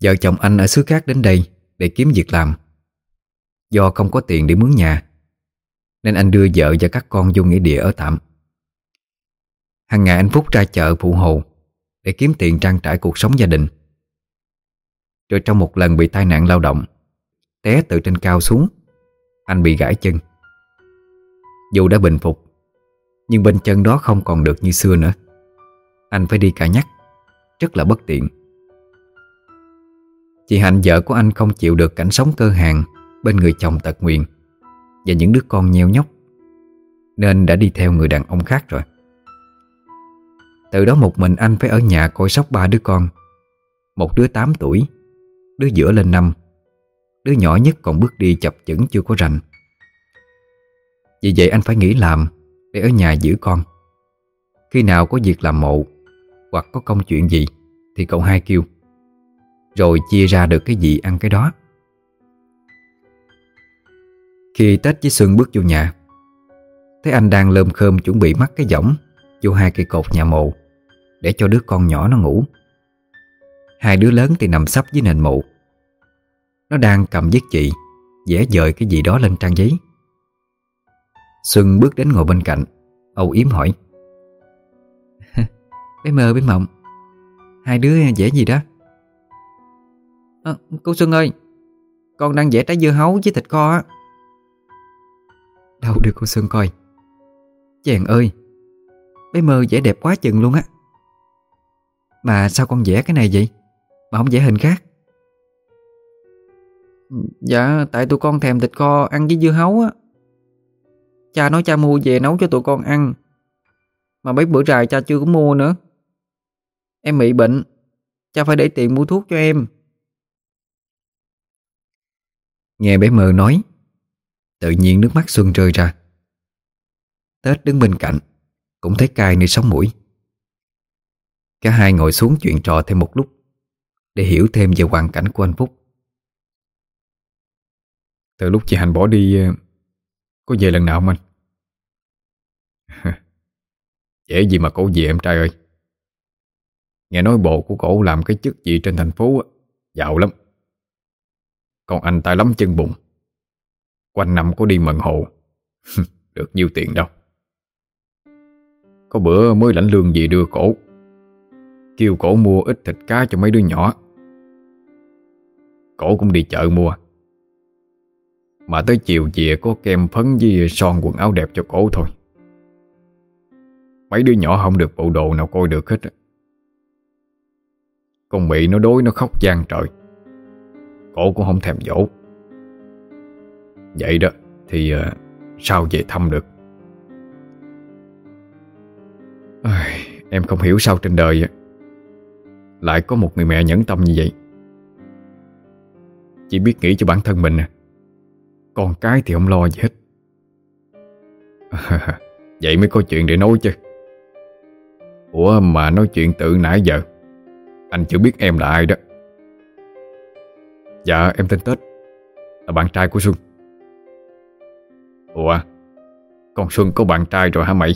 Vợ chồng anh ở xứ khác đến đây Để kiếm việc làm. Do không có tiền để mướn nhà, Nên anh đưa vợ và các con vô nghĩa địa ở tạm. Hằng ngày anh Phúc ra chợ phụ hồ Để kiếm tiền trang trải cuộc sống gia đình. Rồi trong một lần bị tai nạn lao động, Té từ trên cao xuống, Anh bị gãy chân. Dù đã bình phục, Nhưng bên chân đó không còn được như xưa nữa. Anh phải đi cả nhắc. Rất là bất tiện. Chị Hạnh, vợ của anh không chịu được cảnh sống cơ hàng Bên người chồng tật nguyền Và những đứa con nheo nhóc, Nên đã đi theo người đàn ông khác rồi. Từ đó một mình anh phải ở nhà coi sóc ba đứa con. Một đứa 8 tuổi, Đứa giữa lên năm, Đứa nhỏ nhất còn bước đi chập chững chưa có rành. Vì vậy anh phải nghỉ làm Để ở nhà giữ con. Khi nào có việc làm mộ hoặc có công chuyện gì, Thì cậu hai kêu, Rồi chia ra được cái gì ăn cái đó. Khi Tết với Xuân bước vô nhà, Thấy anh đang lơm khơm chuẩn bị mắc cái võng, Vô hai cây cột nhà mộ Để cho đứa con nhỏ nó ngủ. Hai đứa lớn thì nằm sắp dưới nền mộ. Nó đang cầm viết chị vẽ dời cái gì đó lên trang giấy. Xuân bước đến ngồi bên cạnh, Âu yếm hỏi Bé mơ bé mộng. Hai đứa vẽ gì đó. À, Cô Xuân ơi Con đang vẽ trái dưa hấu với thịt kho á. Đâu được cô Xuân coi. Chàng ơi Bé mơ vẽ đẹp quá chừng luôn á. Mà sao con vẽ cái này vậy? Mà không vẽ hình khác. Dạ tại tụi con thèm thịt kho ăn với dưa hấu á. Cha nói cha mua về nấu cho tụi con ăn. Mà mấy bữa dài cha chưa có mua nữa. Em bị bệnh. Cha phải để tiền mua thuốc cho em. Nghe bé mơ nói Tự nhiên nước mắt Xuân rơi ra. Tết đứng bên cạnh Cũng thấy cay nơi sống mũi. Cả hai ngồi xuống chuyện trò thêm một lúc Để hiểu thêm về hoàn cảnh của anh Phúc. Từ lúc chị Hành bỏ đi Có về lần nào không anh? Dễ gì mà cổ về em trai ơi Nghe nói bộ của cổ làm cái chức gì trên thành phố Giàu lắm. Còn anh ta lắm chân bụng. Quanh năm có đi mận hộ. Được nhiêu tiền đâu. Có bữa mới lãnh lương gì đưa cổ. Kêu cổ mua ít thịt cá cho mấy đứa nhỏ. Cổ cũng đi chợ mua. Mà tới chiều về có kem phấn với son quần áo đẹp cho cổ thôi. Mấy đứa nhỏ không được bộ đồ nào coi được hết con Mỹ nó đối nó khóc gian trời. Cổ cũng không thèm dỗ Vậy đó Thì uh, sao về thăm được? À, Em không hiểu sao trên đời Lại có một người mẹ nhẫn tâm như vậy. Chỉ biết nghĩ cho bản thân mình à. Con cái thì không lo gì hết. À, Vậy mới có chuyện để nói chứ. Ủa mà nói chuyện tự nãy giờ. Anh chưa biết em là ai đó. Dạ em tên Tết. Là bạn trai của Xuân. Ủa, Con Xuân có bạn trai rồi hả mày?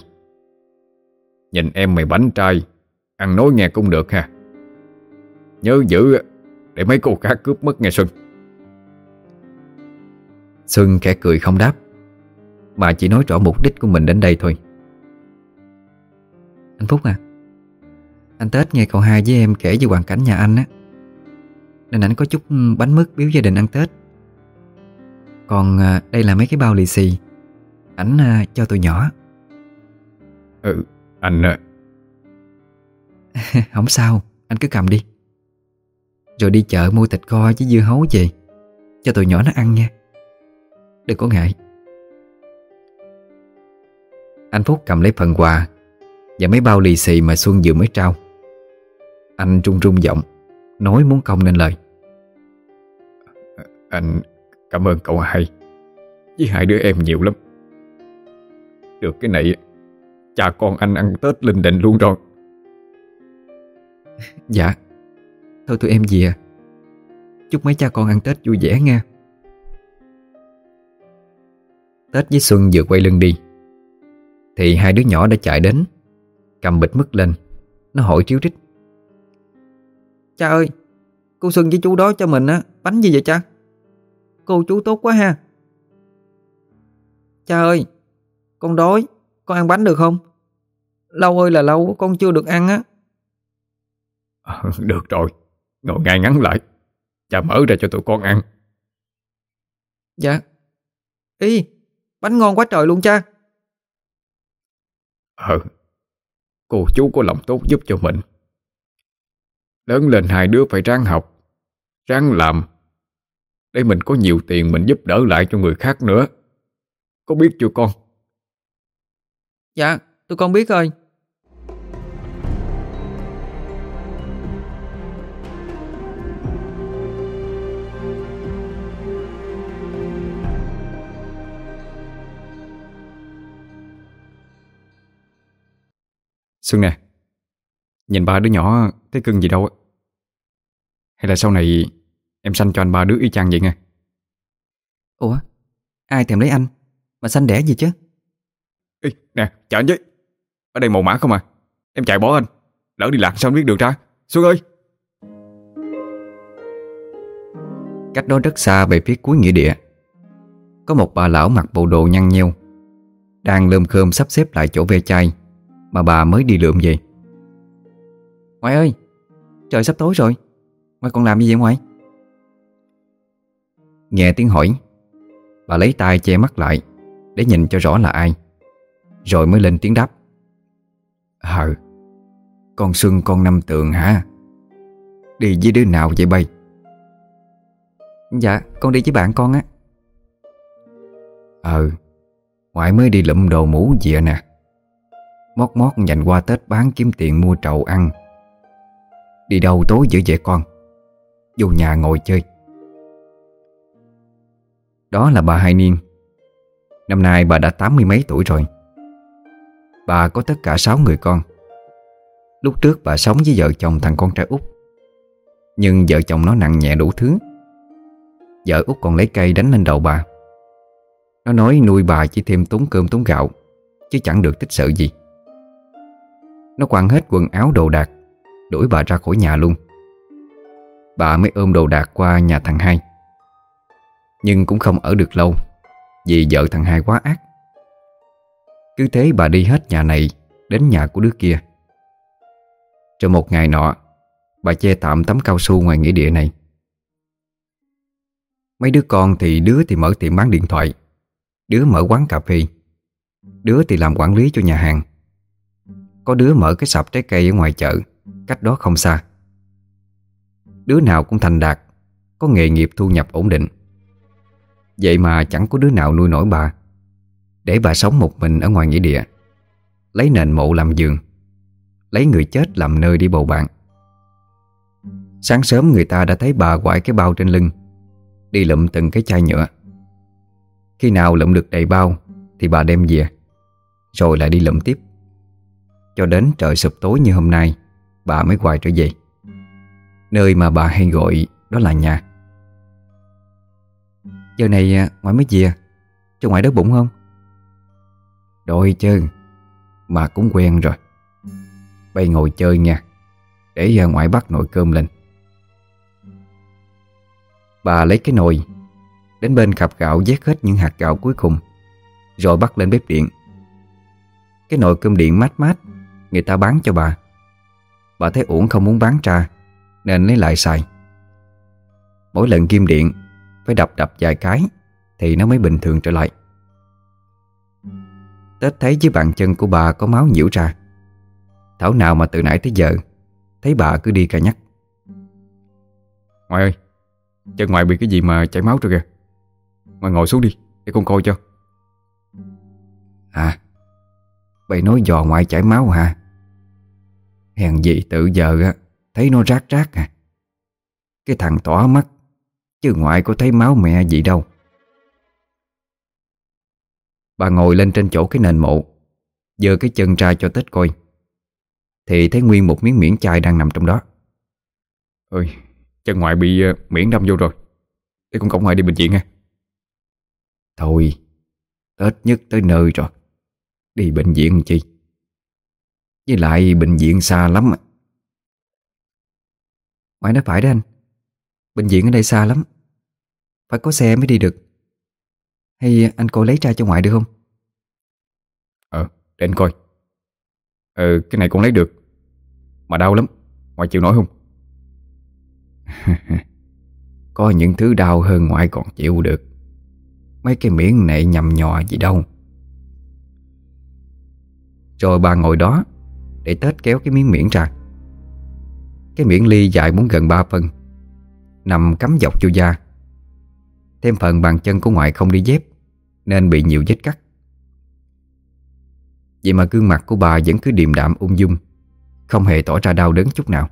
Nhìn em mày bánh trai, Ăn nói nghe cũng được ha. Nhớ giữ Để mấy cô khác cướp mất nghe Xuân. Xuân khẽ cười không đáp. Mà chỉ nói rõ mục đích của mình đến đây thôi. Anh Phúc à anh Tết nghe cậu hai với em kể về hoàn cảnh nhà anh á. Nên anh có chút bánh mứt biếu gia đình ăn Tết. Còn à, đây là mấy cái bao lì xì. Ảnh à, cho tụi nhỏ. Ừ Anh à. Không sao Anh cứ cầm đi. Rồi đi chợ mua thịt kho với dưa hấu về. Cho tụi nhỏ nó ăn nha. Đừng có ngại. Anh Phúc cầm lấy phần quà Và mấy bao lì xì mà Xuân vừa mới trao Anh trung trung giọng Nói muốn không nên lời. Anh cảm ơn cậu hai Với hai đứa em nhiều lắm. Được cái này Cha con anh ăn Tết linh định luôn rồi. Dạ. Thôi tụi em về à Chúc mấy cha con ăn Tết vui vẻ nha. Tết với Xuân vừa quay lưng đi Thì hai đứa nhỏ đã chạy đến Cầm bịch mứt lên. Nó hỏi tríu rít Cha ơi Cô Xuân với chú đó cho mình á Bánh gì vậy cha? Cô chú tốt quá ha. Cha ơi Con đói Con ăn bánh được không? Lâu ơi là lâu con chưa được ăn á. À, Được rồi Ngồi ngay ngắn lại. Cha mở ra cho tụi con ăn. Dạ. Ý Bánh ngon quá trời luôn cha. Ờ Cô chú có lòng tốt giúp cho mình Lớn lên hai đứa phải ráng học Ráng làm. Để mình có nhiều tiền mình giúp đỡ lại cho người khác nữa. Có biết chưa con? Dạ tôi con biết rồi. Xuân nè Nhìn ba đứa nhỏ thấy cưng gì đâu á. Hay là sau này Em sanh cho anh ba đứa y chang vậy nghe? Ủa? Ai thèm lấy anh? Mà sanh đẻ gì chứ? Ê, Nè chờ anh với. Ở đây màu mã không à. Em chạy bỏ anh. Lỡ đi lạc sao biết được ra Xuân ơi! Cách đó rất xa về phía cuối nghĩa địa. Có một bà lão mặc bộ đồ nhăn nheo Đang lơm khơm sắp xếp lại chỗ ve chai Mà bà mới đi lượm về. Ngoại ơi Trời sắp tối rồi. Ngoài còn làm gì vậy ngoài Nghe tiếng hỏi, Bà lấy tay che mắt lại Để nhìn cho rõ là ai, Rồi mới lên tiếng đáp. Ờ Con Xuân con Năm Tường hả? Đi với đứa nào vậy bay? Dạ con đi với bạn con á. Ờ Ngoại mới đi lụm đồ mũ dịa nè. Mót mót dành qua Tết bán kiếm tiền mua trậu ăn. Đi đâu tối dữ vậy con? Vô nhà ngồi chơi. Đó là bà Hai Niên. Năm nay bà đã tám mươi mấy tuổi rồi. Bà có tất cả sáu người con. Lúc trước bà sống với vợ chồng thằng con trai út. Nhưng vợ chồng nó nặng nhẹ đủ thứ. Vợ út còn lấy cây đánh lên đầu bà. Nó nói nuôi bà chỉ thêm tốn cơm tốn gạo, Chứ chẳng được tích sự gì. Nó quăng hết quần áo đồ đạc Đuổi bà ra khỏi nhà luôn. Bà mới ôm đồ đạc qua nhà thằng hai. Nhưng cũng không ở được lâu, Vì vợ thằng hai quá ác. Cứ thế bà đi hết nhà này Đến nhà của đứa kia. Rồi một ngày nọ, Bà che tạm tấm cao su ngoài nghĩa địa này. Mấy đứa con thì đứa thì mở tiệm bán điện thoại, Đứa mở quán cà phê, Đứa thì làm quản lý cho nhà hàng. Có đứa mở cái sạp trái cây ở ngoài chợ. Cách đó không xa. Đứa nào cũng thành đạt, Có nghề nghiệp thu nhập ổn định. Vậy mà chẳng có đứa nào nuôi nổi bà. Để bà sống một mình ở ngoài nghĩa địa, Lấy nền mộ làm giường, Lấy người chết làm nơi đi bầu bạn. Sáng sớm người ta đã thấy bà quải cái bao trên lưng, Đi lụm từng cái chai nhựa. Khi nào lụm được đầy bao, Thì bà đem về, Rồi lại đi lụm tiếp. Cho đến trời sụp tối như hôm nay Bà mới quay trở về. Nơi mà bà hay gọi đó là nhà. Giờ này à, ngoại mới về. Cho ngoại đỡ bụng không? Đôi chứ. Mà cũng quen rồi. Bây ngồi chơi nha. Để giờ ngoại bắt nồi cơm lên. Bà lấy cái nồi, Đến bên khạp gạo vét hết những hạt gạo cuối cùng, Rồi bắt lên bếp điện. Cái nồi cơm điện mát mát, Người ta bán cho bà. Bà thấy uổng không muốn bán ra Nên lấy lại xài. Mỗi lần kim điện Phải đập đập vài cái Thì nó mới bình thường trở lại. Tết thấy dưới bàn chân của bà có máu nhiễu ra. Thảo nào mà từ nãy tới giờ Thấy bà cứ đi cả nhắc. Ngoại ơi Chân ngoại bị cái gì mà chảy máu rồi kìa. Ngoại ngồi xuống đi Để con coi cho. À Bày nói dò ngoại chảy máu hả Hèn gì tự giờ á Thấy nó rác rác à. Cái thằng tỏa mắt Chứ ngoại có thấy máu mẹ gì đâu. Bà ngồi lên trên chỗ cái nền mộ Giơ cái chân ra cho Tết coi. Thì thấy nguyên một miếng miễn chai đang nằm trong đó. Ơi Chân ngoại bị uh, miễn đâm vô rồi. Để con cổng ngoại đi bệnh viện nha. Thôi Tết nhất tới nơi rồi. Đi bệnh viện chi? Với lại bệnh viện xa lắm Ngoại nói phải đó anh Bệnh viện ở đây xa lắm. Phải có xe mới đi được. Hay anh coi lấy ra cho ngoại được không? Ờ để anh coi. Ừ cái này con lấy được. Mà đau lắm Ngoại chịu nổi không? Có những thứ đau hơn ngoại còn chịu được. Mấy cái miệng này nhầm nhò gì đâu. Rồi bà ngồi đó Để Tết kéo cái miếng miệng ra. Cái miệng ly dài muốn gần 3 phân Nằm cắm dọc vô da. Thêm phần bàn chân của ngoại không đi dép Nên bị nhiều vết cắt. Vậy mà gương mặt của bà vẫn cứ điềm đạm ung dung Không hề tỏ ra đau đớn chút nào.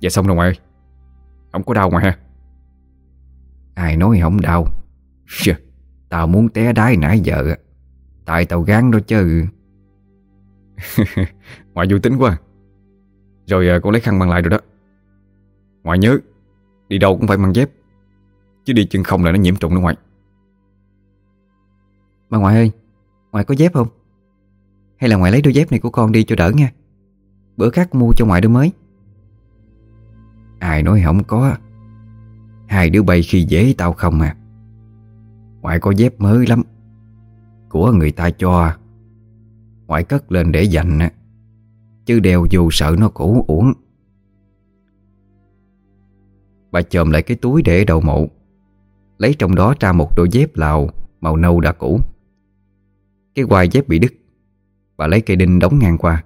Dạ xong rồi ngoại Không có đau ngoại ha. Ai nói không đau? Tao muốn té đái nãy giờ Tại tao gán đó chứ Ngoại vui tính quá. Rồi à, con lấy khăn mang lại rồi đó. Ngoại nhớ Đi đâu cũng phải mang dép Chứ đi chân không là nó nhiễm trùng nữa ngoại. Mà ngoại ơi Ngoại có dép không? Hay là ngoại lấy đôi dép này của con đi cho đỡ nha Bữa khác mua cho ngoại đôi mới. Ai nói không có. Hai đứa bay khi dễ tao không à. Ngoại có dép mới lắm. Của người ta cho. Ngoại cất lên để dành á. Chứ đeo dù sợ nó cũ uổng. Bà chồm lại cái túi để đầu mộ. Lấy trong đó ra một đôi dép lào Màu nâu đã cũ. Cái quai dép bị đứt. Bà lấy cây đinh đóng ngang qua.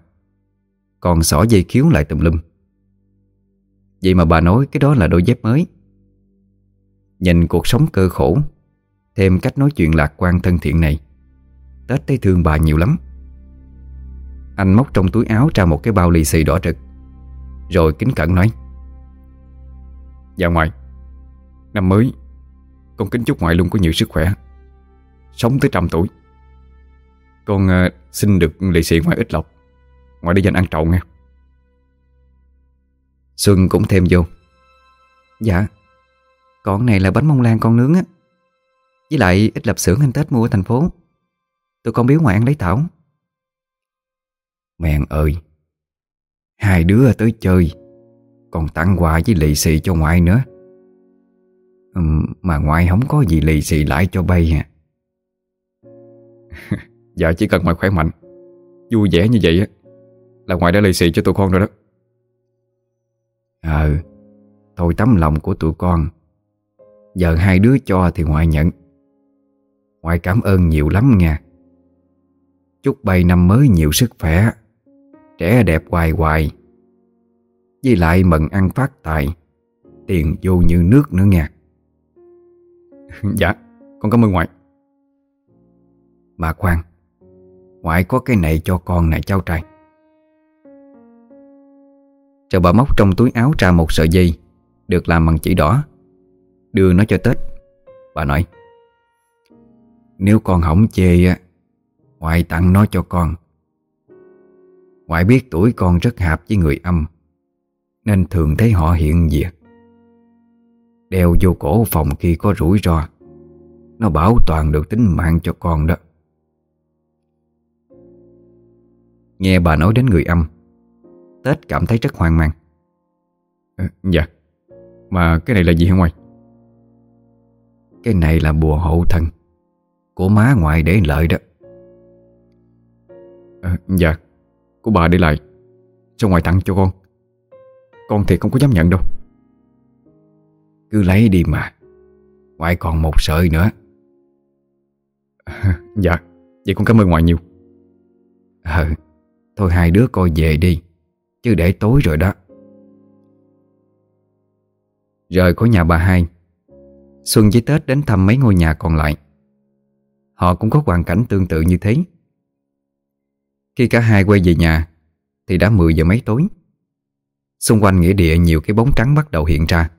Còn xỏ dây khiếu lại tùm lum. Vậy mà bà nói cái đó là đôi dép mới. Nhìn cuộc sống cơ khổ, Thêm cách nói chuyện lạc quan thân thiện này, Tết thấy thương bà nhiều lắm. Anh móc trong túi áo ra một cái bao lì xì đỏ rực Rồi kính cẩn nói Dạ ngoại Năm mới Con kính chúc ngoại luôn có nhiều sức khỏe Sống tới trăm tuổi. Con uh, xin được lì xì ngoại ít lọc Ngoại để dành ăn trộn nghe Xuân cũng thêm vô Dạ còn này là bánh mông lan con nướng á Với lại ít lập xưởng anh Tết mua ở thành phố. Tụi con biếu ngoại ăn lấy thảo. Mèn ơi, Hai đứa tới chơi, Còn tặng quà với lì xì cho ngoại nữa. Mà ngoại không có gì lì xì lại cho bay à Dạ chỉ cần ngoại khỏe mạnh, Vui vẻ như vậy á, Là ngoại đã lì xì cho tụi con rồi đó. Ờ Thôi tấm lòng của tụi con, Giờ hai đứa cho thì ngoại nhận. Ngoại cảm ơn nhiều lắm nha. Chúc bay năm mới nhiều sức khỏe. Trẻ đẹp hoài hoài. Với lại mừng ăn phát tài, Tiền vô như nước nữa nha Dạ Con cảm ơn ngoại. Mà khoan, Ngoại có cái này cho con này cháu trai. Rồi bà móc trong túi áo ra một sợi dây, Được làm bằng chỉ đỏ, Đưa nó cho Tết. Bà nói, Nếu con không chê Ngoại tặng nó cho con. Ngoại biết tuổi con rất hạp với người âm Nên thường thấy họ hiện diện Đeo vô cổ phòng khi có rủi ro Nó bảo toàn được tính mạng cho con đó. Nghe bà nói đến người âm Tết cảm thấy rất hoang mang. À, Dạ. Mà cái này là gì hả ngoại Cái này là bùa hộ thân Của má ngoại để lợi đó. À, Dạ của bà để lại cho ngoài tặng cho con. Con thì không có dám nhận đâu. Cứ lấy đi mà. Ngoại còn một sợi nữa. À, Dạ Vậy con cảm ơn ngoại nhiều. Ờ Thôi hai đứa coi về đi Chứ để tối rồi đó. Rời khỏi nhà bà hai Xuân với Tết đến thăm mấy ngôi nhà còn lại. Họ cũng có hoàn cảnh tương tự như thế. Khi cả hai quay về nhà Thì đã 10 giờ mấy tối. Xung quanh nghĩa địa nhiều cái bóng trắng bắt đầu hiện ra.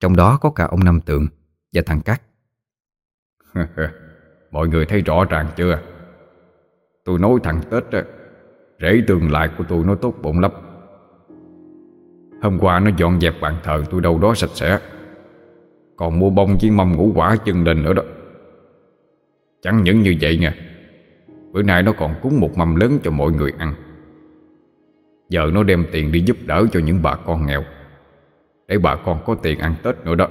Trong đó có cả ông Năm Tượng Và thằng Cát. Mọi người thấy rõ ràng chưa? Tôi nói thằng Tết đó, Rễ tương lai của tôi nó tốt bụng lắm. Hôm qua nó dọn dẹp bàn thờ tôi đâu đó sạch sẽ. Còn mua bông với mâm ngũ quả chân đình nữa đó. Chẳng những như vậy nha Bữa nay nó còn cúng một mâm lớn cho mọi người ăn. Giờ nó đem tiền đi giúp đỡ cho những bà con nghèo, Để bà con có tiền ăn Tết nữa đó.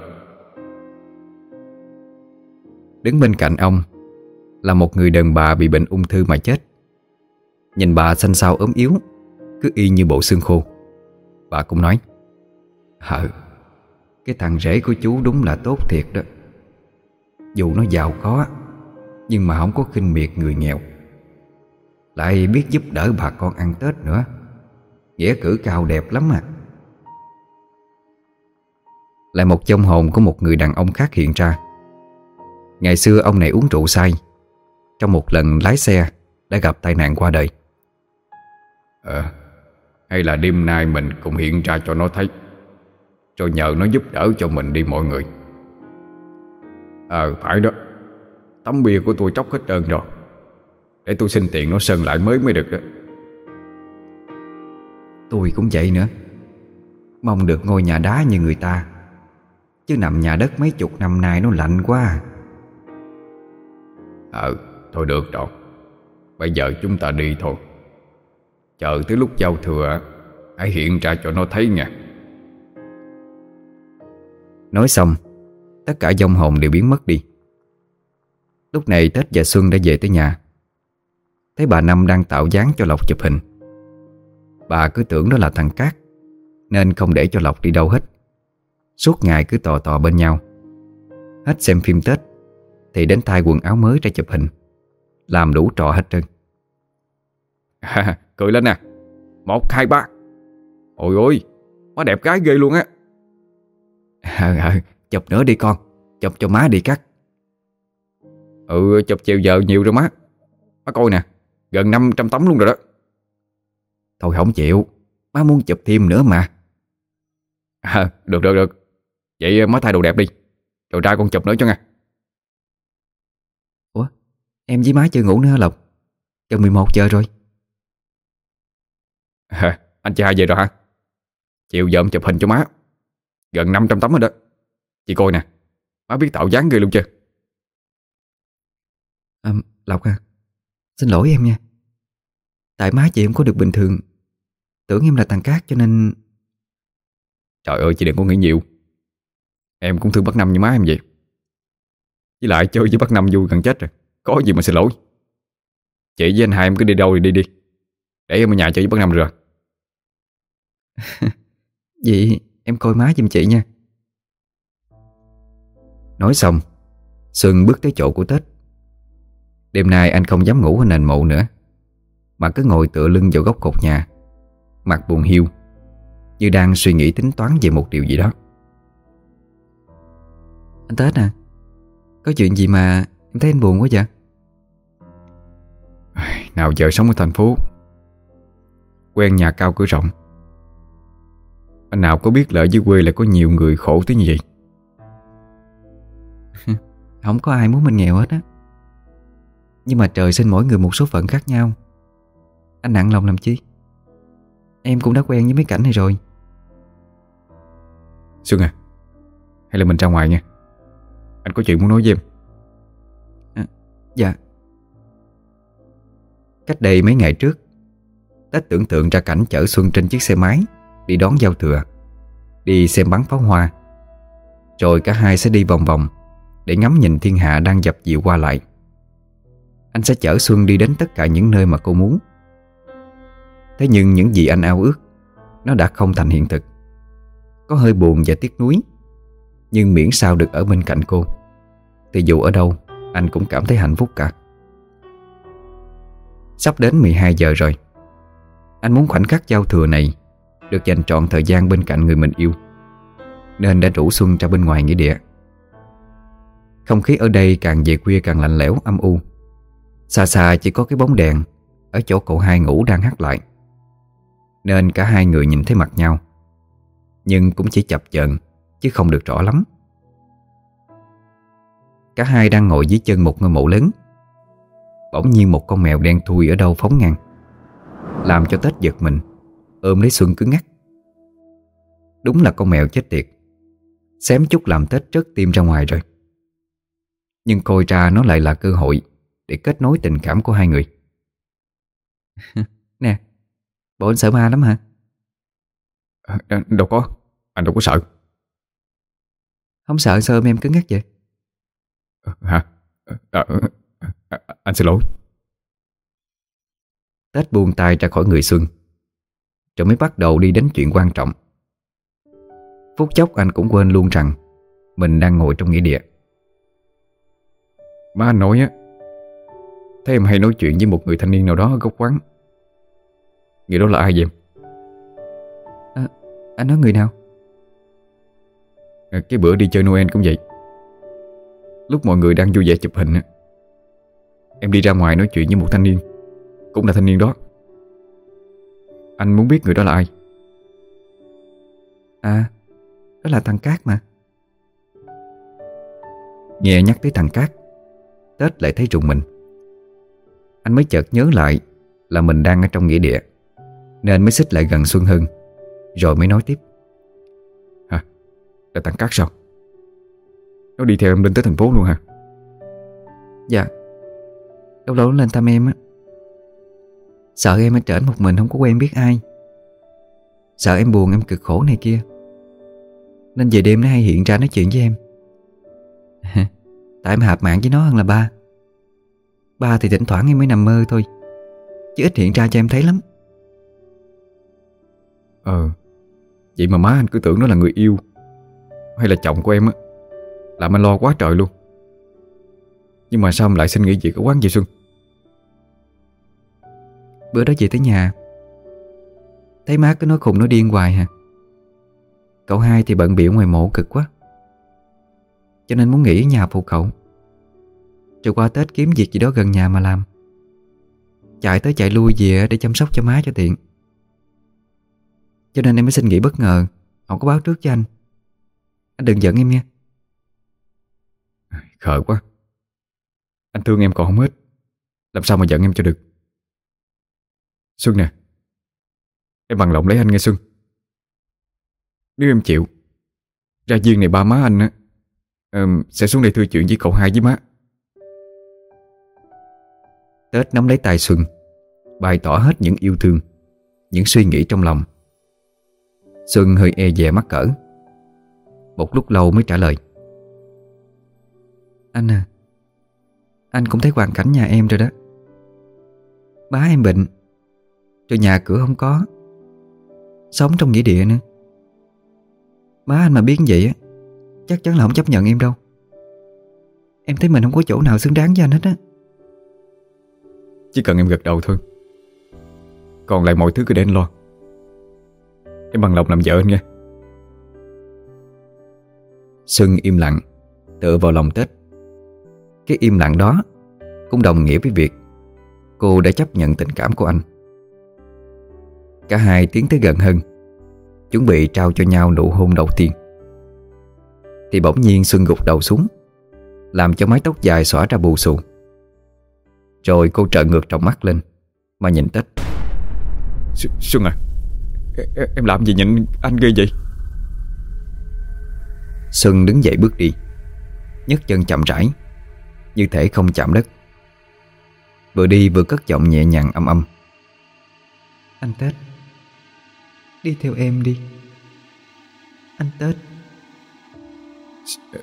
Đứng bên cạnh ông Là một người đàn bà bị bệnh ung thư mà chết. Nhìn bà xanh xao ốm yếu, Cứ y như bộ xương khô. Bà cũng nói, Hờ, Cái thằng rể của chú đúng là tốt thiệt đó. Dù nó giàu có, Nhưng mà không có khinh miệt người nghèo. Lại biết giúp đỡ bà con ăn Tết nữa. Nghĩa cử cao đẹp lắm à. Lại một trong hồn của một người đàn ông khác hiện ra. Ngày xưa ông này uống rượu say. Trong một lần lái xe Đã gặp tai nạn qua đời. Ờ Hay là đêm nay mình cũng hiện ra cho nó thấy. Cho nhờ nó giúp đỡ cho mình đi mọi người. Ờ phải đó. Tấm bia của tôi tróc hết trơn rồi. Để tôi xin tiền nó sơn lại mới mới được đó. Tôi cũng vậy nữa. Mong được ngôi nhà đá như người ta. Chứ nằm nhà đất mấy chục năm nay nó lạnh quá Ờ thôi được rồi. Bây giờ chúng ta đi thôi. Chờ tới lúc giao thừa Hãy hiện ra cho nó thấy nha. Nói xong Tất cả dông hồn đều biến mất đi. Lúc này Tết và Xuân đã về tới nhà Thấy bà Năm đang tạo dáng cho Lộc chụp hình. Bà cứ tưởng đó là thằng Cát Nên không để cho Lộc đi đâu hết. Suốt ngày cứ tò tò bên nhau. Hết xem phim Tết Thì đến thay quần áo mới ra chụp hình. Làm đủ trò hết trơn. À, Cười lên nè. Một, hai, ba. Ôi ôi Má đẹp gái ghê luôn á. Ờ ờ Chụp nữa đi con. Chụp cho má đi cắt Ừ chụp chiều giờ nhiều rồi má. Má coi nè Gần 500 tấm luôn rồi đó. Thôi không chịu Má muốn chụp thêm nữa mà. À, Được được được. Vậy má thay đồ đẹp đi Rồi ra con chụp nữa cho nghe. Ủa Em với má chưa ngủ nữa hả Lộc? Gần 11 giờ rồi. À, Anh trai về rồi hả? Chiều giờ em chụp hình cho má. Gần 500 tấm rồi đó. Chị coi nè Má biết tạo dáng ghê luôn chưa? À, Lộc à Xin lỗi em nha. Tại má chị không có được bình thường. Tưởng em là thằng Cát cho nên Trời ơi chị đừng có nghĩ nhiều. Em cũng thương bác Năm như má em vậy. Với lại chơi với bác Năm vui gần chết rồi. Có gì mà xin lỗi. Chị với anh hai em cứ đi đâu thì đi đi. Để em ở nhà chơi với bác Năm rồi. Vậy em coi má giùm chị nha. Nói xong Xuân bước tới chỗ của Tết Đêm nay anh không dám ngủ ở nền mộ nữa. Mà cứ ngồi tựa lưng vào góc cột nhà, Mặt buồn hiu, Như đang suy nghĩ tính toán về một điều gì đó. Anh Tết à Có chuyện gì mà em thấy anh buồn quá vậy? Nào giờ sống ở thành phố, Quen nhà cao cửa rộng. Anh nào có biết là ở dưới quê lại có nhiều người khổ tới như vậy? Không có ai muốn mình nghèo hết á. Nhưng mà trời sinh mỗi người một số phận khác nhau. Anh nặng lòng làm chi? Em cũng đã quen với mấy cảnh này rồi. Xuân à Hay là mình ra ngoài nha. Anh có chuyện muốn nói với em. À, Dạ. Cách đây mấy ngày trước Tết tưởng tượng ra cảnh chở Xuân trên chiếc xe máy Đi đón giao thừa Đi xem bắn pháo hoa. Rồi cả hai sẽ đi vòng vòng Để ngắm nhìn thiên hạ đang dập dịu qua lại anh sẽ chở Xuân đi đến tất cả những nơi mà cô muốn. Thế nhưng những gì anh ao ước, Nó đã không thành hiện thực. Có hơi buồn và tiếc nuối, Nhưng miễn sao được ở bên cạnh cô, Thì dù ở đâu, Anh cũng cảm thấy hạnh phúc cả. Sắp đến 12 giờ rồi. Anh muốn khoảnh khắc giao thừa này Được dành trọn thời gian bên cạnh người mình yêu, Nên đã rủ Xuân ra bên ngoài nghĩa địa. Không khí ở đây càng về khuya càng lạnh lẽo, âm u. Xa xa chỉ có cái bóng đèn Ở chỗ cậu hai ngủ đang hát lại. Nên cả hai người nhìn thấy mặt nhau. Nhưng cũng chỉ chập chờn, Chứ không được rõ lắm. Cả hai đang ngồi dưới chân một ngôi mộ lớn. Bỗng nhiên một con mèo đen thui ở đâu phóng ngang, Làm cho Tết giật mình, Ôm lấy Xuân cứng ngắc Đúng là con mèo chết tiệt, Xém chút làm Tết rớt tim ra ngoài rồi. Nhưng coi ra nó lại là cơ hội. Để kết nối tình cảm của hai người. Nè Bộ anh sợ ma lắm hả? À, Đâu có Anh đâu có sợ. Không sợ sao em cứng ngắc vậy. Hả? À, à, à, Anh xin lỗi. Tết buông tay ra khỏi người Xuân Rồi mới bắt đầu đi đến chuyện quan trọng. Phút chốc anh cũng quên luôn rằng Mình đang ngồi trong nghĩa địa. Má anh nói á Thấy em hay nói chuyện với một người thanh niên nào đó ở góc quán. Người đó là ai vậy em? À, anh nói người nào? À, cái bữa đi chơi Noel cũng vậy. Lúc mọi người đang vui vẻ chụp hình Em đi ra ngoài nói chuyện với một thanh niên Cũng là thanh niên đó. Anh muốn biết người đó là ai? À Đó là thằng Cát mà. Nghe nhắc tới thằng Cát Tết lại thấy trùng mình anh mới chợt nhớ lại Là mình đang ở trong nghĩa địa, Nên mới xích lại gần Xuân Hưng, Rồi mới nói tiếp. Hả? Là thằng Cát sao? Nó đi theo em lên tới thành phố luôn hả? Dạ. Lâu lâu lên thăm em á. Sợ em ở trển một mình không có quen biết ai. Sợ em buồn, em cực khổ này kia. Nên về đêm nó hay hiện ra nói chuyện với em. Tại em hạp mạng với nó hơn là ba. Ba thì thỉnh thoảng em mới nằm mơ thôi. Chứ ít hiện ra cho em thấy lắm. Ờ Vậy mà má anh cứ tưởng nó là người yêu Hay là chồng của em á Làm anh lo quá trời luôn. Nhưng mà sao em lại xin nghỉ việc ở quán chị Xuân? Bữa đó về tới nhà Thấy má cứ nói khùng nói điên hoài hả? Cậu hai thì bận biểu ngoài mộ cực quá Cho nên muốn nghỉ ở nhà phụ cậu rồi qua Tết kiếm việc gì đó gần nhà mà làm. Chạy tới chạy lui về để chăm sóc cho má cho tiện. Cho nên em mới xin nghỉ bất ngờ. Không có báo trước cho anh. Anh đừng giận em nha. Khờ quá. Anh thương em còn không hết. Làm sao mà giận em cho được? Xuân nè. Em bằng lòng lấy anh nghe Xuân. Nếu em chịu Ra duyên này ba má anh á um, Sẽ xuống đây thưa chuyện với cậu hai với má. Tết nắm lấy tay Xuân, Bày tỏ hết những yêu thương, Những suy nghĩ trong lòng. Xuân hơi e dè mắc cỡ. Một lúc lâu mới trả lời. Anh à Anh cũng thấy hoàn cảnh nhà em rồi đó. Má em bệnh, Rồi nhà cửa không có. Sống trong nghĩa địa nữa. Má anh mà biết vậy á, Chắc chắn là không chấp nhận em đâu. Em thấy mình không có chỗ nào xứng đáng với anh hết á. Chỉ cần em gật đầu thôi. Còn lại mọi thứ cứ để anh lo. Em bằng lòng làm vợ anh nghe Xuân im lặng, Tựa vào lòng Tết. Cái im lặng đó Cũng đồng nghĩa với việc Cô đã chấp nhận tình cảm của anh. Cả hai tiến tới gần hơn, Chuẩn bị trao cho nhau nụ hôn đầu tiên. Thì bỗng nhiên Xuân gục đầu xuống, Làm cho mái tóc dài xõa ra bù xù. Rồi cô trợn ngược trong mắt lên Mà nhìn Tết. Xuân à em, em làm gì nhìn anh ghê vậy? Xuân đứng dậy bước đi nhấc chân chậm rãi Như thể không chạm đất. Vừa đi vừa cất giọng nhẹ nhàng âm âm. Anh Tết Đi theo em đi. Anh Tết.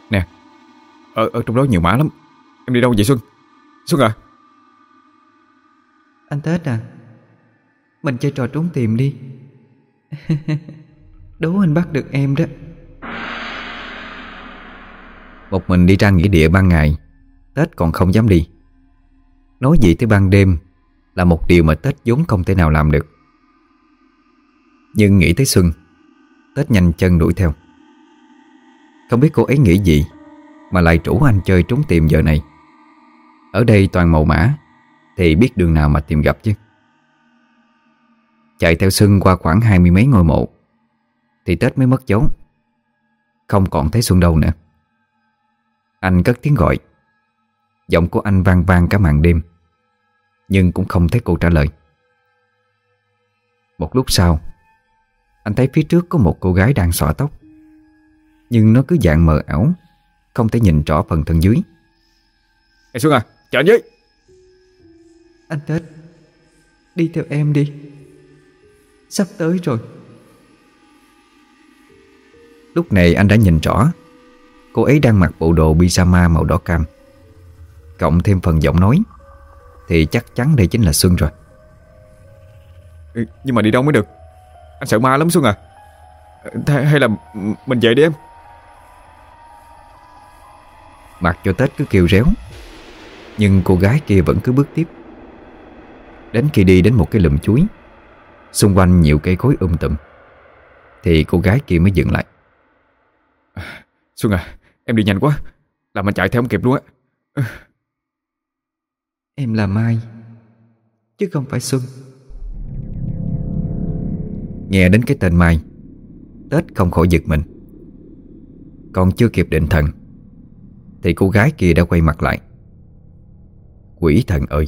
Nè Ở, ở trong đó nhiều mã lắm. Em đi đâu vậy Xuân? Xuân à anh Tết à? Mình chơi trò trốn tìm đi. Đố anh bắt được em đó. Một mình đi ra nghỉ địa ban ngày, Tết còn không dám đi. Nói gì tới ban đêm Là một điều mà Tết vốn không thể nào làm được. Nhưng nghĩ tới Xuân, Tết nhanh chân đuổi theo. Không biết cô ấy nghĩ gì Mà lại rủ anh chơi trốn tìm giờ này. Ở đây toàn màu mã thì biết đường nào mà tìm gặp chứ? Chạy theo Xuân qua khoảng hai mươi mấy ngôi mộ, Thì Tết mới mất dấu. Không còn thấy Xuân đâu nữa. Anh cất tiếng gọi. Giọng của anh vang vang cả màn đêm, Nhưng cũng không thấy cô trả lời. Một lúc sau, Anh thấy phía trước có một cô gái đang xõa tóc. Nhưng nó cứ dạng mờ ảo, Không thể nhìn rõ phần thân dưới. Ê Xuân à chờ anh với. Anh Tết. Đi theo em đi. Sắp tới rồi. Lúc này anh đã nhìn rõ Cô ấy đang mặc bộ đồ pyjama màu đỏ cam. Cộng thêm phần giọng nói Thì chắc chắn đây chính là Xuân rồi. Ừ, Nhưng mà đi đâu mới được? Anh sợ ma lắm Xuân à. Th Hay là mình về đi em? Mặc cho Tết cứ kêu réo Nhưng cô gái kia vẫn cứ bước tiếp Đến khi đi đến một cái lùm chuối. Xung quanh nhiều cây cối um tùm. Thì cô gái kia mới dừng lại. Xuân à Em đi nhanh quá. Làm anh chạy theo không kịp luôn á. Em là Mai Chứ không phải Xuân. Nghe đến cái tên Mai Tết không khỏi giật mình. Còn chưa kịp định thần Thì cô gái kia đã quay mặt lại. Quỷ thần ơi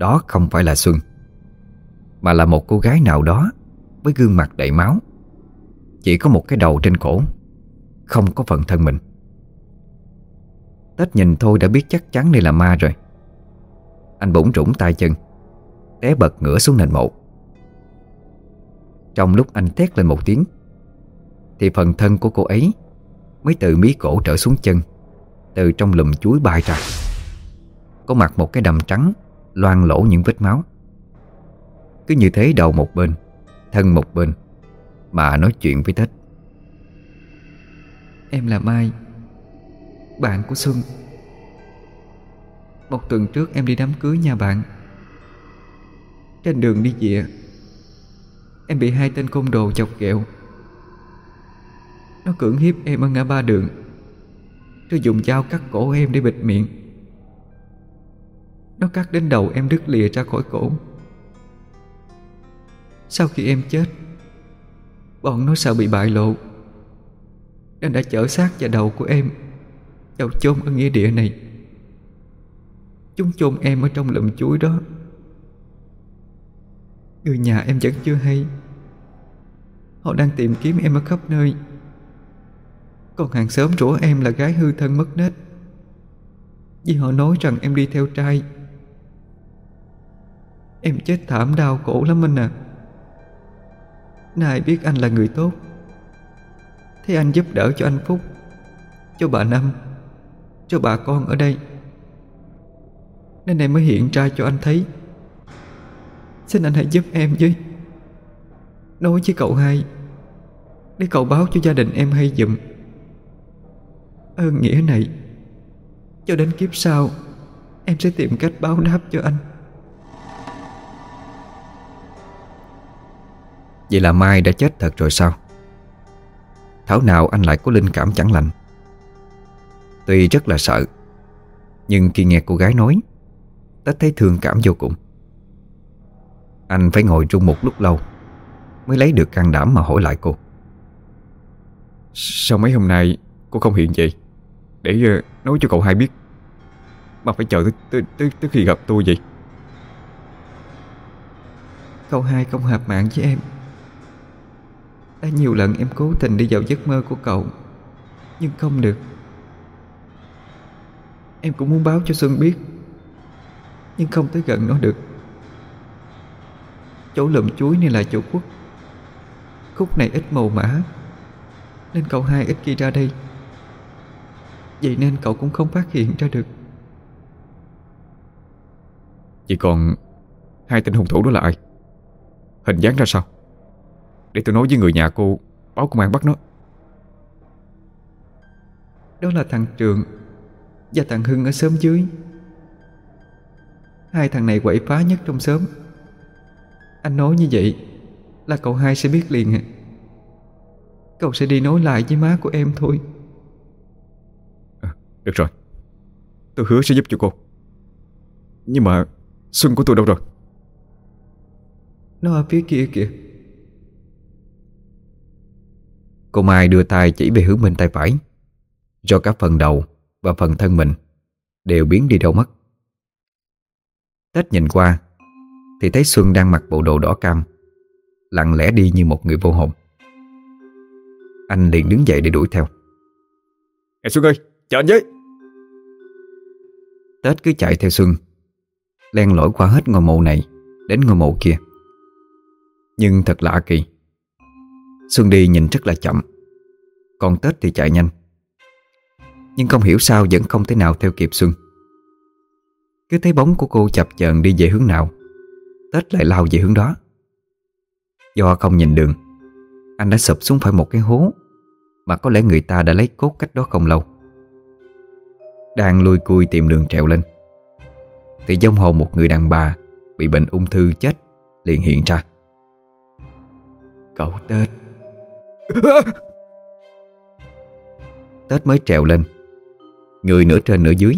đó không phải là Xuân, Mà là một cô gái nào đó Với gương mặt đầy máu. Chỉ có một cái đầu trên cổ, Không có phần thân mình. Tết nhìn thôi đã biết chắc chắn đây là ma rồi. Anh bỗng rủng tay chân, Té bật ngửa xuống nền mộ. Trong lúc anh thét lên một tiếng, Thì phần thân của cô ấy Mới từ mí cổ trở xuống chân, Từ trong lùm chuối bay ra. Có mặt một cái đầm trắng Loan lỗ những vết máu. Cứ như thế đầu một bên, Thân một bên, Mà nói chuyện với Tết Em là Mai, Bạn của Xuân. Một tuần trước em đi đám cưới nhà bạn. Trên đường đi về, Em bị hai tên côn đồ chọc kẹo Nó cưỡng hiếp em ở ngã ba đường. Rồi dùng dao cắt cổ em để bịt miệng. Nó cắt đến đầu em đứt lìa ra khỏi cổ. Sau khi em chết, Bọn nó sợ bị bại lộ. Nên đã chở xác và đầu của em Vào chôn ở nghĩa địa này. Chúng chôn em ở trong lùm chuối đó. Người nhà em vẫn chưa hay. Họ đang tìm kiếm em ở khắp nơi. Còn hàng xóm rủa em là gái hư thân mất nết. Vì họ nói rằng em đi theo trai. Em chết thảm đau khổ lắm anh à Nay biết anh là người tốt. Thế anh giúp đỡ cho anh Phúc, Cho bà Năm, Cho bà con ở đây. Nên em mới hiện ra cho anh thấy. Xin anh hãy giúp em với. Nói với cậu hai, Để cậu báo cho gia đình em hay dùm Ơn nghĩa này, Cho đến kiếp sau, Em sẽ tìm cách báo đáp cho anh. Vậy là Mai đã chết thật rồi sao? Thảo nào anh lại có linh cảm chẳng lành? Tuy rất là sợ Nhưng khi nghe cô gái nói Tết thấy thương cảm vô cùng. Anh phải ngồi trung một lúc lâu Mới lấy được can đảm mà hỏi lại cô. Sao mấy hôm nay cô không hiện vậy? Để uh, nói cho cậu hai biết. Mà phải chờ tới, tới, tới, tới khi gặp tôi vậy? Cậu hai không hợp mạng với em đã nhiều lần em cố tình đi vào giấc mơ của cậu, Nhưng không được. Em cũng muốn báo cho Xuân biết, Nhưng không tới gần nó được. Chỗ lùm chuối này là chỗ quốc Khúc này ít màu mã, Nên cậu hai ít khi ra đây. Vậy nên cậu cũng không phát hiện ra được. Chỉ còn Hai tên hung thủ đó là ai? Hình dáng ra sao? Để tôi nói với người nhà cô Báo công an bắt nó. Đó là thằng Trường Và thằng Hưng ở xóm dưới. Hai thằng này quậy phá nhất trong xóm. Anh nói như vậy Là cậu hai sẽ biết liền. À Cậu sẽ đi nói lại với má của em thôi. À, Được rồi. Tôi hứa sẽ giúp cho cô. Nhưng mà Xuân của tôi đâu rồi? Nó ở phía kia kìa Cô Mai đưa tay chỉ về hướng bên tay phải. Do cả phần đầu Và phần thân mình Đều biến đi đâu mất. Tết nhìn qua Thì thấy Xuân đang mặc bộ đồ đỏ cam Lặng lẽ đi như một người vô hồn. Anh liền đứng dậy để đuổi theo. Nè Xuân ơi chờ anh với. Tết cứ chạy theo Xuân Len lỏi qua hết ngôi mộ này Đến ngôi mộ kia. Nhưng thật lạ kỳ Xuân đi nhìn rất là chậm. Còn Tết thì chạy nhanh. Nhưng không hiểu sao vẫn không thể nào theo kịp Xuân. Cứ thấy bóng của cô chập chờn đi về hướng nào, Tết lại lao về hướng đó. Do không nhìn đường, Anh đã sụp xuống phải một cái hố, Mà có lẽ người ta đã lấy cốt cách đó không lâu. Đang lùi cui tìm đường trèo lên, Thì giống hồn một người đàn bà Bị bệnh ung thư chết liền hiện ra. Cậu Tết Tết mới trèo lên. Người nửa trên nửa dưới.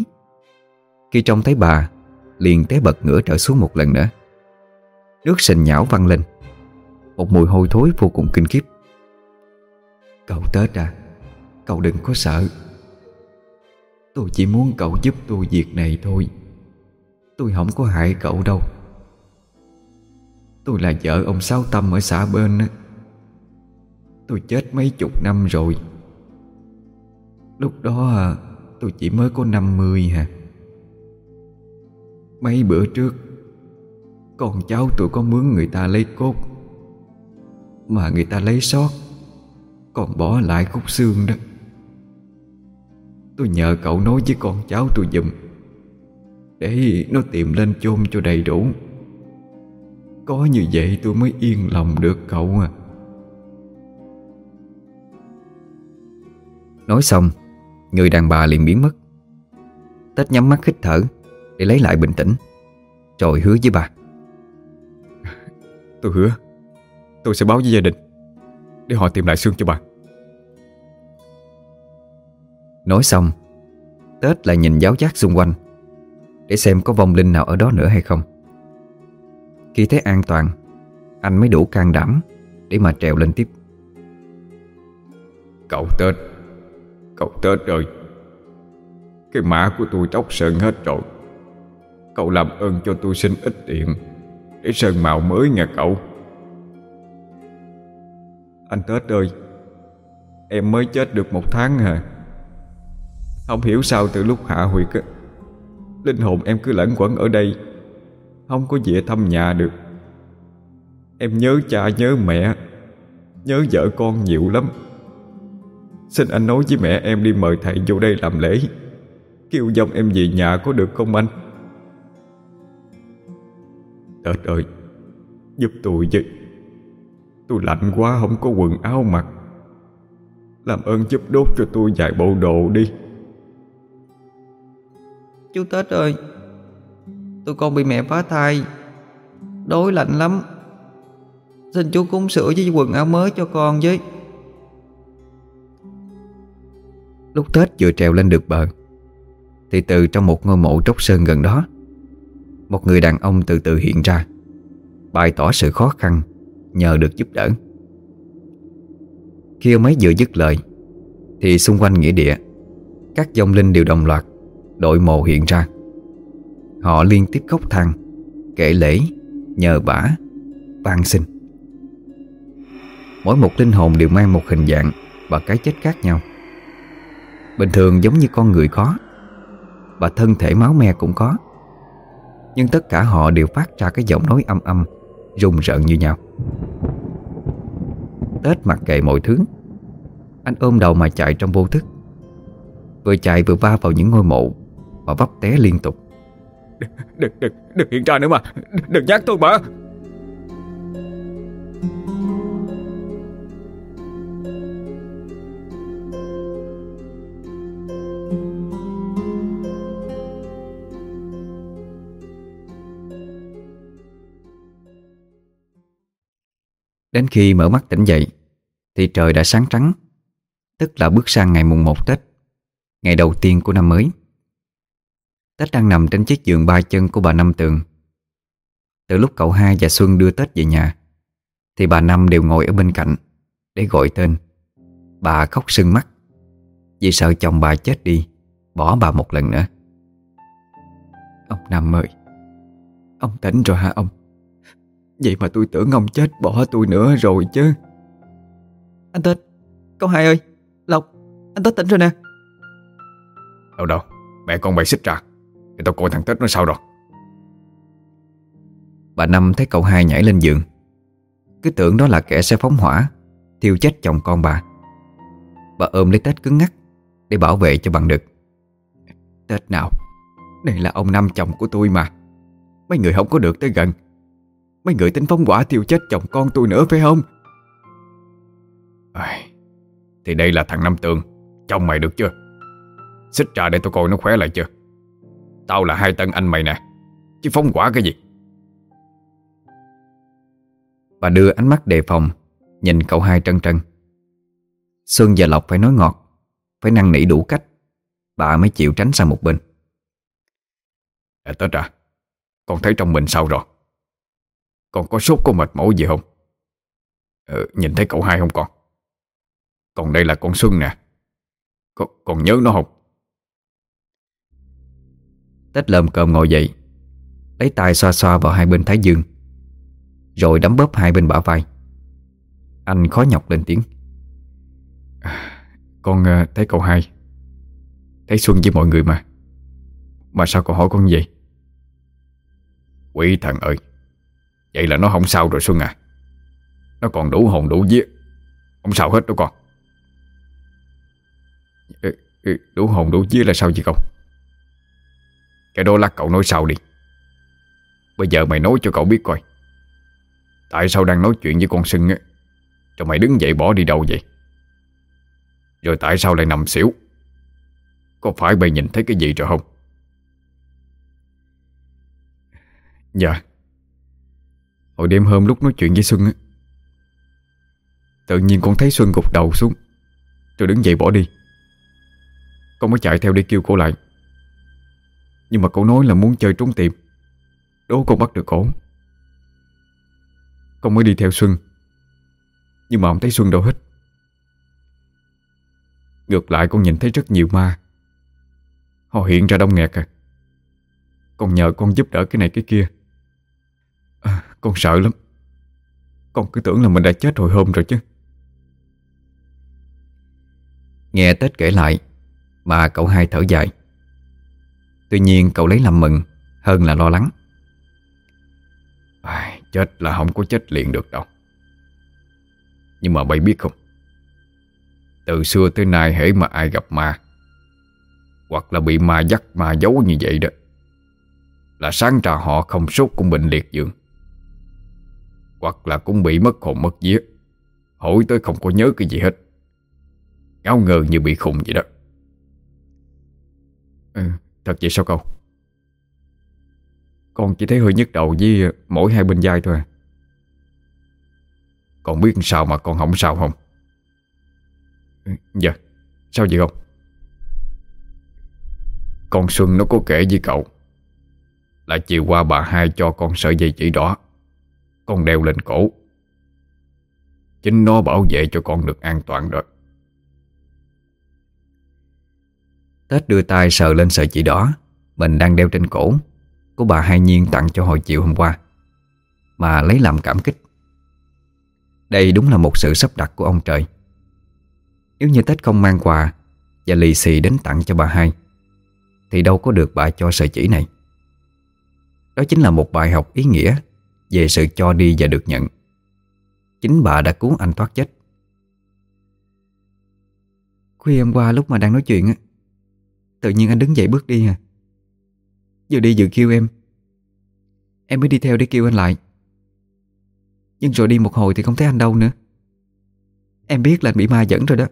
Khi trông thấy bà, Liền té bật ngửa trở xuống một lần nữa. Nước sình nhão văng lên. Một mùi hôi thối vô cùng kinh khiếp. Cậu Tết à Cậu đừng có sợ. Tôi chỉ muốn cậu giúp tôi việc này thôi. Tôi không có hại cậu đâu. Tôi là vợ ông Sáu Tâm ở xã bên Tôi chết mấy chục năm rồi. Lúc đó à, tôi chỉ mới có 50 hả? Mấy bữa trước, Con cháu tôi có mướn người ta lấy cốt, Mà người ta lấy sót, Còn bỏ lại khúc xương đó. Tôi nhờ cậu nói với con cháu tôi giùm, Để nó tìm lên chôn cho đầy đủ. Có như vậy tôi mới yên lòng được cậu à. Nói xong Người đàn bà liền biến mất. Tết nhắm mắt hít thở Để lấy lại bình tĩnh. Rồi hứa với bà. Tôi hứa Tôi sẽ báo với gia đình Để họ tìm lại xương cho bà. Nói xong Tết lại nhìn giáo giác xung quanh Để xem có vong linh nào ở đó nữa hay không. Khi thấy an toàn Anh mới đủ can đảm Để mà trèo lên tiếp. Cậu Tết Cậu Tết ơi. Cái mã của tôi tróc sơn hết rồi. Cậu làm ơn cho tôi xin ít tiền Để sơn màu mới nha cậu. Anh Tết ơi, Em mới chết được một tháng hả Không hiểu sao từ lúc hạ huyệt á, Linh hồn em cứ lẫn quẩn ở đây, Không có về thăm nhà được. Em nhớ cha nhớ mẹ, Nhớ vợ con nhiều lắm. Xin anh nói với mẹ em đi mời thầy vô đây làm lễ. Kêu dòng em về nhà có được không anh? Tết ơi, Giúp tôi chứ. Tôi lạnh quá, không có quần áo mặc. Làm ơn giúp đốt cho tôi vài bộ đồ đi. Chú Tết ơi, Tôi con bị mẹ phá thai. Đói lạnh lắm. Xin chú cúng sữa với quần áo mới cho con với. Lúc Tết vừa trèo lên được bờ, Thì từ trong một ngôi mộ trốc sơn gần đó, Một người đàn ông từ từ hiện ra, Bày tỏ sự khó khăn Nhờ được giúp đỡ. Khi ông ấy vừa dứt lời, Thì xung quanh nghĩa địa, Các dòng linh đều đồng loạt Đội mồ hiện ra. Họ liên tiếp khóc than, Kể lễ, Nhờ bả, van xin. Mỗi một linh hồn đều mang một hình dạng Và cái chết khác nhau. Bình thường giống như con người có Và thân thể máu me cũng có. Nhưng tất cả họ đều phát ra cái giọng nói âm âm Rùng rợn như nhau. Tết mặc kệ mọi thứ Anh ôm đầu mà chạy trong vô thức. Vừa chạy vừa va vào những ngôi mộ Và vấp té liên tục. Đừng, đừng, đừng hiện ra nữa mà. Đừng nhắc tôi mà. Đến khi mở mắt tỉnh dậy, Thì trời đã sáng trắng, Tức là bước sang ngày mùng 1 Tết, Ngày đầu tiên của năm mới. Tết đang nằm trên chiếc giường ba chân của bà Năm Tường. Từ lúc cậu hai và Xuân đưa Tết về nhà, Thì bà Năm đều ngồi ở bên cạnh Để gọi tên. Bà khóc sưng mắt, Vì sợ chồng bà chết đi, Bỏ bà một lần nữa. Ông Năm ơi, Ông tỉnh rồi hả ông? Vậy mà tôi tưởng ông chết bỏ tôi nữa rồi chứ. Anh Tết Con hai ơi Lộc Anh Tết tỉnh rồi nè. Đâu đâu Mẹ con bày xích ra. Để tao coi thằng Tết nó sao rồi. Bà Năm thấy cậu hai nhảy lên giường. Cứ tưởng đó là kẻ sẽ phóng hỏa Thiêu chết chồng con bà. Bà ôm lấy Tết cứng ngắc Để bảo vệ cho bằng được. Tết nào Đây là ông Năm chồng của tôi mà. Mấy người không có được tới gần Mấy người tính phóng quả tiêu chết chồng con tôi nữa phải không? À, Thì đây là thằng Năm Tường Chồng mày được chưa? Xích ra để tôi coi nó khỏe lại chưa? Tao là hai tân anh mày nè Chứ phóng quả cái gì? Bà đưa ánh mắt đề phòng Nhìn cậu hai trân trân. Xuân và Lộc phải nói ngọt Phải năn nỉ đủ cách. Bà mới chịu tránh sang một bên. À Tết à? Con thấy trong mình sao rồi con có sốt có mệt mỏi gì không? Ừ, Nhìn thấy cậu hai không con? Còn đây là con Xuân nè. Con, con nhớ nó không? Tết lơm cơm ngồi dậy Lấy tay xoa xoa vào hai bên thái dương Rồi đấm bóp hai bên bả vai. Anh khó nhọc lên tiếng. À, Con ờ, thấy cậu hai Thấy Xuân với mọi người mà. Mà sao cậu hỏi con vậy? Quỷ thằng ơi! Vậy là nó không sao rồi Xuân à. Nó còn đủ hồn đủ vía. Không sao hết đâu con. Ừ, ừ, đủ hồn đủ vía là sao vậy không Cái đó lát cậu nói sao đi. Bây giờ mày nói cho cậu biết coi. Tại sao đang nói chuyện với con Sưng á? Cho mày đứng dậy bỏ đi đâu vậy? Rồi tại sao lại nằm xỉu? Có phải mày nhìn thấy cái gì rồi không? Dạ. Hồi đêm hôm lúc nói chuyện với Xuân á, Tự nhiên con thấy Xuân gục đầu xuống. Rồi đứng dậy bỏ đi. Con mới chạy theo đi kêu cô lại. Nhưng mà cô nói là muốn chơi trốn tìm. Đố con bắt được cổ. Con mới đi theo Xuân. Nhưng mà không thấy Xuân đâu hết. Ngược lại con nhìn thấy rất nhiều ma. Họ hiện ra đông nghẹt à. Con nhờ con giúp đỡ cái này cái kia à, Con sợ lắm. Con cứ tưởng là mình đã chết hồi hôm rồi chứ. Nghe Tết kể lại Mà cậu hai thở dài. Tuy nhiên cậu lấy làm mừng Hơn là lo lắng. À, Chết là không có chết liền được đâu. Nhưng mà mày biết không? Từ xưa tới nay hễ mà ai gặp ma Hoặc là bị ma dắt ma giấu như vậy đó Là sáng ra họ không sốt cũng bệnh liệt giường hoặc là cũng bị mất hồn mất vía. Hỏi tới không có nhớ cái gì hết. Ngáo ngờ như bị khùng vậy đó. Ừ, Thật vậy sao cậu? Con chỉ thấy hơi nhức đầu với mỗi hai bên vai thôi à. Con biết sao mà con không sao không? Ừ, Dạ. Sao vậy không? Con Xuân nó có kể với cậu Là chiều qua bà hai cho con sợi dây chỉ đỏ. Con đeo lên cổ. Chính nó bảo vệ cho con được an toàn rồi. Tết đưa tay sờ lên sợi chỉ đỏ. Mình đang đeo trên cổ. Của bà Hai Nhiên tặng cho hồi chiều hôm qua. Mà lấy làm cảm kích. Đây đúng là một sự sắp đặt của ông trời. Nếu như Tết không mang quà Và lì xì đến tặng cho bà Hai, Thì đâu có được bà cho sợi chỉ này. Đó chính là một bài học ý nghĩa về sự cho đi và được nhận. Chính bà đã cứu anh thoát chết. Khuya hôm qua lúc mà đang nói chuyện á, Tự nhiên anh đứng dậy bước đi à. Vừa đi vừa kêu em. Em mới đi theo để kêu anh lại. Nhưng rồi đi một hồi thì không thấy anh đâu nữa. Em biết là anh bị ma dẫn rồi đó.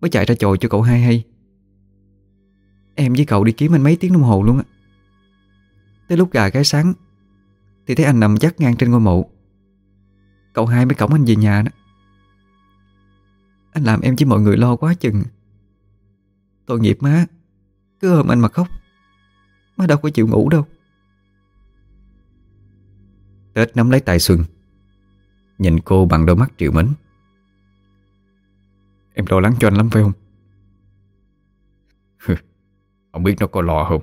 Mới chạy ra chồi cho cậu hai hay. Em với cậu đi kiếm anh mấy tiếng đồng hồ luôn á. Tới lúc gà cái sáng thì thấy anh nằm chắc ngang trên ngôi mộ. Cậu hai mới cổng anh về nhà đó. Anh làm em với mọi người lo quá chừng. Tội nghiệp má. Cứ ôm anh mà khóc, Má đâu có chịu ngủ đâu. Tết nắm lấy tay Xuân, Nhìn cô bằng đôi mắt triệu mến. Em lo lắng cho anh lắm phải không? Không biết nó có lo không?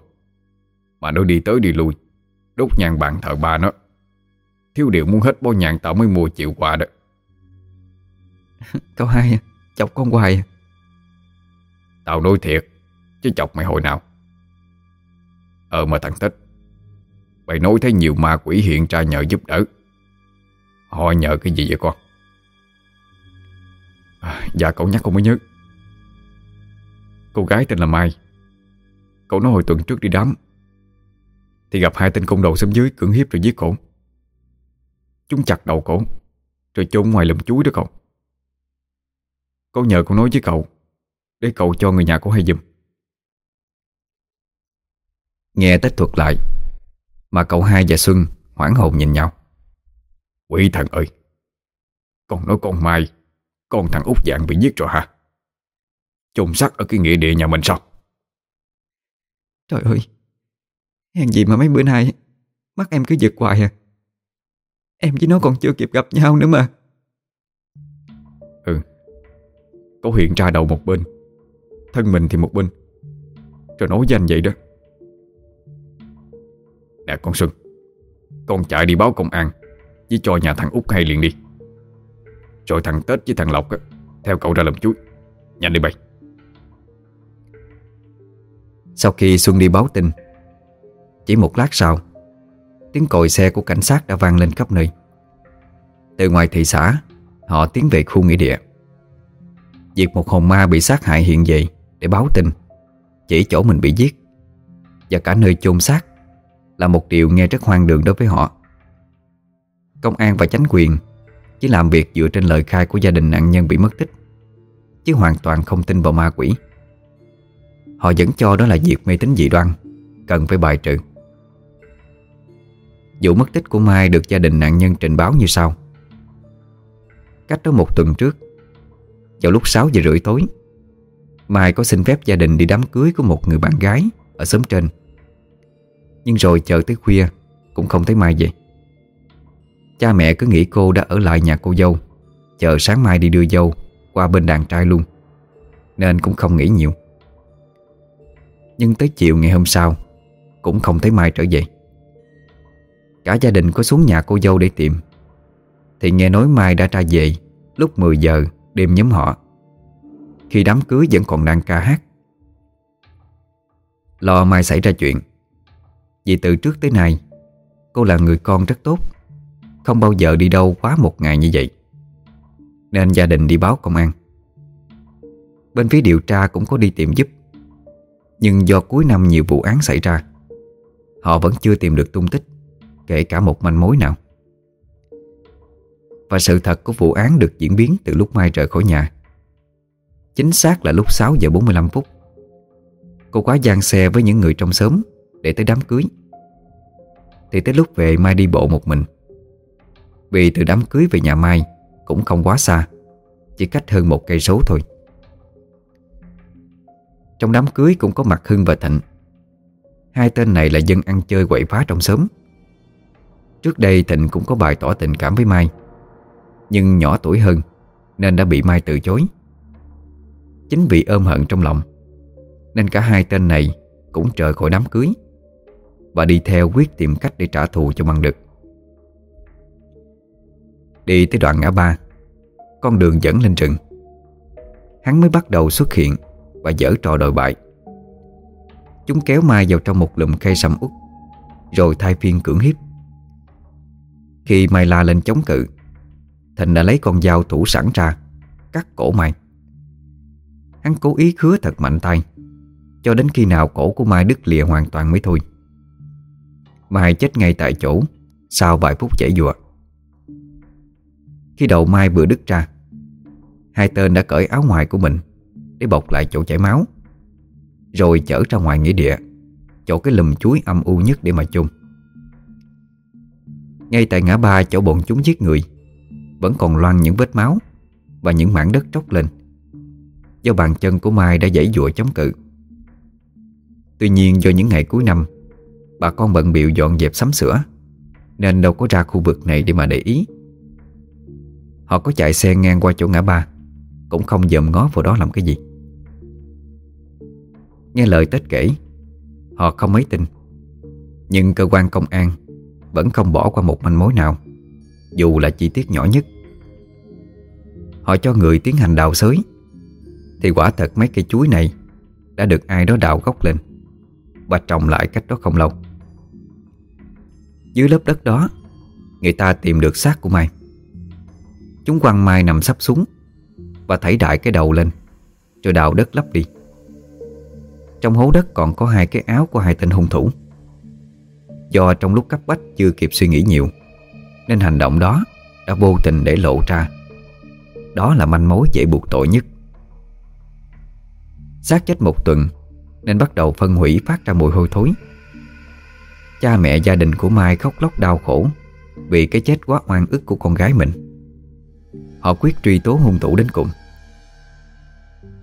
Mà nó đi tới đi lui. Đốt nhang bạn thợ ba nó. Thiếu điều muốn hết bó nhang tao mới mua chịu quà đó. Cậu hai à, Chọc con hoài à? Tao nói thiệt Chứ chọc mày hồi nào. Ờ mà thằng Tết Mày nói thấy nhiều ma quỷ hiện ra nhờ giúp đỡ. Họ nhờ cái gì vậy con? À, Dạ cậu nhắc con mới nhớ. Cô gái tên là Mai. Cậu nói hồi tuần trước đi đám thì gặp hai tên công đầu xóm dưới cưỡng hiếp rồi giết cổ. Chúng chặt đầu cổ, Rồi chôn ngoài lùm chuối đó cậu. Cô nhờ con nói với cậu, Để cậu cho người nhà cô hay giùm. Nghe tách thuật lại, Mà cậu hai và Xuân hoảng hồn nhìn nhau. Quỷ thần ơi, Con nói con Mai, Con thằng út dạng bị giết rồi hả? Chôn xác ở cái nghĩa địa nhà mình sao? Trời ơi Hèn gì mà mấy bữa nay Mắt em cứ giật hoài à. Em với nó còn chưa kịp gặp nhau nữa mà. Ừ Có hiện ra đầu một bên Thân mình thì một bên Rồi nói với anh vậy đó. Nè con Xuân Con chạy đi báo công an Với cho nhà thằng út hay liền đi. Rồi thằng Tết với thằng Lộc á, Theo cậu ra làm chuối Nhanh đi bay. Sau khi Xuân đi báo tin chỉ một lát sau, Tiếng còi xe của cảnh sát đã vang lên khắp nơi. Từ ngoài thị xã, Họ tiến về khu nghĩa địa. Việc một hồn ma bị sát hại hiện về Để báo tin, Chỉ chỗ mình bị giết. Và cả nơi chôn xác Là một điều nghe rất hoang đường đối với họ. Công an và chánh quyền Chỉ làm việc dựa trên lời khai của gia đình nạn nhân bị mất tích, Chứ hoàn toàn không tin vào ma quỷ. Họ vẫn cho đó là việc mê tín dị đoan, Cần phải bài trừ. Vụ mất tích của Mai được gia đình nạn nhân trình báo như sau. Cách đó một tuần trước, Vào lúc 6 giờ rưỡi tối, Mai có xin phép gia đình đi đám cưới của một người bạn gái Ở xóm trên. Nhưng rồi chờ tới khuya, Cũng không thấy Mai về. Cha mẹ cứ nghĩ cô đã ở lại nhà cô dâu, Chờ sáng mai đi đưa dâu Qua bên đàn trai luôn, Nên cũng không nghĩ nhiều. Nhưng tới chiều ngày hôm sau, Cũng không thấy Mai trở về. Cả gia đình có xuống nhà cô dâu để tìm. Thì nghe nói Mai đã ra về, Lúc 10 giờ, đêm nhóm họ. Khi đám cưới vẫn còn đang ca hát. Lo Mai xảy ra chuyện. Vì từ trước tới nay, Cô là người con rất tốt. Không bao giờ đi đâu quá một ngày như vậy. Nên gia đình đi báo công an. Bên phía điều tra cũng có đi tìm giúp. Nhưng do cuối năm nhiều vụ án xảy ra, Họ vẫn chưa tìm được tung tích. Kể cả một manh mối nào. Và sự thật của vụ án được diễn biến từ lúc Mai rời khỏi nhà. Chính xác là lúc 6 giờ 45 phút. Cô quá gian xe với những người trong xóm Để tới đám cưới. Thì tới lúc về Mai đi bộ một mình. Vì từ đám cưới về nhà Mai Cũng không quá xa, Chỉ cách hơn một cây số thôi. Trong đám cưới cũng có mặt Hưng và Thịnh. Hai tên này là dân ăn chơi quậy phá trong xóm. Trước đây Thịnh cũng có bài tỏ tình cảm với Mai, Nhưng nhỏ tuổi hơn Nên đã bị Mai từ chối. Chính vì ôm hận trong lòng Nên cả hai tên này Cũng trời khỏi đám cưới Và đi theo quyết tìm cách để trả thù cho bằng được Đi tới đoạn ngã ba, Con đường dẫn lên rừng. Hắn mới bắt đầu xuất hiện Và dở trò đòi bại. Chúng kéo Mai vào trong một lùm cây sầm út Rồi thay phiên cưỡng hiếp. Khi Mai la lên chống cự, Thịnh đã lấy con dao thủ sẵn ra, Cắt cổ Mai. Hắn cố ý khứa thật mạnh tay, Cho đến khi nào cổ của Mai đứt lìa hoàn toàn mới thôi. Mai chết ngay tại chỗ, Sau vài phút chảy dùa Khi đầu Mai vừa đứt ra, Hai tên đã cởi áo ngoài của mình Để bọc lại chỗ chảy máu, Rồi chở ra ngoài nghĩa địa, Chỗ cái lùm chuối âm u nhất để mà chung. Ngay tại ngã ba chỗ bọn chúng giết người, Vẫn còn loang những vết máu Và những mảng đất tróc lên. Do bàn chân của Mai đã dãy dụa chống cự. Tuy nhiên do những ngày cuối năm, Bà con bận biệu dọn dẹp sắm sửa, Nên đâu có ra khu vực này để mà để ý. Họ có chạy xe ngang qua chỗ ngã ba, Cũng không dòm ngó vào đó làm cái gì. Nghe lời Tết kể, Họ không mấy tin. Nhưng cơ quan công an vẫn không bỏ qua một manh mối nào, Dù là chi tiết nhỏ nhất. Họ cho người tiến hành đào xới Thì quả thật mấy cây chuối này Đã được ai đó đào gốc lên Và trồng lại cách đó không lâu. Dưới lớp đất đó, Người ta tìm được xác của Mai. Chúng quăng Mai nằm sắp xuống Và thảy đại cái đầu lên Rồi đào đất lấp đi. Trong hố đất còn có hai cái áo của hai tên hung thủ. Do trong lúc cấp bách chưa kịp suy nghĩ nhiều, Nên hành động đó Đã vô tình để lộ ra. Đó là manh mối dễ buộc tội nhất. Xác chết một tuần, Nên bắt đầu phân hủy phát ra mùi hôi thối. Cha mẹ gia đình của Mai khóc lóc đau khổ Vì cái chết quá oan ức của con gái mình. Họ quyết truy tố hung thủ đến cùng.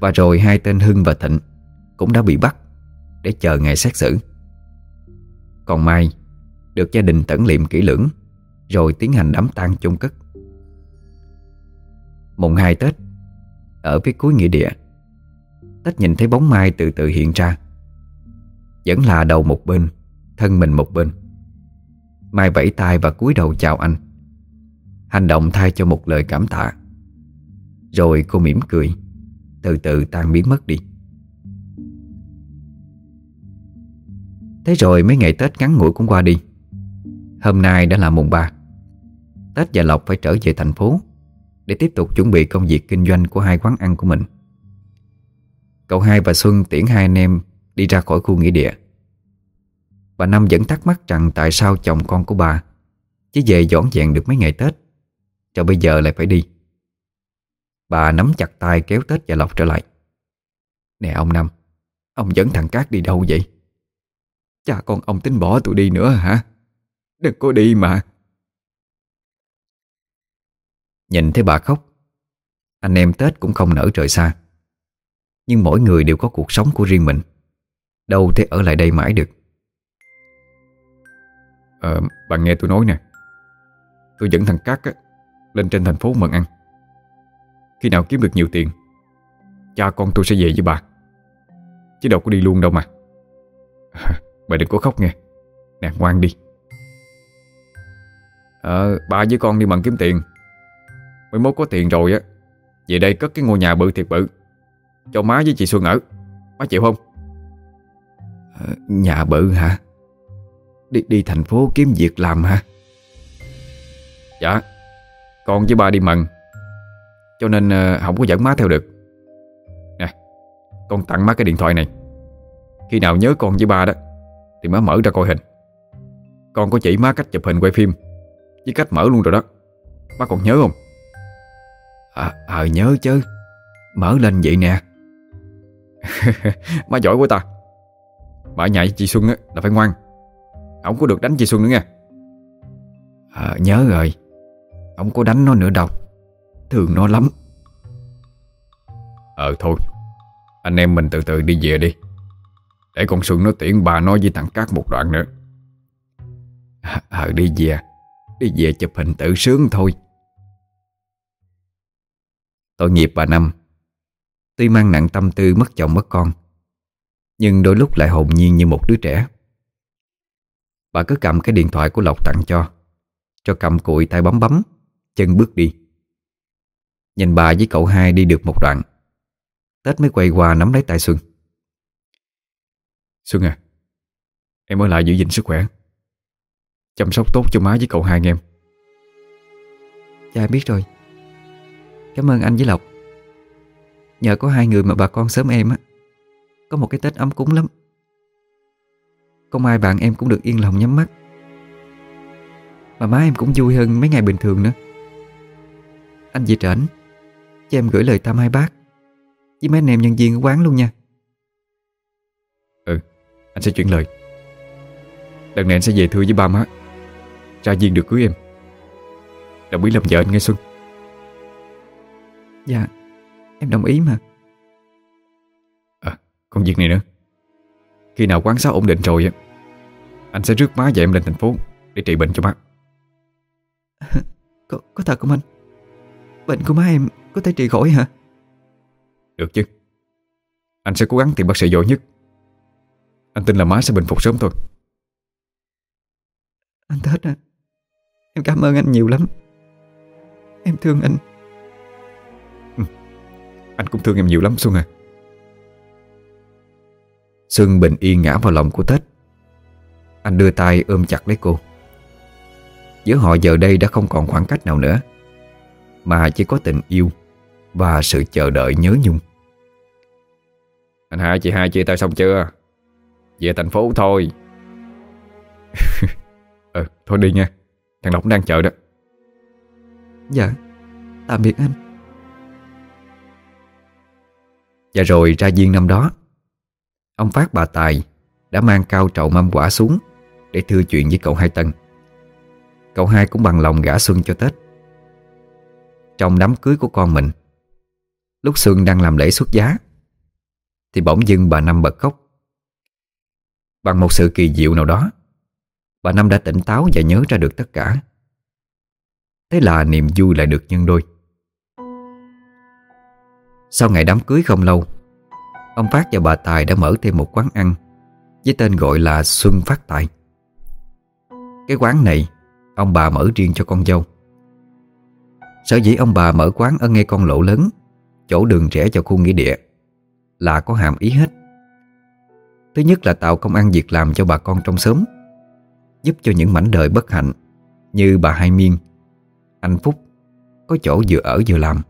Và rồi hai tên Hưng và Thịnh Cũng đã bị bắt Để chờ ngày xét xử. Còn Mai được gia đình tẩn liệm kỹ lưỡng, Rồi tiến hành đám tang chung cất. Mùng hai Tết, Ở phía cuối nghĩa địa, Tết nhìn thấy bóng Mai từ từ hiện ra. Vẫn là đầu một bên, Thân mình một bên. Mai vẫy tay và cúi đầu chào anh. Hành động thay cho một lời cảm tạ. Rồi cô mỉm cười, Từ từ tan biến mất đi. Thế rồi mấy ngày Tết ngắn ngủi cũng qua đi. Hôm nay đã là mùng 3 Tết và Lộc phải trở về thành phố Để tiếp tục chuẩn bị công việc kinh doanh của hai quán ăn của mình. Cậu hai và Xuân tiễn hai anh em đi ra khỏi khu nghỉ địa. Bà Năm vẫn thắc mắc rằng tại sao chồng con của bà Chỉ về dọn dẹn được mấy ngày Tết, Cho bây giờ lại phải đi. Bà nắm chặt tay kéo Tết và Lộc trở lại. Nè ông Năm, Ông dẫn thằng Cát đi đâu vậy? Cha con ông tính bỏ tụi đi nữa hả? Đừng có đi mà. Nhìn thấy bà khóc Anh em Tết cũng không nỡ rời xa. Nhưng mỗi người đều có cuộc sống của riêng mình. Đâu thể ở lại đây mãi được. Ờ, bạn nghe tôi nói nè. Tôi dẫn thằng Cát á, lên trên thành phố mượn ăn. Khi nào kiếm được nhiều tiền Cha con tôi sẽ về với bà. Chứ đâu có đi luôn đâu mà. Bà đừng có khóc nghe. Nè ngoan đi. Ờ, ba với con đi mần kiếm tiền. Mới mốt có tiền rồi á Về đây cất cái ngôi nhà bự thiệt bự. Cho má với chị Xuân ở. Má chịu không? Ờ, nhà bự hả? Đi đi thành phố kiếm việc làm hả? Dạ Con với ba đi mần. Cho nên uh, không có dẫn má theo được. Nè Con tặng má cái điện thoại này. Khi nào nhớ con với ba đó Thì má mở ra coi hình. Con có chỉ má cách chụp hình quay phim với cách mở luôn rồi đó. Bác còn nhớ không? À, à nhớ chứ. Mở lên vậy nè. Má giỏi quá ta. Bà nhảy chị Xuân á, là phải ngoan. Ông có được đánh chị Xuân nữa nha. À, Nhớ rồi. Ông có đánh nó nữa đâu. Thường nó lắm. Ờ thôi. Anh em mình từ từ đi về đi. Để con Xuân nó tiện bà nói với thằng Cát một đoạn nữa. À, à, Đi về. Đi về chụp hình tự sướng thôi. Tội nghiệp bà Năm. Tuy mang nặng tâm tư mất chồng mất con, Nhưng đôi lúc lại hồn nhiên như một đứa trẻ. Bà cứ cầm cái điện thoại của Lộc tặng cho Cho cầm cụi tay bấm bấm, Chân bước đi. Nhìn bà với cậu hai đi được một đoạn, Tết mới quay qua nắm lấy tay Xuân. Xuân à Em ở lại giữ gìn sức khỏe. Chăm sóc tốt cho má với cậu hai anh em. Dạ biết rồi. Cảm ơn anh với Lộc. Nhờ có hai người mà bà con sớm em á Có một cái Tết ấm cúng lắm. Không ai bạn em cũng được yên lòng nhắm mắt. Mà má em cũng vui hơn mấy ngày bình thường nữa. Anh chị trển Cho em gửi lời thăm hai bác. Với mấy anh em nhân viên ở quán luôn nha. Ừ Anh sẽ chuyển lời. Lần này anh sẽ về thưa với ba má Ra viên được cưới em. Đồng ý làm vợ anh nghe Xuân. Dạ Em đồng ý mà. À còn việc này nữa. Khi nào quán xá ổn định rồi á Anh sẽ rước má và em lên thành phố Để trị bệnh cho má. Có, có thật không anh? Bệnh của má em có thể trị khỏi hả? Được chứ. Anh sẽ cố gắng tìm bác sĩ giỏi nhất. Anh tin là má sẽ bình phục sớm thôi. Anh Tết à Em cảm ơn anh nhiều lắm. Em thương anh. Anh cũng thương em nhiều lắm Xuân à. Xuân bình yên ngã vào lòng của Tết. Anh đưa tay ôm chặt lấy cô. Giữa họ giờ đây đã không còn khoảng cách nào nữa Mà chỉ có tình yêu Và sự chờ đợi nhớ nhung. Anh hai chị hai chia tay xong chưa? Về thành phố thôi. Ờ thôi đi nha Thằng Lộc đang chờ đó. Dạ Tạm biệt anh. Và rồi ra viên năm đó Ông Phát bà Tài Đã mang cao trậu mâm quả xuống Để thưa chuyện với cậu Hai Tân. Cậu hai cũng bằng lòng gả Xuân cho Tết. Trong đám cưới của con mình Lúc Xuân đang làm lễ xuất giá Thì bỗng dưng bà Năm bật khóc. Bằng một sự kỳ diệu nào đó Bà Năm đã tỉnh táo và nhớ ra được tất cả. Thế là niềm vui lại được nhân đôi. Sau ngày đám cưới không lâu, Ông Phát và bà Tài đã mở thêm một quán ăn Với tên gọi là Xuân Phát Tài. Cái quán này, Ông bà mở riêng cho con dâu. Sở dĩ ông bà mở quán ở ngay con lộ lớn, Chỗ đường rẽ vào khu nghĩa địa, Là có hàm ý hết. Thứ nhất là tạo công ăn việc làm cho bà con trong xóm. Giúp cho những mảnh đời bất hạnh Như bà Hai Miên. Anh Phúc Có chỗ vừa ở vừa làm.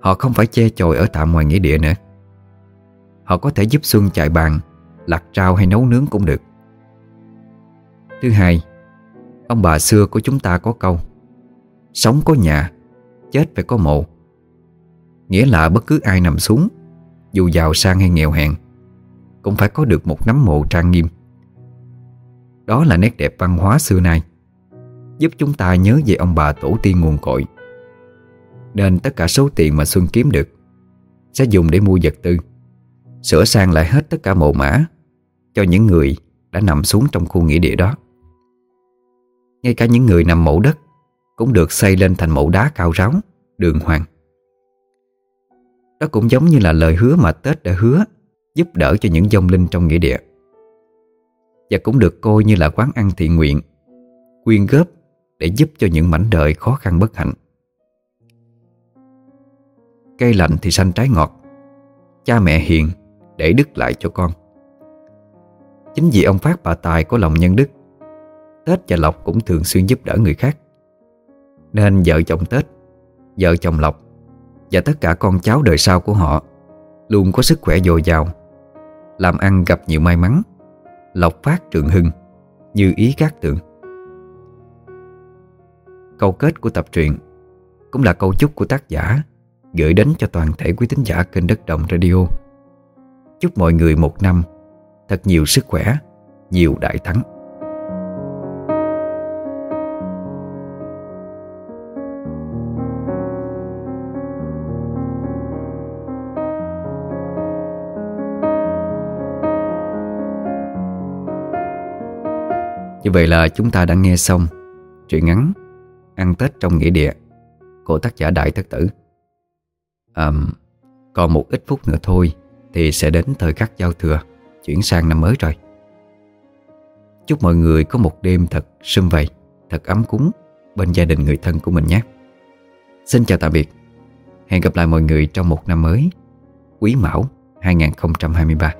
Họ không phải che chồi ở tạm ngoài nghĩa địa nữa. Họ có thể giúp Xuân chạy bàn Lặt rau hay nấu nướng cũng được. Thứ hai, Ông bà xưa của chúng ta có câu, Sống có nhà, Chết phải có mộ. Nghĩa là bất cứ ai nằm xuống, Dù giàu sang hay nghèo hèn, Cũng phải có được một nắm mộ trang nghiêm. Đó là nét đẹp văn hóa xưa nay, Giúp chúng ta nhớ về ông bà tổ tiên nguồn cội. Nên tất cả số tiền mà Xuân kiếm được, Sẽ dùng để mua vật tư, Sửa sang lại hết tất cả mộ mã Cho những người đã nằm xuống trong khu nghĩa địa đó. Ngay cả những người nằm mẫu đất Cũng được xây lên thành mẫu đá cao ráo, Đường hoàng. Đó cũng giống như là lời hứa mà Tết đã hứa Giúp đỡ cho những dông linh trong nghĩa địa. Và cũng được coi như là quán ăn thiện nguyện, Quyên góp để giúp cho những mảnh đời khó khăn bất hạnh. Cây lạnh thì xanh trái ngọt, Cha mẹ hiền để đức lại cho con. Chính vì ông Phát bà Tài có lòng nhân đức, Tết và Lộc cũng thường xuyên giúp đỡ người khác. Nên vợ chồng Tết, Vợ chồng Lộc Và tất cả con cháu đời sau của họ Luôn có sức khỏe dồi dào, Làm ăn gặp nhiều may mắn. Lộc phát trường hưng, Như ý các tượng. Câu kết của tập truyện Cũng là câu chúc của tác giả Gửi đến cho toàn thể quý tín giả kênh Đất Đồng Radio. Chúc mọi người một năm Thật nhiều sức khỏe, Nhiều đại thắng. Như vậy là chúng ta đã nghe xong Truyện ngắn Ăn Tết trong nghĩa địa Của tác giả Đại Thất Tử. À, Còn một ít phút nữa thôi Thì sẽ đến thời khắc giao thừa Chuyển sang năm mới rồi. Chúc mọi người có một đêm thật sum vầy Thật ấm cúng Bên gia đình người thân của mình nhé. Xin chào tạm biệt. Hẹn gặp lại mọi người trong một năm mới Quý Mão 2023